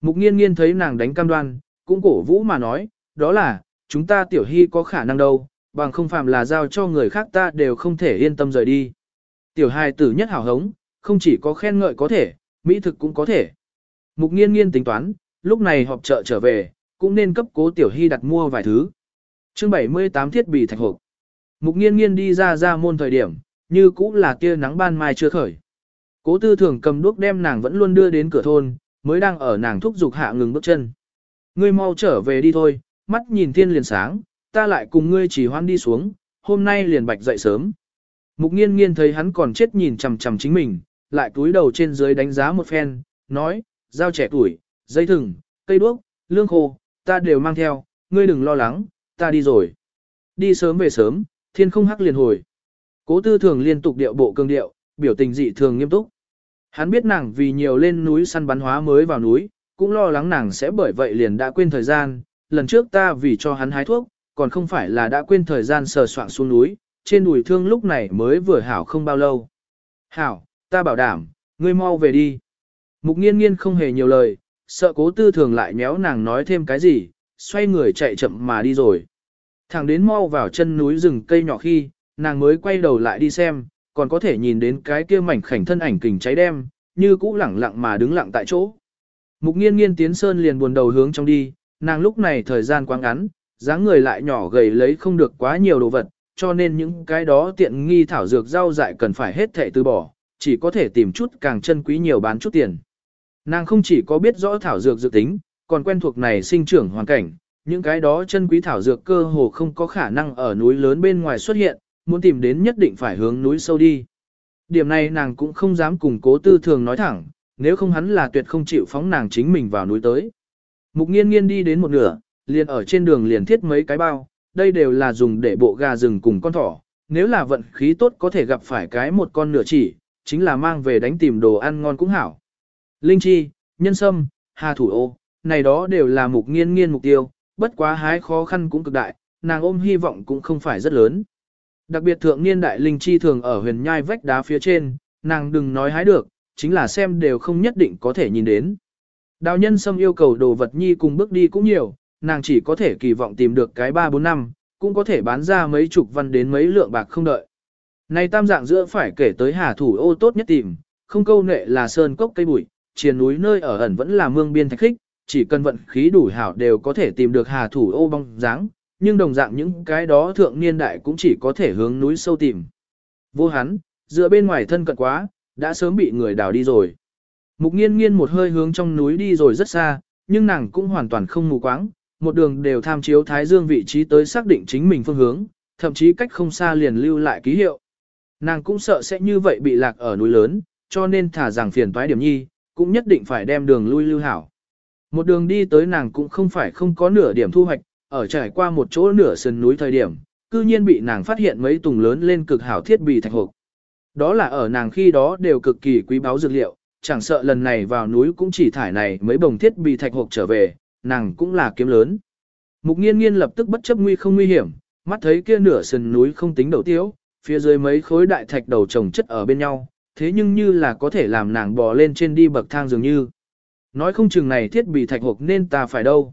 Mục nghiên nghiên thấy nàng đánh cam đoan, cũng cổ vũ mà nói, đó là, chúng ta tiểu hy có khả năng đâu, bằng không phạm là giao cho người khác ta đều không thể yên tâm rời đi. Tiểu hài tử nhất hảo hống, không chỉ có khen ngợi có thể, mỹ thực cũng có thể. Mục nghiên nghiên tính toán, lúc này họp chợ trở về, cũng nên cấp cố tiểu hy đặt mua vài thứ. chương 78 thiết bị thạch hộp. Mục nghiên nghiên đi ra ra môn thời điểm, như cũng là tia nắng ban mai chưa khởi. Cố tư thường cầm đuốc đem nàng vẫn luôn đưa đến cửa thôn, mới đang ở nàng thúc giục hạ ngừng bước chân. Ngươi mau trở về đi thôi, mắt nhìn thiên liền sáng, ta lại cùng ngươi chỉ hoan đi xuống, hôm nay liền bạch dậy sớm. Mục nghiên nghiên thấy hắn còn chết nhìn chằm chằm chính mình, lại túi đầu trên dưới đánh giá một phen, nói, dao trẻ tuổi, dây thừng, cây đuốc, lương khô, ta đều mang theo, ngươi đừng lo lắng, ta đi rồi. Đi sớm về sớm, thiên không hắc liền hồi. Cố tư thường liên tục điệu bộ cương điệu, biểu tình dị thường nghiêm túc. Hắn biết nàng vì nhiều lên núi săn bắn hóa mới vào núi, cũng lo lắng nàng sẽ bởi vậy liền đã quên thời gian, lần trước ta vì cho hắn hái thuốc, còn không phải là đã quên thời gian sờ soạn xuống núi, trên đùi thương lúc này mới vừa hảo không bao lâu. Hảo, ta bảo đảm, ngươi mau về đi. Mục nghiên nghiên không hề nhiều lời, sợ cố tư thường lại nhéo nàng nói thêm cái gì, xoay người chạy chậm mà đi rồi. Thẳng đến mau vào chân núi rừng cây nhỏ khi, nàng mới quay đầu lại đi xem, còn có thể nhìn đến cái kia mảnh khảnh thân ảnh kình cháy đem, như cũ lẳng lặng mà đứng lặng tại chỗ. Mục nghiên nghiên tiến sơn liền buồn đầu hướng trong đi, nàng lúc này thời gian quá ngắn, dáng người lại nhỏ gầy lấy không được quá nhiều đồ vật, cho nên những cái đó tiện nghi thảo dược rau dại cần phải hết thệ từ bỏ, chỉ có thể tìm chút càng chân quý nhiều bán chút tiền. Nàng không chỉ có biết rõ thảo dược dự tính, còn quen thuộc này sinh trưởng hoàn cảnh, những cái đó chân quý thảo dược cơ hồ không có khả năng ở núi lớn bên ngoài xuất hiện, muốn tìm đến nhất định phải hướng núi sâu đi. Điểm này nàng cũng không dám cùng cố tư thường nói thẳng, nếu không hắn là tuyệt không chịu phóng nàng chính mình vào núi tới. Mục nghiên nghiên đi đến một nửa, liền ở trên đường liền thiết mấy cái bao, đây đều là dùng để bộ gà rừng cùng con thỏ, nếu là vận khí tốt có thể gặp phải cái một con nửa chỉ, chính là mang về đánh tìm đồ ăn ngon cũng hảo. Linh chi, nhân sâm, hà thủ ô, này đó đều là mục nghiên nghiên mục tiêu, bất quá hái khó khăn cũng cực đại, nàng ôm hy vọng cũng không phải rất lớn. Đặc biệt thượng niên đại linh chi thường ở huyền nhai vách đá phía trên, nàng đừng nói hái được, chính là xem đều không nhất định có thể nhìn đến. Đào nhân sâm yêu cầu đồ vật nhi cùng bước đi cũng nhiều, nàng chỉ có thể kỳ vọng tìm được cái 3-4 năm, cũng có thể bán ra mấy chục văn đến mấy lượng bạc không đợi. Này tam dạng giữa phải kể tới hà thủ ô tốt nhất tìm, không câu nệ là sơn cốc cây bụi, triền núi nơi ở ẩn vẫn là mương biên thạch khích, chỉ cần vận khí đủ hảo đều có thể tìm được hà thủ ô bong dáng, nhưng đồng dạng những cái đó thượng niên đại cũng chỉ có thể hướng núi sâu tìm. Vô hắn, dựa bên ngoài thân cận quá, đã sớm bị người đào đi rồi. Mục nghiên nghiên một hơi hướng trong núi đi rồi rất xa, nhưng nàng cũng hoàn toàn không mù quáng, một đường đều tham chiếu thái dương vị trí tới xác định chính mình phương hướng, thậm chí cách không xa liền lưu lại ký hiệu. Nàng cũng sợ sẽ như vậy bị lạc ở núi lớn, cho nên thả rằng phiền toái điểm nhi, cũng nhất định phải đem đường lui lưu hảo. Một đường đi tới nàng cũng không phải không có nửa điểm thu hoạch, ở trải qua một chỗ nửa sườn núi thời điểm, cư nhiên bị nàng phát hiện mấy tùng lớn lên cực hảo thiết bị thạch hộp. Đó là ở nàng khi đó đều cực kỳ quý báu dược liệu, chẳng sợ lần này vào núi cũng chỉ thải này mấy bồng thiết bị thạch hộp trở về, nàng cũng là kiếm lớn. Mục nghiên nghiên lập tức bất chấp nguy không nguy hiểm, mắt thấy kia nửa sườn núi không tính đầu tiếu, phía dưới mấy khối đại thạch đầu chồng chất ở bên nhau, thế nhưng như là có thể làm nàng bò lên trên đi bậc thang dường như. Nói không chừng này thiết bị thạch hộp nên ta phải đâu.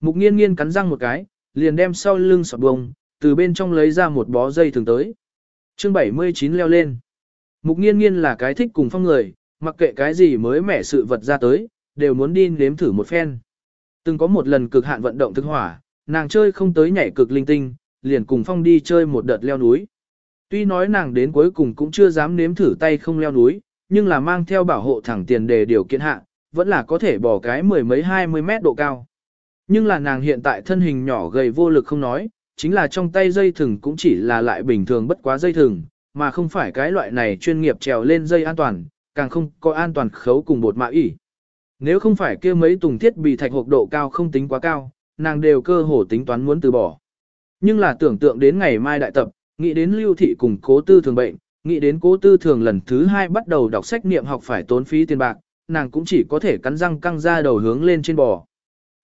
Mục nghiên nghiên cắn răng một cái, liền đem sau lưng sọt bông, từ bên trong lấy ra một bó dây thường tới. chương 79 leo lên. Mục nghiên nghiên là cái thích cùng phong người, mặc kệ cái gì mới mẻ sự vật ra tới, đều muốn đi nếm thử một phen. Từng có một lần cực hạn vận động thực hỏa, nàng chơi không tới nhảy cực linh tinh, liền cùng phong đi chơi một đợt leo núi. Tuy nói nàng đến cuối cùng cũng chưa dám nếm thử tay không leo núi, nhưng là mang theo bảo hộ thẳng tiền đề điều kiện hạ, vẫn là có thể bỏ cái mười mấy hai mươi mét độ cao. Nhưng là nàng hiện tại thân hình nhỏ gầy vô lực không nói, chính là trong tay dây thừng cũng chỉ là lại bình thường bất quá dây thừng, mà không phải cái loại này chuyên nghiệp trèo lên dây an toàn, càng không có an toàn khấu cùng bột mạ ỉ. Nếu không phải kia mấy tùng thiết bị thạch hộp độ cao không tính quá cao, nàng đều cơ hồ tính toán muốn từ bỏ. Nhưng là tưởng tượng đến ngày mai đại tập, nghĩ đến lưu thị cùng cố tư thường bệnh, nghĩ đến cố tư thường lần thứ hai bắt đầu đọc sách niệm học phải tốn phí tiền bạc, nàng cũng chỉ có thể cắn răng căng ra đầu hướng lên trên bò.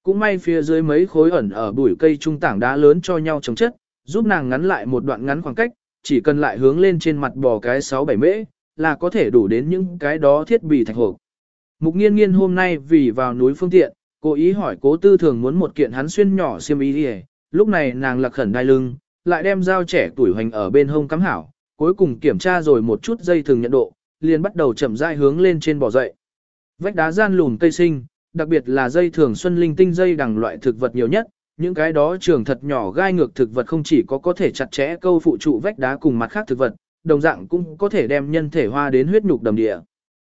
Cũng may phía dưới mấy khối ẩn ở bụi cây trung tảng đá lớn cho nhau chống chất, giúp nàng ngắn lại một đoạn ngắn khoảng cách, chỉ cần lại hướng lên trên mặt bò cái 6-7 mễ, là có thể đủ đến những cái đó thiết bị thạch hộp. Mục nghiên nghiên hôm nay vì vào núi phương tiện, cố ý hỏi cố tư thường muốn một kiện hắn xuyên nhỏ xiêm y đi lúc này nàng lạc khẩn đai lưng, lại đem dao trẻ tuổi hoành ở bên hông cắm hảo, cuối cùng kiểm tra rồi một chút dây thường nhận độ, liền bắt đầu chậm rãi hướng lên trên bò dậy. Vách đá gian lùn cây sinh, đặc biệt là dây thường xuân linh tinh dây đằng loại thực vật nhiều nhất, những cái đó trường thật nhỏ gai ngược thực vật không chỉ có có thể chặt chẽ câu phụ trụ vách đá cùng mặt khác thực vật, đồng dạng cũng có thể đem nhân thể hoa đến huyết nhục đầm địa.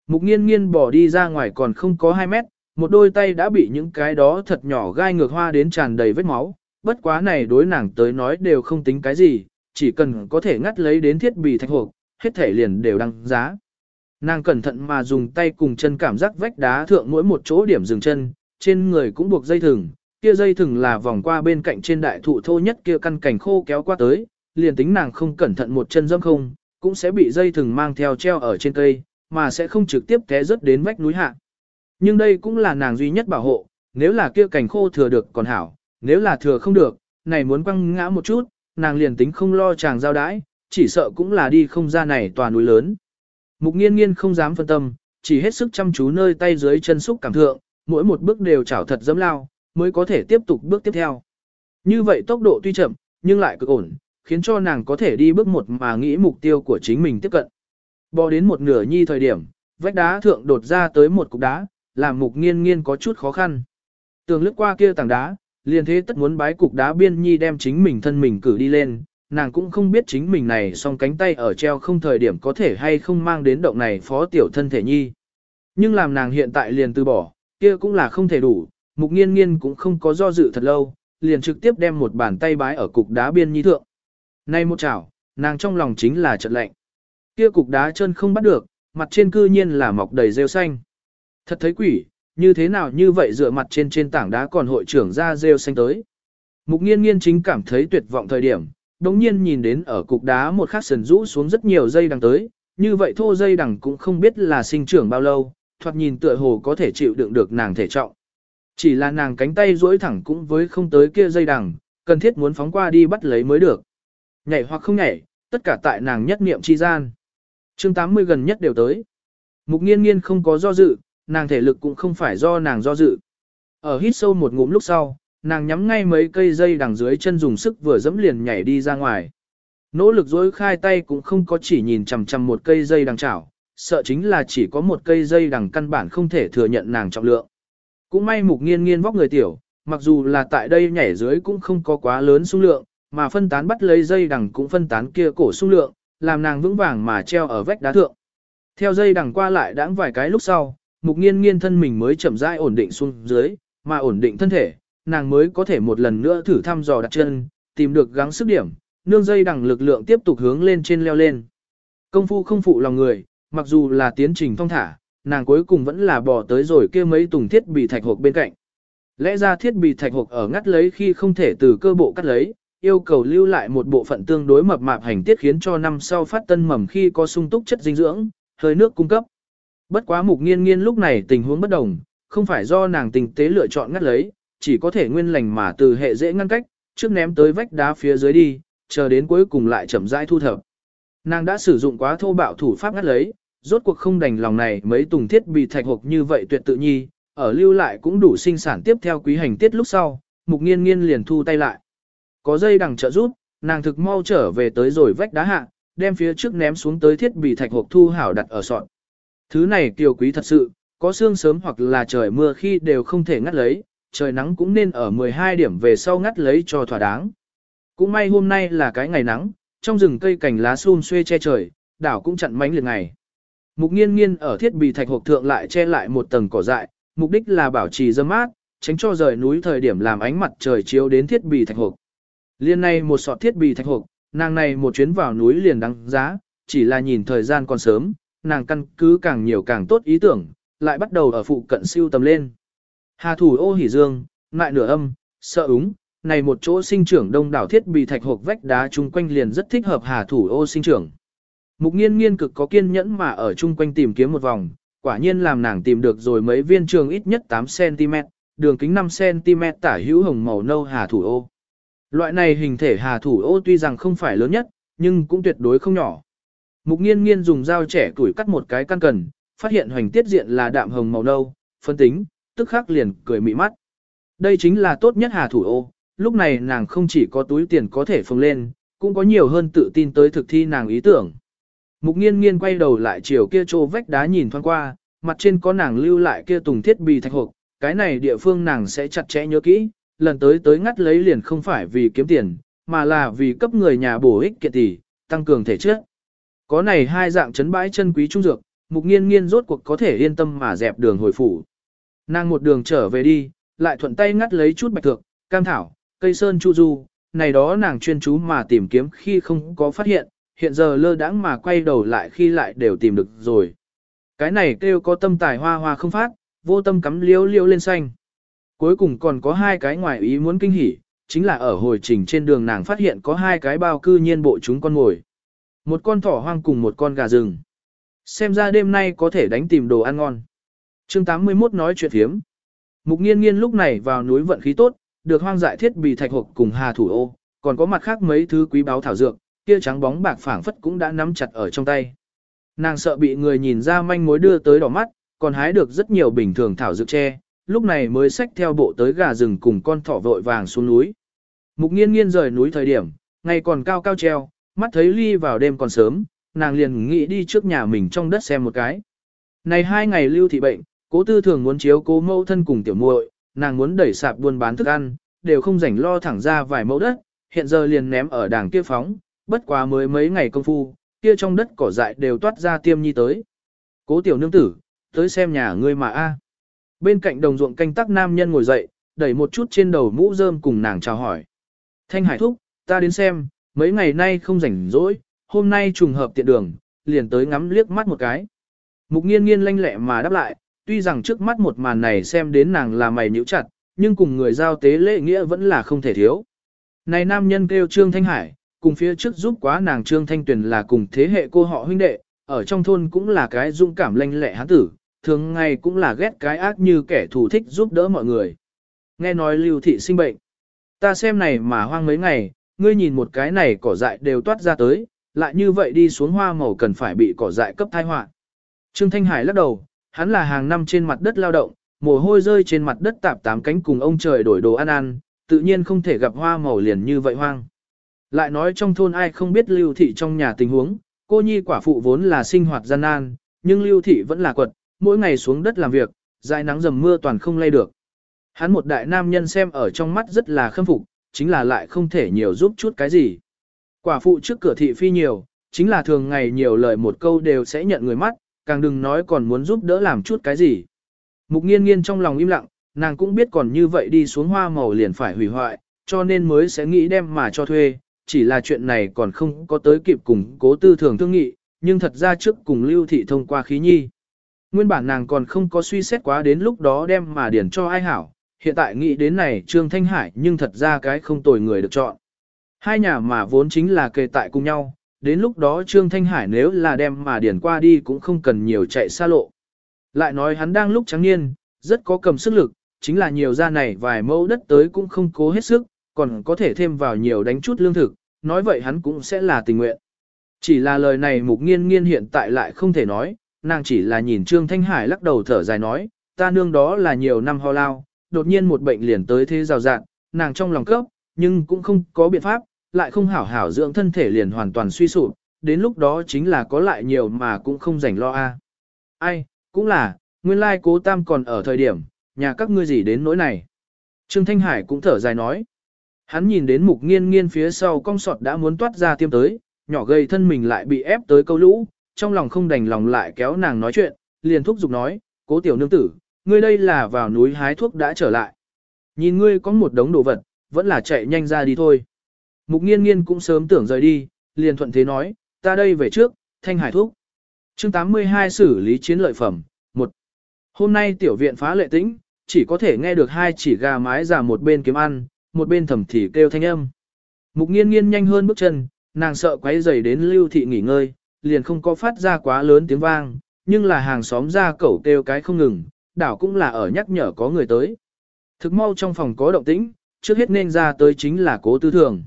Mục nghiên nghiên bỏ đi ra ngoài còn không có 2 mét, một đôi tay đã bị những cái đó thật nhỏ gai ngược hoa đến tràn đầy vết máu, bất quá này đối nàng tới nói đều không tính cái gì, chỉ cần có thể ngắt lấy đến thiết bị thạch hộp, hết thể liền đều đăng giá. Nàng cẩn thận mà dùng tay cùng chân cảm giác vách đá thượng mỗi một chỗ điểm dừng chân, trên người cũng buộc dây thừng, kia dây thừng là vòng qua bên cạnh trên đại thụ thô nhất kia căn cảnh khô kéo qua tới, liền tính nàng không cẩn thận một chân dâm không, cũng sẽ bị dây thừng mang theo treo ở trên cây, mà sẽ không trực tiếp té rớt đến vách núi hạ. Nhưng đây cũng là nàng duy nhất bảo hộ, nếu là kia cảnh khô thừa được còn hảo, nếu là thừa không được, này muốn quăng ngã một chút, nàng liền tính không lo chàng giao đãi, chỉ sợ cũng là đi không ra này tòa núi lớn. Mục nghiên nghiên không dám phân tâm, chỉ hết sức chăm chú nơi tay dưới chân xúc cảm thượng, mỗi một bước đều chảo thật dẫm lao, mới có thể tiếp tục bước tiếp theo. Như vậy tốc độ tuy chậm, nhưng lại cực ổn, khiến cho nàng có thể đi bước một mà nghĩ mục tiêu của chính mình tiếp cận. Bò đến một nửa nhi thời điểm, vách đá thượng đột ra tới một cục đá, làm mục nghiên nghiên có chút khó khăn. Tường lướt qua kia tảng đá, liền thế tất muốn bái cục đá biên nhi đem chính mình thân mình cử đi lên, nàng cũng không biết chính mình này song cánh tay ở treo không thời điểm có thể hay không mang đến động này phó tiểu thân thể nhi. Nhưng làm nàng hiện tại liền từ bỏ, kia cũng là không thể đủ, mục nghiên nghiên cũng không có do dự thật lâu, liền trực tiếp đem một bàn tay bái ở cục đá biên nhi thượng. Nay một chảo, nàng trong lòng chính là trận lạnh. Kia cục đá chân không bắt được, mặt trên cư nhiên là mọc đầy rêu xanh. Thật thấy quỷ, như thế nào như vậy dựa mặt trên trên tảng đá còn hội trưởng ra rêu xanh tới. Mục nghiên nghiên chính cảm thấy tuyệt vọng thời điểm, đồng nhiên nhìn đến ở cục đá một khắc sần rũ xuống rất nhiều dây đằng tới, như vậy thô dây đằng cũng không biết là sinh trưởng bao lâu, thoạt nhìn tựa hồ có thể chịu đựng được nàng thể trọng. Chỉ là nàng cánh tay duỗi thẳng cũng với không tới kia dây đằng, cần thiết muốn phóng qua đi bắt lấy mới được. Nhảy hoặc không nhảy, tất cả tại nàng nhất niệm chi gian. chương 80 gần nhất đều tới. Mục nghiên nghiên không có do dự, nàng thể lực cũng không phải do nàng do dự. Ở hít sâu một ngụm lúc sau, nàng nhắm ngay mấy cây dây đằng dưới chân dùng sức vừa dẫm liền nhảy đi ra ngoài. Nỗ lực dối khai tay cũng không có chỉ nhìn chằm chằm một cây dây đằng chảo, sợ chính là chỉ có một cây dây đằng căn bản không thể thừa nhận nàng trọng lượng. Cũng may mục nghiên nghiên vóc người tiểu, mặc dù là tại đây nhảy dưới cũng không có quá lớn xung lượng, mà phân tán bắt lấy dây đằng cũng phân tán kia cổ sung lượng, làm nàng vững vàng mà treo ở vách đá thượng. Theo dây đằng qua lại đãng vài cái lúc sau, mục nghiên nghiên thân mình mới chậm rãi ổn định xuống dưới, mà ổn định thân thể, nàng mới có thể một lần nữa thử thăm dò đặt chân, tìm được gắng sức điểm, nương dây đằng lực lượng tiếp tục hướng lên trên leo lên. Công phu không phụ lòng người, mặc dù là tiến trình thong thả, nàng cuối cùng vẫn là bỏ tới rồi kia mấy tùng thiết bị thạch hộp bên cạnh. Lẽ ra thiết bị thạch hộp ở ngắt lấy khi không thể từ cơ bộ cắt lấy, yêu cầu lưu lại một bộ phận tương đối mập mạp hành tiết khiến cho năm sau phát tân mầm khi có sung túc chất dinh dưỡng, hơi nước cung cấp. Bất quá mục nghiên nghiên lúc này tình huống bất đồng, không phải do nàng tình tế lựa chọn ngắt lấy, chỉ có thể nguyên lành mà từ hệ dễ ngăn cách, trước ném tới vách đá phía dưới đi, chờ đến cuối cùng lại chậm rãi thu thập. Nàng đã sử dụng quá thô bạo thủ pháp ngắt lấy, rốt cuộc không đành lòng này mấy tùng thiết bị thạch hộp như vậy tuyệt tự nhi, ở lưu lại cũng đủ sinh sản tiếp theo quý hành tiết lúc sau, mục nghiên nghiên liền thu tay lại. Có dây đằng trợ rút, nàng thực mau trở về tới rồi vách đá hạ, đem phía trước ném xuống tới thiết bị thạch hộp thu hảo đặt ở sọt. Thứ này kiều quý thật sự, có sương sớm hoặc là trời mưa khi đều không thể ngắt lấy, trời nắng cũng nên ở 12 điểm về sau ngắt lấy cho thỏa đáng. Cũng may hôm nay là cái ngày nắng, trong rừng cây cành lá xum xuê che trời, đảo cũng chặn mánh liền ngày. Mục nghiên nghiên ở thiết bị thạch hộp thượng lại che lại một tầng cỏ dại, mục đích là bảo trì dâm mát, tránh cho rời núi thời điểm làm ánh mặt trời chiếu đến thiết bị thạch hộp. Liên này một sọt thiết bị thạch hộp, nàng này một chuyến vào núi liền đăng giá, chỉ là nhìn thời gian còn sớm, nàng căn cứ càng nhiều càng tốt ý tưởng, lại bắt đầu ở phụ cận siêu tầm lên. Hà thủ ô hỉ dương, ngại nửa âm, sợ úng, này một chỗ sinh trưởng đông đảo thiết bị thạch hộp vách đá chung quanh liền rất thích hợp hà thủ ô sinh trưởng. Mục nghiên nghiên cực có kiên nhẫn mà ở chung quanh tìm kiếm một vòng, quả nhiên làm nàng tìm được rồi mấy viên trường ít nhất 8cm, đường kính 5cm tả hữu hồng màu nâu hà thủ ô. Loại này hình thể hà thủ ô tuy rằng không phải lớn nhất, nhưng cũng tuyệt đối không nhỏ. Mục nghiên nghiên dùng dao trẻ tuổi cắt một cái căn cần, phát hiện hoành tiết diện là đạm hồng màu nâu, phân tính, tức khắc liền cười mị mắt. Đây chính là tốt nhất hà thủ ô, lúc này nàng không chỉ có túi tiền có thể phồng lên, cũng có nhiều hơn tự tin tới thực thi nàng ý tưởng. Mục nghiên nghiên quay đầu lại chiều kia trô vách đá nhìn thoáng qua, mặt trên có nàng lưu lại kia tùng thiết bị thạch hộp, cái này địa phương nàng sẽ chặt chẽ nhớ kỹ, lần tới tới ngắt lấy liền không phải vì kiếm tiền, mà là vì cấp người nhà bổ ích kiện tỷ, tăng cường thể chất. Có này hai dạng chấn bãi chân quý trung dược, mục nghiên nghiên rốt cuộc có thể yên tâm mà dẹp đường hồi phủ. Nàng một đường trở về đi, lại thuận tay ngắt lấy chút bạch thược, cam thảo, cây sơn chu du, này đó nàng chuyên chú mà tìm kiếm khi không có phát hiện, hiện giờ lơ đãng mà quay đầu lại khi lại đều tìm được rồi. Cái này kêu có tâm tài hoa hoa không phát, vô tâm cắm liếu liếu lên xanh. Cuối cùng còn có hai cái ngoài ý muốn kinh hỉ, chính là ở hồi trình trên đường nàng phát hiện có hai cái bao cư nhiên bộ chúng con ngồi. Một con thỏ hoang cùng một con gà rừng. Xem ra đêm nay có thể đánh tìm đồ ăn ngon. chương 81 nói chuyện hiếm. Mục nghiên nghiên lúc này vào núi vận khí tốt, được hoang dại thiết bị thạch hộp cùng hà thủ ô, còn có mặt khác mấy thứ quý báo thảo dược, kia trắng bóng bạc phảng phất cũng đã nắm chặt ở trong tay. Nàng sợ bị người nhìn ra manh mối đưa tới đỏ mắt, còn hái được rất nhiều bình thường thảo dược tre, lúc này mới xách theo bộ tới gà rừng cùng con thỏ vội vàng xuống núi. Mục nghiên nghiên rời núi thời điểm, ngày còn cao cao treo, mắt thấy ly vào đêm còn sớm, nàng liền nghĩ đi trước nhà mình trong đất xem một cái. Này hai ngày lưu thị bệnh, cố tư thường muốn chiếu cố mẫu thân cùng tiểu muội, nàng muốn đẩy sạp buôn bán thức ăn, đều không rảnh lo thẳng ra vài mẫu đất, hiện giờ liền ném ở đàng kia phóng, bất quá mới mấy ngày công phu, kia trong đất cỏ dại đều toát ra tiêm nhi tới. Cố tiểu nương tử, tới xem nhà ngươi mà a. Bên cạnh đồng ruộng canh tác nam nhân ngồi dậy, đẩy một chút trên đầu mũ rơm cùng nàng chào hỏi. Thanh Hải thúc, ta đến xem, mấy ngày nay không rảnh rỗi, hôm nay trùng hợp tiện đường, liền tới ngắm liếc mắt một cái. Mục nghiên nghiên lanh lẹ mà đáp lại, tuy rằng trước mắt một màn này xem đến nàng là mày nhíu chặt, nhưng cùng người giao tế lễ nghĩa vẫn là không thể thiếu. Này nam nhân kêu Trương Thanh Hải, cùng phía trước giúp quá nàng Trương Thanh Tuyền là cùng thế hệ cô họ huynh đệ, ở trong thôn cũng là cái dũng cảm lanh lẹ hán tử, thường ngày cũng là ghét cái ác như kẻ thù thích giúp đỡ mọi người. Nghe nói lưu thị sinh bệnh. Ta xem này mà hoang mấy ngày, ngươi nhìn một cái này cỏ dại đều toát ra tới, lại như vậy đi xuống hoa màu cần phải bị cỏ dại cấp thai họa. Trương Thanh Hải lắc đầu, hắn là hàng năm trên mặt đất lao động, mồ hôi rơi trên mặt đất tạp tám cánh cùng ông trời đổi đồ ăn ăn, tự nhiên không thể gặp hoa màu liền như vậy hoang. Lại nói trong thôn ai không biết lưu thị trong nhà tình huống, cô nhi quả phụ vốn là sinh hoạt gian nan, nhưng lưu thị vẫn là quật, mỗi ngày xuống đất làm việc, dài nắng dầm mưa toàn không lay được. Hắn một đại nam nhân xem ở trong mắt rất là khâm phục, chính là lại không thể nhiều giúp chút cái gì. Quả phụ trước cửa thị phi nhiều, chính là thường ngày nhiều lời một câu đều sẽ nhận người mắt, càng đừng nói còn muốn giúp đỡ làm chút cái gì. Mục nghiên nghiên trong lòng im lặng, nàng cũng biết còn như vậy đi xuống hoa màu liền phải hủy hoại, cho nên mới sẽ nghĩ đem mà cho thuê, chỉ là chuyện này còn không có tới kịp cùng cố tư thường thương nghị, nhưng thật ra trước cùng lưu thị thông qua khí nhi. Nguyên bản nàng còn không có suy xét quá đến lúc đó đem mà điển cho ai hảo, hiện tại nghĩ đến này Trương Thanh Hải nhưng thật ra cái không tồi người được chọn. Hai nhà mà vốn chính là kề tại cùng nhau, đến lúc đó Trương Thanh Hải nếu là đem mà điển qua đi cũng không cần nhiều chạy xa lộ. Lại nói hắn đang lúc trắng niên, rất có cầm sức lực, chính là nhiều ra này vài mẫu đất tới cũng không cố hết sức, còn có thể thêm vào nhiều đánh chút lương thực, nói vậy hắn cũng sẽ là tình nguyện. Chỉ là lời này mục nghiên nghiên hiện tại lại không thể nói, nàng chỉ là nhìn Trương Thanh Hải lắc đầu thở dài nói, ta nương đó là nhiều năm ho lao, đột nhiên một bệnh liền tới thế rào rạn, nàng trong lòng cấp, nhưng cũng không có biện pháp, lại không hảo hảo dưỡng thân thể liền hoàn toàn suy sụp, đến lúc đó chính là có lại nhiều mà cũng không rảnh lo a. Ai, cũng là, nguyên lai cố tam còn ở thời điểm, nhà các ngươi gì đến nỗi này. Trương Thanh Hải cũng thở dài nói. Hắn nhìn đến mục nghiên nghiên phía sau cong sọt đã muốn toát ra tiêm tới, nhỏ gầy thân mình lại bị ép tới câu lũ, trong lòng không đành lòng lại kéo nàng nói chuyện, liền thúc giục nói, cố tiểu nương tử, ngươi đây là vào núi hái thuốc đã trở lại. Nhìn ngươi có một đống đồ vật, vẫn là chạy nhanh ra đi thôi. Mục nghiên nghiên cũng sớm tưởng rời đi, liền thuận thế nói, ta đây về trước, thanh hải thuốc. chương 82 xử lý chiến lợi phẩm, 1. Hôm nay tiểu viện phá lệ tĩnh, chỉ có thể nghe được hai chỉ gà mái già một bên kiếm ăn, một bên thầm thì kêu thanh âm. Mục nghiên nghiên nhanh hơn bước chân, nàng sợ quấy rầy đến lưu thị nghỉ ngơi, liền không có phát ra quá lớn tiếng vang, nhưng là hàng xóm ra cẩu kêu cái không ngừng, đảo cũng là ở nhắc nhở có người tới. Thực mau trong phòng có động tĩnh, trước hết nên ra tới chính là cố tư thường.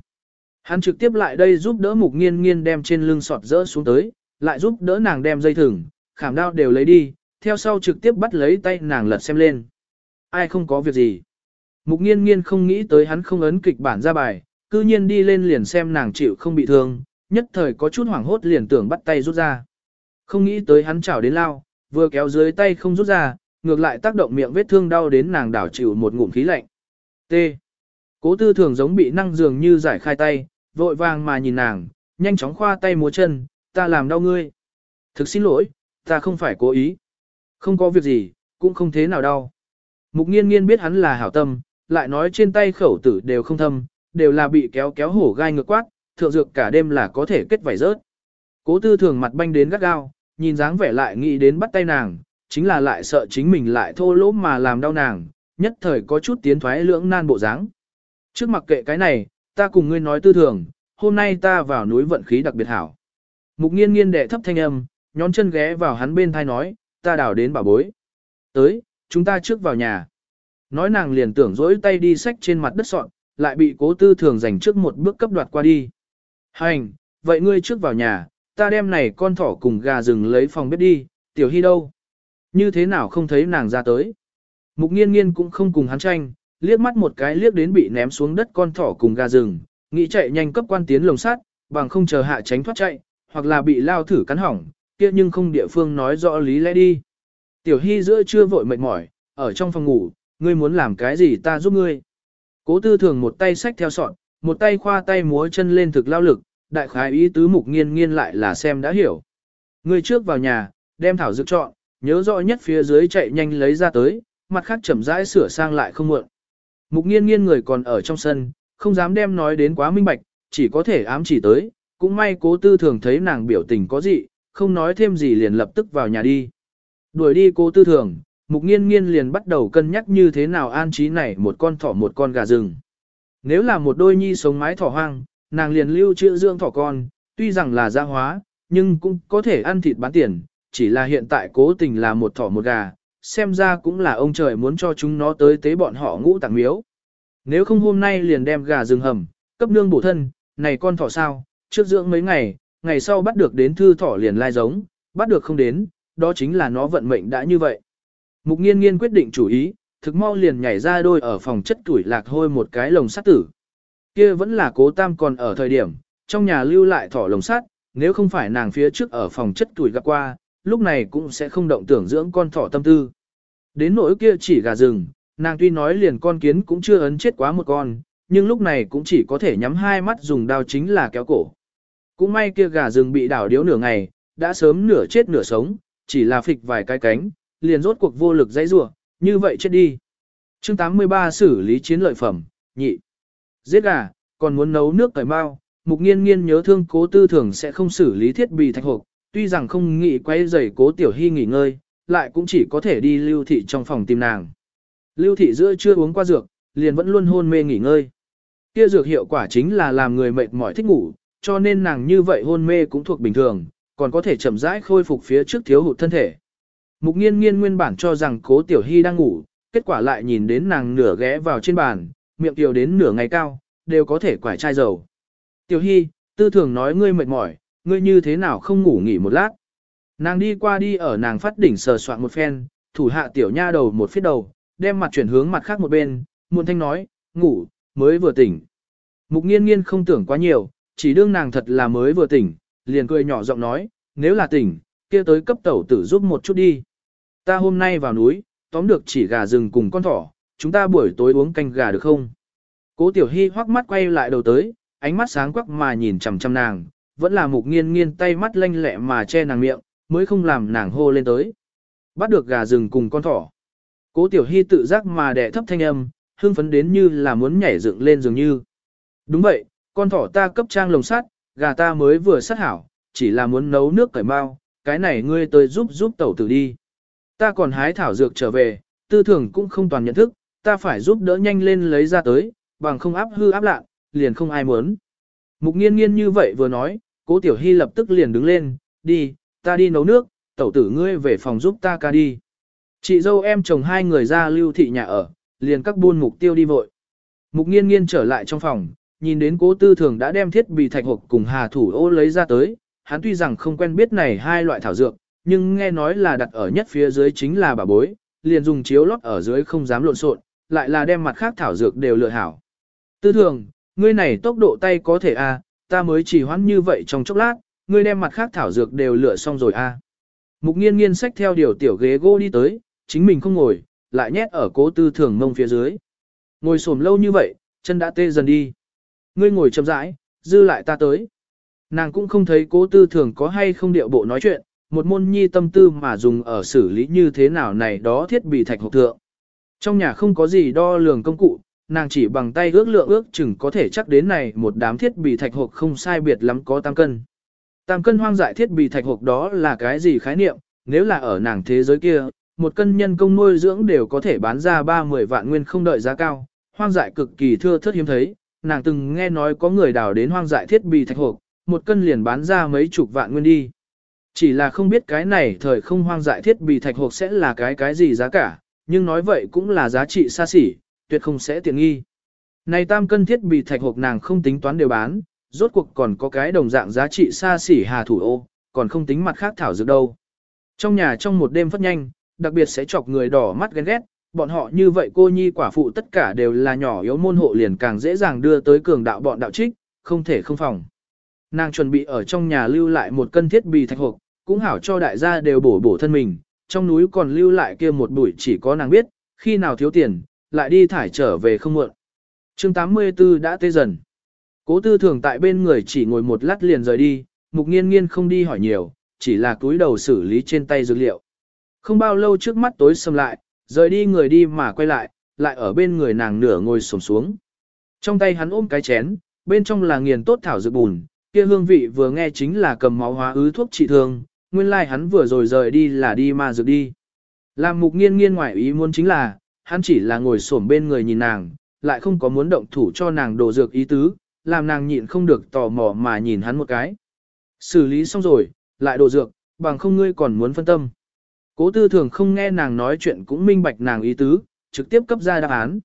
Hắn trực tiếp lại đây giúp đỡ mục nghiên nghiên đem trên lưng sọt rỡ xuống tới, lại giúp đỡ nàng đem dây thừng, khảm đao đều lấy đi, theo sau trực tiếp bắt lấy tay nàng lật xem lên. Ai không có việc gì. Mục nghiên nghiên không nghĩ tới hắn không ấn kịch bản ra bài, cư nhiên đi lên liền xem nàng chịu không bị thương, nhất thời có chút hoảng hốt liền tưởng bắt tay rút ra. Không nghĩ tới hắn chảo đến lao, vừa kéo dưới tay không rút ra, ngược lại tác động miệng vết thương đau đến nàng đảo chịu một ngụm khí lạnh. T. Cố tư thường giống bị năng dường như giải khai tay, vội vàng mà nhìn nàng, nhanh chóng khoa tay múa chân, ta làm đau ngươi. Thực xin lỗi, ta không phải cố ý. Không có việc gì, cũng không thế nào đau. Mục nghiên nghiên biết hắn là hảo tâm, lại nói trên tay khẩu tử đều không thâm, đều là bị kéo kéo hổ gai ngược quát, thượng dược cả đêm là có thể kết vảy rớt. Cố tư thường mặt banh đến gắt gao, nhìn dáng vẻ lại nghĩ đến bắt tay nàng, chính là lại sợ chính mình lại thô lỗ mà làm đau nàng, nhất thời có chút tiến thoái lưỡng nan bộ dáng. Trước mặc kệ cái này, ta cùng ngươi nói tư thường, hôm nay ta vào núi vận khí đặc biệt hảo. Mục nghiên nghiên đệ thấp thanh âm, nhón chân ghé vào hắn bên thai nói, ta đào đến bảo bối. Tới, chúng ta trước vào nhà. Nói nàng liền tưởng dỗi tay đi xách trên mặt đất sọn, lại bị cố tư thường dành trước một bước cấp đoạt qua đi. Hành, vậy ngươi trước vào nhà, ta đem này con thỏ cùng gà rừng lấy phòng bếp đi, tiểu hy đâu? Như thế nào không thấy nàng ra tới? Mục nghiên nghiên cũng không cùng hắn tranh, liếc mắt một cái liếc đến bị ném xuống đất con thỏ cùng gà rừng, nghĩ chạy nhanh cấp quan tiến lồng sát, bằng không chờ hạ tránh thoát chạy, hoặc là bị lao thử cắn hỏng, kia nhưng không địa phương nói rõ lý lẽ đi. Tiểu Hy giữa trưa vội mệt mỏi, ở trong phòng ngủ, ngươi muốn làm cái gì ta giúp ngươi. Cố tư thường một tay xách theo sọn, một tay khoa tay múa chân lên thực lao lực, đại khái ý tứ mục nghiên nghiên lại là xem đã hiểu. Người trước vào nhà, đem thảo dược chọn, nhớ rõ nhất phía dưới chạy nhanh lấy ra tới, mặt khác chậm rãi sửa sang lại không muộn. Mục nghiên nghiên người còn ở trong sân, không dám đem nói đến quá minh bạch, chỉ có thể ám chỉ tới, cũng may cố tư thường thấy nàng biểu tình có gì, không nói thêm gì liền lập tức vào nhà đi. Đuổi đi cố tư thường, mục nghiên nghiên liền bắt đầu cân nhắc như thế nào an trí này một con thỏ một con gà rừng. Nếu là một đôi nhi sống mái thỏ hoang, nàng liền lưu trữ dưỡng thỏ con, tuy rằng là gia hóa, nhưng cũng có thể ăn thịt bán tiền, chỉ là hiện tại cố tình là một thỏ một gà, xem ra cũng là ông trời muốn cho chúng nó tới tế bọn họ ngũ tạng miếu. Nếu không hôm nay liền đem gà rừng hầm, cấp nương bổ thân, này con thỏ sao, trước dưỡng mấy ngày, ngày sau bắt được đến thư thỏ liền lai giống, bắt được không đến, đó chính là nó vận mệnh đã như vậy. Mục nghiên nghiên quyết định chủ ý, thực mau liền nhảy ra đôi ở phòng chất tuổi lạc hôi một cái lồng sắt tử. Kia vẫn là cố tam còn ở thời điểm, trong nhà lưu lại thỏ lồng sắt, nếu không phải nàng phía trước ở phòng chất tuổi gặp qua, lúc này cũng sẽ không động tưởng dưỡng con thỏ tâm tư. Đến nỗi kia chỉ gà rừng, nàng tuy nói liền con kiến cũng chưa ấn chết quá một con, nhưng lúc này cũng chỉ có thể nhắm hai mắt dùng đao chính là kéo cổ. Cũng may kia gà rừng bị đảo điếu nửa ngày, đã sớm nửa chết nửa sống, chỉ là phịch vài cái cánh, liền rốt cuộc vô lực dãy rủa, như vậy chết đi. Chương 83 xử lý chiến lợi phẩm, nhị. Giết gà, còn muốn nấu nước cải bao, mục nghiên nghiên nhớ thương cố tư thường sẽ không xử lý thiết bị thạch hộp, tuy rằng không nghĩ quay giày cố tiểu hy nghỉ ngơi, lại cũng chỉ có thể đi lưu thị trong phòng tìm nàng. Lưu thị giữa chưa uống qua dược, liền vẫn luôn hôn mê nghỉ ngơi. Kia dược hiệu quả chính là làm người mệt mỏi thích ngủ, cho nên nàng như vậy hôn mê cũng thuộc bình thường, còn có thể chậm rãi khôi phục phía trước thiếu hụt thân thể. Mục nghiên nghiên nguyên bản cho rằng cố tiểu hy đang ngủ, kết quả lại nhìn đến nàng nửa ghé vào trên bàn, miệng tiểu đến nửa ngày cao, đều có thể quải chai dầu. Tiểu hy, tư thường nói ngươi mệt mỏi, ngươi như thế nào không ngủ nghỉ một lát. Nàng đi qua đi ở nàng phát đỉnh sờ soạn một phen, thủ hạ tiểu nha đầu một phía đầu, đem mặt chuyển hướng mặt khác một bên, muôn thanh nói, ngủ, mới vừa tỉnh. Mục nghiên nghiên không tưởng quá nhiều, chỉ đương nàng thật là mới vừa tỉnh, liền cười nhỏ giọng nói, nếu là tỉnh, kia tới cấp tẩu tử giúp một chút đi. Ta hôm nay vào núi, tóm được chỉ gà rừng cùng con thỏ, chúng ta buổi tối uống canh gà được không? Cố tiểu hy hoắc mắt quay lại đầu tới, ánh mắt sáng quắc mà nhìn chằm chằm nàng, vẫn là mục nghiên nghiên tay mắt lanh lẹ mà che nàng miệng, mới không làm nàng hô lên tới. Bắt được gà rừng cùng con thỏ. Cố tiểu hy tự giác mà đẻ thấp thanh âm, hưng phấn đến như là muốn nhảy dựng lên dường như. Đúng vậy, con thỏ ta cấp trang lồng sắt, gà ta mới vừa sắt hảo, chỉ là muốn nấu nước cải bao, cái này ngươi tới giúp giúp tẩu tử đi. Ta còn hái thảo dược trở về, tư tưởng cũng không toàn nhận thức, ta phải giúp đỡ nhanh lên lấy ra tới, bằng không áp hư áp lạ, liền không ai muốn. Mục nghiên nghiên như vậy vừa nói, cố tiểu hy lập tức liền đứng lên, đi, ta đi nấu nước, tẩu tử ngươi về phòng giúp ta ca đi. Chị dâu em chồng hai người ra lưu thị nhà ở, liền các buôn mục tiêu đi vội. Mục nghiên nghiên trở lại trong phòng, nhìn đến cố tư thường đã đem thiết bị thạch hộp cùng hà thủ ô lấy ra tới, hắn tuy rằng không quen biết này hai loại thảo dược, nhưng nghe nói là đặt ở nhất phía dưới chính là bà bối, liền dùng chiếu lót ở dưới không dám lộn xộn, lại là đem mặt khác thảo dược đều lựa hảo. Tư thường, ngươi này tốc độ tay có thể a, ta mới chỉ hoãn như vậy trong chốc lát, ngươi đem mặt khác thảo dược đều lựa xong rồi a. Mục nghiên nghiên xách theo điều tiểu ghế gỗ đi tới, chính mình không ngồi, lại nhét ở cố tư thường mông phía dưới. Ngồi xổm lâu như vậy, chân đã tê dần đi. Ngươi ngồi chậm rãi, dư lại ta tới. Nàng cũng không thấy cố tư thường có hay không điệu bộ nói chuyện, một môn nhi tâm tư mà dùng ở xử lý như thế nào này đó thiết bị thạch hộp thượng. Trong nhà không có gì đo lường công cụ, nàng chỉ bằng tay ước lượng ước chừng có thể chắc đến này một đám thiết bị thạch hộp không sai biệt lắm có tam cân. Tam cân hoang dại thiết bị thạch hộp đó là cái gì khái niệm, nếu là ở nàng thế giới kia, một cân nhân công nuôi dưỡng đều có thể bán ra 30 vạn nguyên không đợi giá cao, hoang dại cực kỳ thưa thớt hiếm thấy, nàng từng nghe nói có người đào đến hoang dại thiết bị thạch hộp, một cân liền bán ra mấy chục vạn nguyên đi. Chỉ là không biết cái này thời không hoang dại thiết bị thạch hộp sẽ là cái cái gì giá cả, nhưng nói vậy cũng là giá trị xa xỉ, tuyệt không sẽ tiện nghi. Này tam cân thiết bị thạch hộp nàng không tính toán đều bán, rốt cuộc còn có cái đồng dạng giá trị xa xỉ hà thủ ô, còn không tính mặt khác thảo dược đâu. Trong nhà trong một đêm phát nhanh, đặc biệt sẽ chọc người đỏ mắt ghen ghét, bọn họ như vậy cô nhi quả phụ tất cả đều là nhỏ yếu môn hộ liền càng dễ dàng đưa tới cường đạo bọn đạo trích, không thể không phòng. Nàng chuẩn bị ở trong nhà lưu lại một cân thiết bị thạch hộp, cũng hảo cho đại gia đều bổ bổ thân mình, trong núi còn lưu lại kia một bụi chỉ có nàng biết, khi nào thiếu tiền, lại đi thải trở về không muộn. chương 84 đã tê dần. Cố tư thường tại bên người chỉ ngồi một lát liền rời đi, mục nghiên nghiên không đi hỏi nhiều, chỉ là túi đầu xử lý trên tay dược liệu. Không bao lâu trước mắt tối sầm lại, rời đi người đi mà quay lại, lại ở bên người nàng nửa ngồi sổm xuống. Trong tay hắn ôm cái chén, bên trong là nghiền tốt thảo dược bùn, kia hương vị vừa nghe chính là cầm máu hóa ứ thuốc trị thương, nguyên lai like hắn vừa rồi rời đi là đi ma dược đi. Làm mục nghiên nghiên ngoại ý muốn chính là, hắn chỉ là ngồi xổm bên người nhìn nàng, lại không có muốn động thủ cho nàng đồ dược ý tứ, làm nàng nhịn không được tò mò mà nhìn hắn một cái. Xử lý xong rồi, lại đồ dược, bằng không ngươi còn muốn phân tâm. Cố tư thường không nghe nàng nói chuyện cũng minh bạch nàng ý tứ, trực tiếp cấp ra đáp án.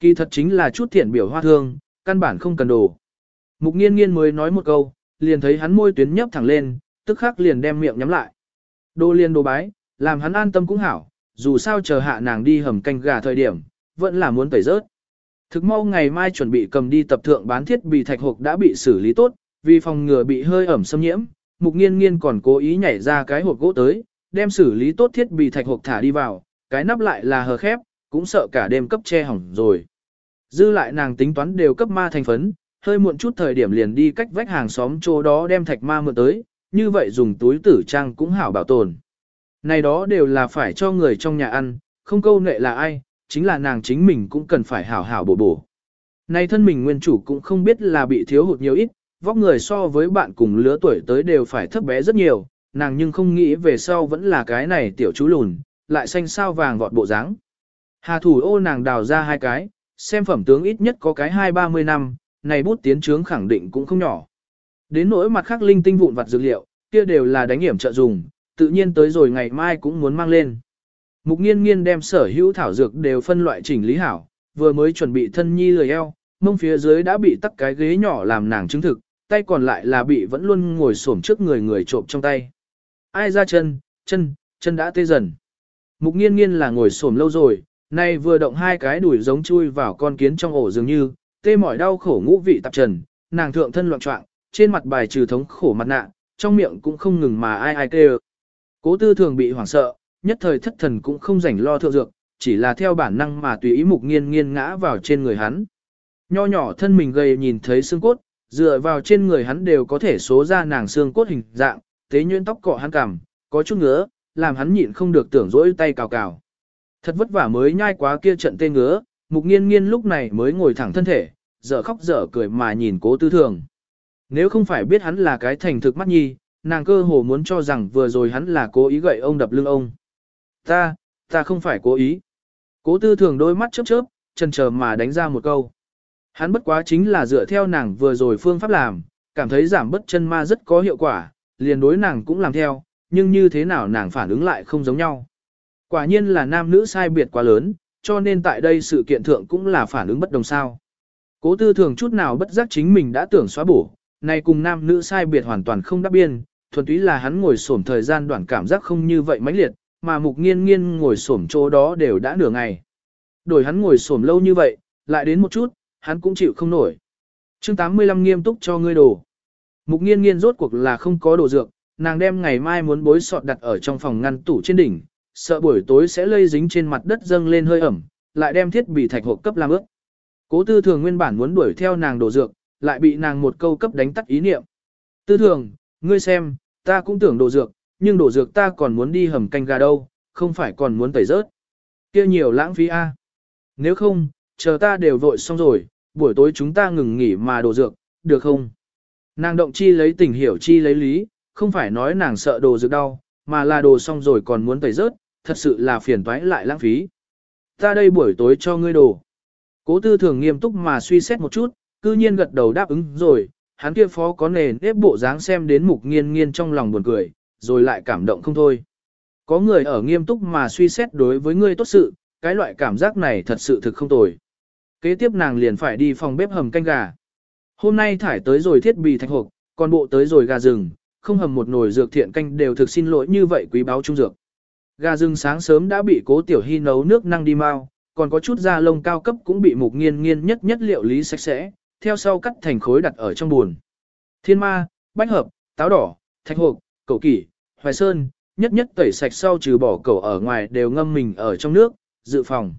Kỳ thật chính là chút thiện biểu hoa thương, căn bản không cần đồ. Mục nghiên nghiên mới nói một câu, liền thấy hắn môi tuyến nhấp thẳng lên, tức khắc liền đem miệng nhắm lại. đô liên đồ bái, làm hắn an tâm cũng hảo, dù sao chờ hạ nàng đi hầm canh gà thời điểm, vẫn là muốn tẩy rớt. Thực mau ngày mai chuẩn bị cầm đi tập thượng bán thiết bị thạch hộp đã bị xử lý tốt, vì phòng ngừa bị hơi ẩm xâm nhiễm, mục nghiên nghiên còn cố ý nhảy ra cái hộp gỗ tới, đem xử lý tốt thiết bị thạch hộp thả đi vào, cái nắp lại là hờ khép, cũng sợ cả đêm cấp che hỏng rồi. Dư lại nàng tính toán đều cấp ma thành phấn, hơi muộn chút thời điểm liền đi cách vách hàng xóm chỗ đó đem thạch ma mượn tới, như vậy dùng túi tử trang cũng hảo bảo tồn. Này đó đều là phải cho người trong nhà ăn, không câu nệ là ai, chính là nàng chính mình cũng cần phải hảo hảo bổ bổ. Này thân mình nguyên chủ cũng không biết là bị thiếu hụt nhiều ít, vóc người so với bạn cùng lứa tuổi tới đều phải thấp bé rất nhiều, nàng nhưng không nghĩ về sau vẫn là cái này tiểu chú lùn, lại xanh sao vàng vọt bộ dáng. Hà thủ ô nàng đào ra hai cái, xem phẩm tướng ít nhất có cái hai ba mươi năm, này bút tiến trướng khẳng định cũng không nhỏ. Đến nỗi mặt khác linh tinh vụn vặt dược liệu, kia đều là đánh hiểm trợ dùng, tự nhiên tới rồi ngày mai cũng muốn mang lên. Mục nghiên nghiên đem sở hữu thảo dược đều phân loại chỉnh lý hảo, vừa mới chuẩn bị thân nhi lười eo, mông phía dưới đã bị tắc cái ghế nhỏ làm nàng chứng thực, tay còn lại là bị vẫn luôn ngồi xổm trước người người trộm trong tay. Ai ra chân, chân, chân đã tê dần. Mục nghiên nghiên là ngồi xổm lâu rồi, nay vừa động hai cái đùi giống chui vào con kiến trong ổ dường như, tê mỏi đau khổ ngũ vị tạp trần, nàng thượng thân loạn trọng, trên mặt bài trừ thống khổ mặt nạ, trong miệng cũng không ngừng mà ai ai kêu. Cố tư thường bị hoảng sợ, nhất thời thất thần cũng không rảnh lo thượng dược, chỉ là theo bản năng mà tùy ý mục nghiên nghiên ngã vào trên người hắn. Nho nhỏ thân mình gầy nhìn thấy xương cốt, dựa vào trên người hắn đều có thể số ra nàng xương cốt hình dạng, tế nhuyễn tóc cọ hắn cằm, có chút ngứa, làm hắn nhịn không được tưởng rỗi tay cào cào. Thật vất vả mới nhai quá kia trận tê ngứa, mục nghiên nghiên lúc này mới ngồi thẳng thân thể, dở khóc dở cười mà nhìn cố tư thường. Nếu không phải biết hắn là cái thành thực mắt nhi, nàng cơ hồ muốn cho rằng vừa rồi hắn là cố ý gậy ông đập lưng ông. Ta, ta không phải cố ý. Cố tư thường đôi mắt chớp chớp, chân chờ mà đánh ra một câu. Hắn bất quá chính là dựa theo nàng vừa rồi phương pháp làm, cảm thấy giảm bất chân ma rất có hiệu quả, liền đối nàng cũng làm theo, nhưng như thế nào nàng phản ứng lại không giống nhau. Quả nhiên là nam nữ sai biệt quá lớn, cho nên tại đây sự kiện thượng cũng là phản ứng bất đồng sao. Cố tư thường chút nào bất giác chính mình đã tưởng xóa bổ, này cùng nam nữ sai biệt hoàn toàn không đáp biên, thuần túy là hắn ngồi xổm thời gian đoạn cảm giác không như vậy mãnh liệt, mà mục nghiên nghiên ngồi xổm chỗ đó đều đã nửa ngày. Đổi hắn ngồi xổm lâu như vậy, lại đến một chút, hắn cũng chịu không nổi. chương 85 nghiêm túc cho ngươi đồ. Mục nghiên nghiên rốt cuộc là không có đồ dược, nàng đem ngày mai muốn bối sọt đặt ở trong phòng ngăn tủ trên đỉnh, sợ buổi tối sẽ lây dính trên mặt đất dâng lên hơi ẩm, lại đem thiết bị thạch hộp cấp làm ướt. Cố tư thường nguyên bản muốn đuổi theo nàng đồ dược, lại bị nàng một câu cấp đánh tắt ý niệm. Tư thường, ngươi xem, ta cũng tưởng đồ dược, nhưng đồ dược ta còn muốn đi hầm canh gà đâu, không phải còn muốn tẩy rớt. kia nhiều lãng phí a. Nếu không, chờ ta đều vội xong rồi, buổi tối chúng ta ngừng nghỉ mà đồ dược, được không? Nàng động chi lấy tình hiểu chi lấy lý, không phải nói nàng sợ đồ dược đau, mà là đồ xong rồi còn muốn tẩy rớt, thật sự là phiền toái lại lãng phí. Ta đây buổi tối cho ngươi đồ. Cố tư thường nghiêm túc mà suy xét một chút, cư nhiên gật đầu đáp ứng rồi, hắn kia phó có nền nếp bộ dáng xem đến mục nghiên nghiên trong lòng buồn cười, rồi lại cảm động không thôi. Có người ở nghiêm túc mà suy xét đối với ngươi tốt sự, cái loại cảm giác này thật sự thực không tồi. Kế tiếp nàng liền phải đi phòng bếp hầm canh gà. Hôm nay thải tới rồi thiết bị thạch hộp, còn bộ tới rồi gà rừng, không hầm một nồi dược thiện canh đều thực xin lỗi như vậy quý báo trung dược. Gà rừng sáng sớm đã bị cố tiểu hy nấu nước năng đi mau, còn có chút da lông cao cấp cũng bị mục nghiên nghiên nhất nhất liệu lý sạch sẽ, theo sau cắt thành khối đặt ở trong buồn. Thiên ma, bách hợp, táo đỏ, thạch hộp, cầu kỷ, hoài sơn, nhất nhất tẩy sạch sau trừ bỏ cầu ở ngoài đều ngâm mình ở trong nước, dự phòng.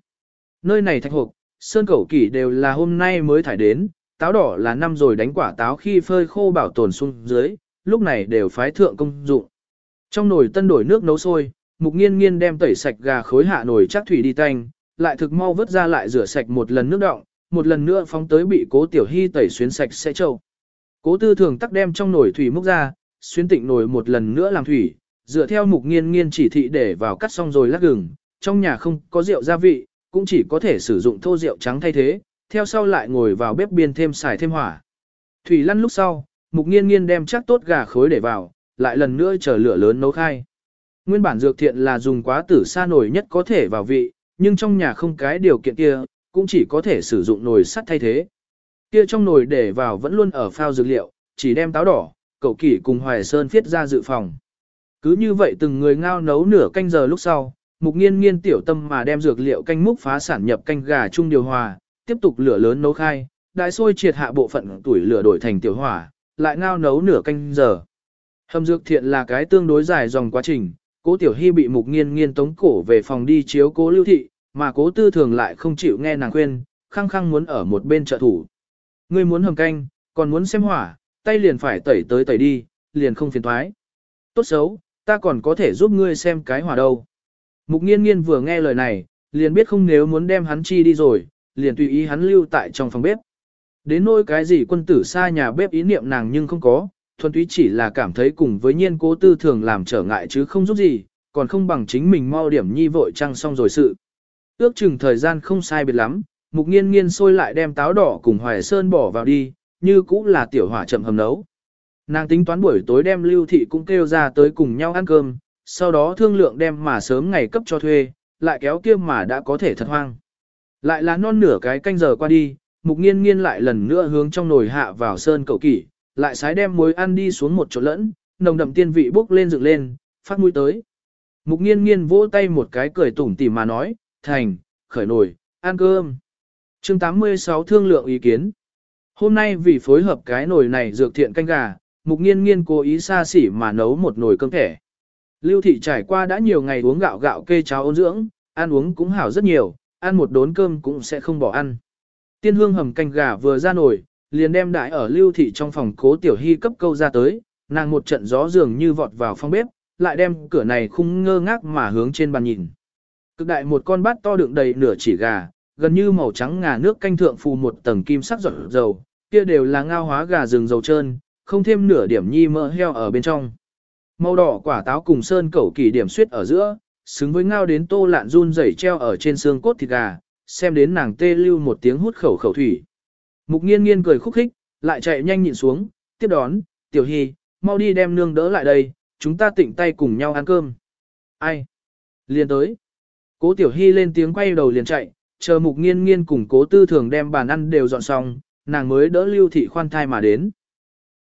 Nơi này thạch hộp, sơn cầu kỷ đều là hôm nay mới thải đến, táo đỏ là năm rồi đánh quả táo khi phơi khô bảo tồn xuống dưới, lúc này đều phái thượng công dụng. Trong nồi tân đổi nước nấu sôi, mục nghiên nghiên đem tẩy sạch gà khối hạ nồi chắc thủy đi tanh, lại thực mau vớt ra lại rửa sạch một lần nước đọng, một lần nữa phóng tới bị cố tiểu hy tẩy xuyến sạch sẽ trâu. Cố tư thường tắc đem trong nồi thủy múc ra, xuyến tịnh nồi một lần nữa làm thủy, dựa theo mục nghiên nghiên chỉ thị để vào cắt xong rồi lát gừng, trong nhà không có rượu gia vị, cũng chỉ có thể sử dụng thô rượu trắng thay thế, theo sau lại ngồi vào bếp biên thêm xài thêm hỏa. Thủy lăn lúc sau, mục nghiên nghiên đem chắc tốt gà khối để vào, lại lần nữa chờ lửa lớn nấu khai. Nguyên bản dược thiện là dùng quá tử sa nổi nhất có thể vào vị, nhưng trong nhà không cái điều kiện kia, cũng chỉ có thể sử dụng nồi sắt thay thế. Kia trong nồi để vào vẫn luôn ở phao dược liệu, chỉ đem táo đỏ, cậu kỷ cùng hoài sơn viết ra dự phòng. Cứ như vậy từng người ngao nấu nửa canh giờ lúc sau, mục nghiên nghiên tiểu tâm mà đem dược liệu canh múc phá sản nhập canh gà chung điều hòa, tiếp tục lửa lớn nấu khai, đại sôi triệt hạ bộ phận tuổi lửa đổi thành tiểu hỏa, lại ngao nấu nửa canh giờ. Hầm dược thiện là cái tương đối dài dòng quá trình, cố tiểu hy bị mục nghiên nghiên tống cổ về phòng đi chiếu cố lưu thị, mà cố tư thường lại không chịu nghe nàng khuyên, khăng khăng muốn ở một bên trợ thủ. Ngươi muốn hầm canh, còn muốn xem hỏa, tay liền phải tẩy tới tẩy đi, liền không phiền thoái. Tốt xấu, ta còn có thể giúp ngươi xem cái hỏa đâu. Mục nghiên nghiên vừa nghe lời này, liền biết không nếu muốn đem hắn chi đi rồi, liền tùy ý hắn lưu tại trong phòng bếp. Đến nỗi cái gì quân tử xa nhà bếp ý niệm nàng nhưng không có, thuần túy chỉ là cảm thấy cùng với nhiên cố tư thường làm trở ngại chứ không giúp gì, còn không bằng chính mình mau điểm nhi vội trăng xong rồi sự. Ước chừng thời gian không sai biệt lắm, mục nghiên nghiên sôi lại đem táo đỏ cùng hoài sơn bỏ vào đi, như cũng là tiểu hỏa chậm hầm nấu. Nàng tính toán buổi tối đem lưu thị cũng kêu ra tới cùng nhau ăn cơm, sau đó thương lượng đem mà sớm ngày cấp cho thuê, lại kéo kia mà đã có thể thật hoang. Lại là non nửa cái canh giờ qua đi, mục nghiên nghiên lại lần nữa hướng trong nồi hạ vào sơn cậu kỷ, lại sái đem muối ăn đi xuống một chỗ lẫn, nồng đậm tiên vị bốc lên dựng lên, phát mũi tới. Mục nghiên nghiên vỗ tay một cái cười tủm tỉm mà nói, thành, khởi nồi, ăn cơm. chương 86 thương lượng ý kiến. Hôm nay vì phối hợp cái nồi này dược thiện canh gà, mục nghiên nghiên cố ý xa xỉ mà nấu một nồi cơm thẻ. Lưu thị trải qua đã nhiều ngày uống gạo gạo kê cháo ôn dưỡng, ăn uống cũng hảo rất nhiều, ăn một đốn cơm cũng sẽ không bỏ ăn. Tiên hương hầm canh gà vừa ra nồi, liền đem đại ở lưu thị trong phòng cố tiểu hy cấp câu ra tới, nàng một trận gió dường như vọt vào phòng bếp, lại đem cửa này khung ngơ ngác mà hướng trên bàn nhìn. Cực đại một con bát to đựng đầy nửa chỉ gà, gần như màu trắng ngà nước canh thượng phù một tầng kim sắc giọt dầu, kia đều là ngao hóa gà rừng dầu trơn, không thêm nửa điểm nhi mỡ heo ở bên trong. Màu đỏ quả táo cùng sơn cẩu kỳ điểm suyết ở giữa, xứng với ngao đến tô lạn run rẩy treo ở trên xương cốt thịt gà, xem đến nàng tê lưu một tiếng hút khẩu khẩu thủy. Mục nghiên nghiên cười khúc khích, lại chạy nhanh nhịn xuống, tiếp đón, tiểu hy, mau đi đem nương đỡ lại đây, chúng ta tịnh tay cùng nhau ăn cơm. Ai? Liền tới. Cố tiểu hy lên tiếng quay đầu liền chạy, chờ mục nghiên nghiên cùng cố tư thường đem bàn ăn đều dọn xong, nàng mới đỡ lưu thị khoan thai mà đến.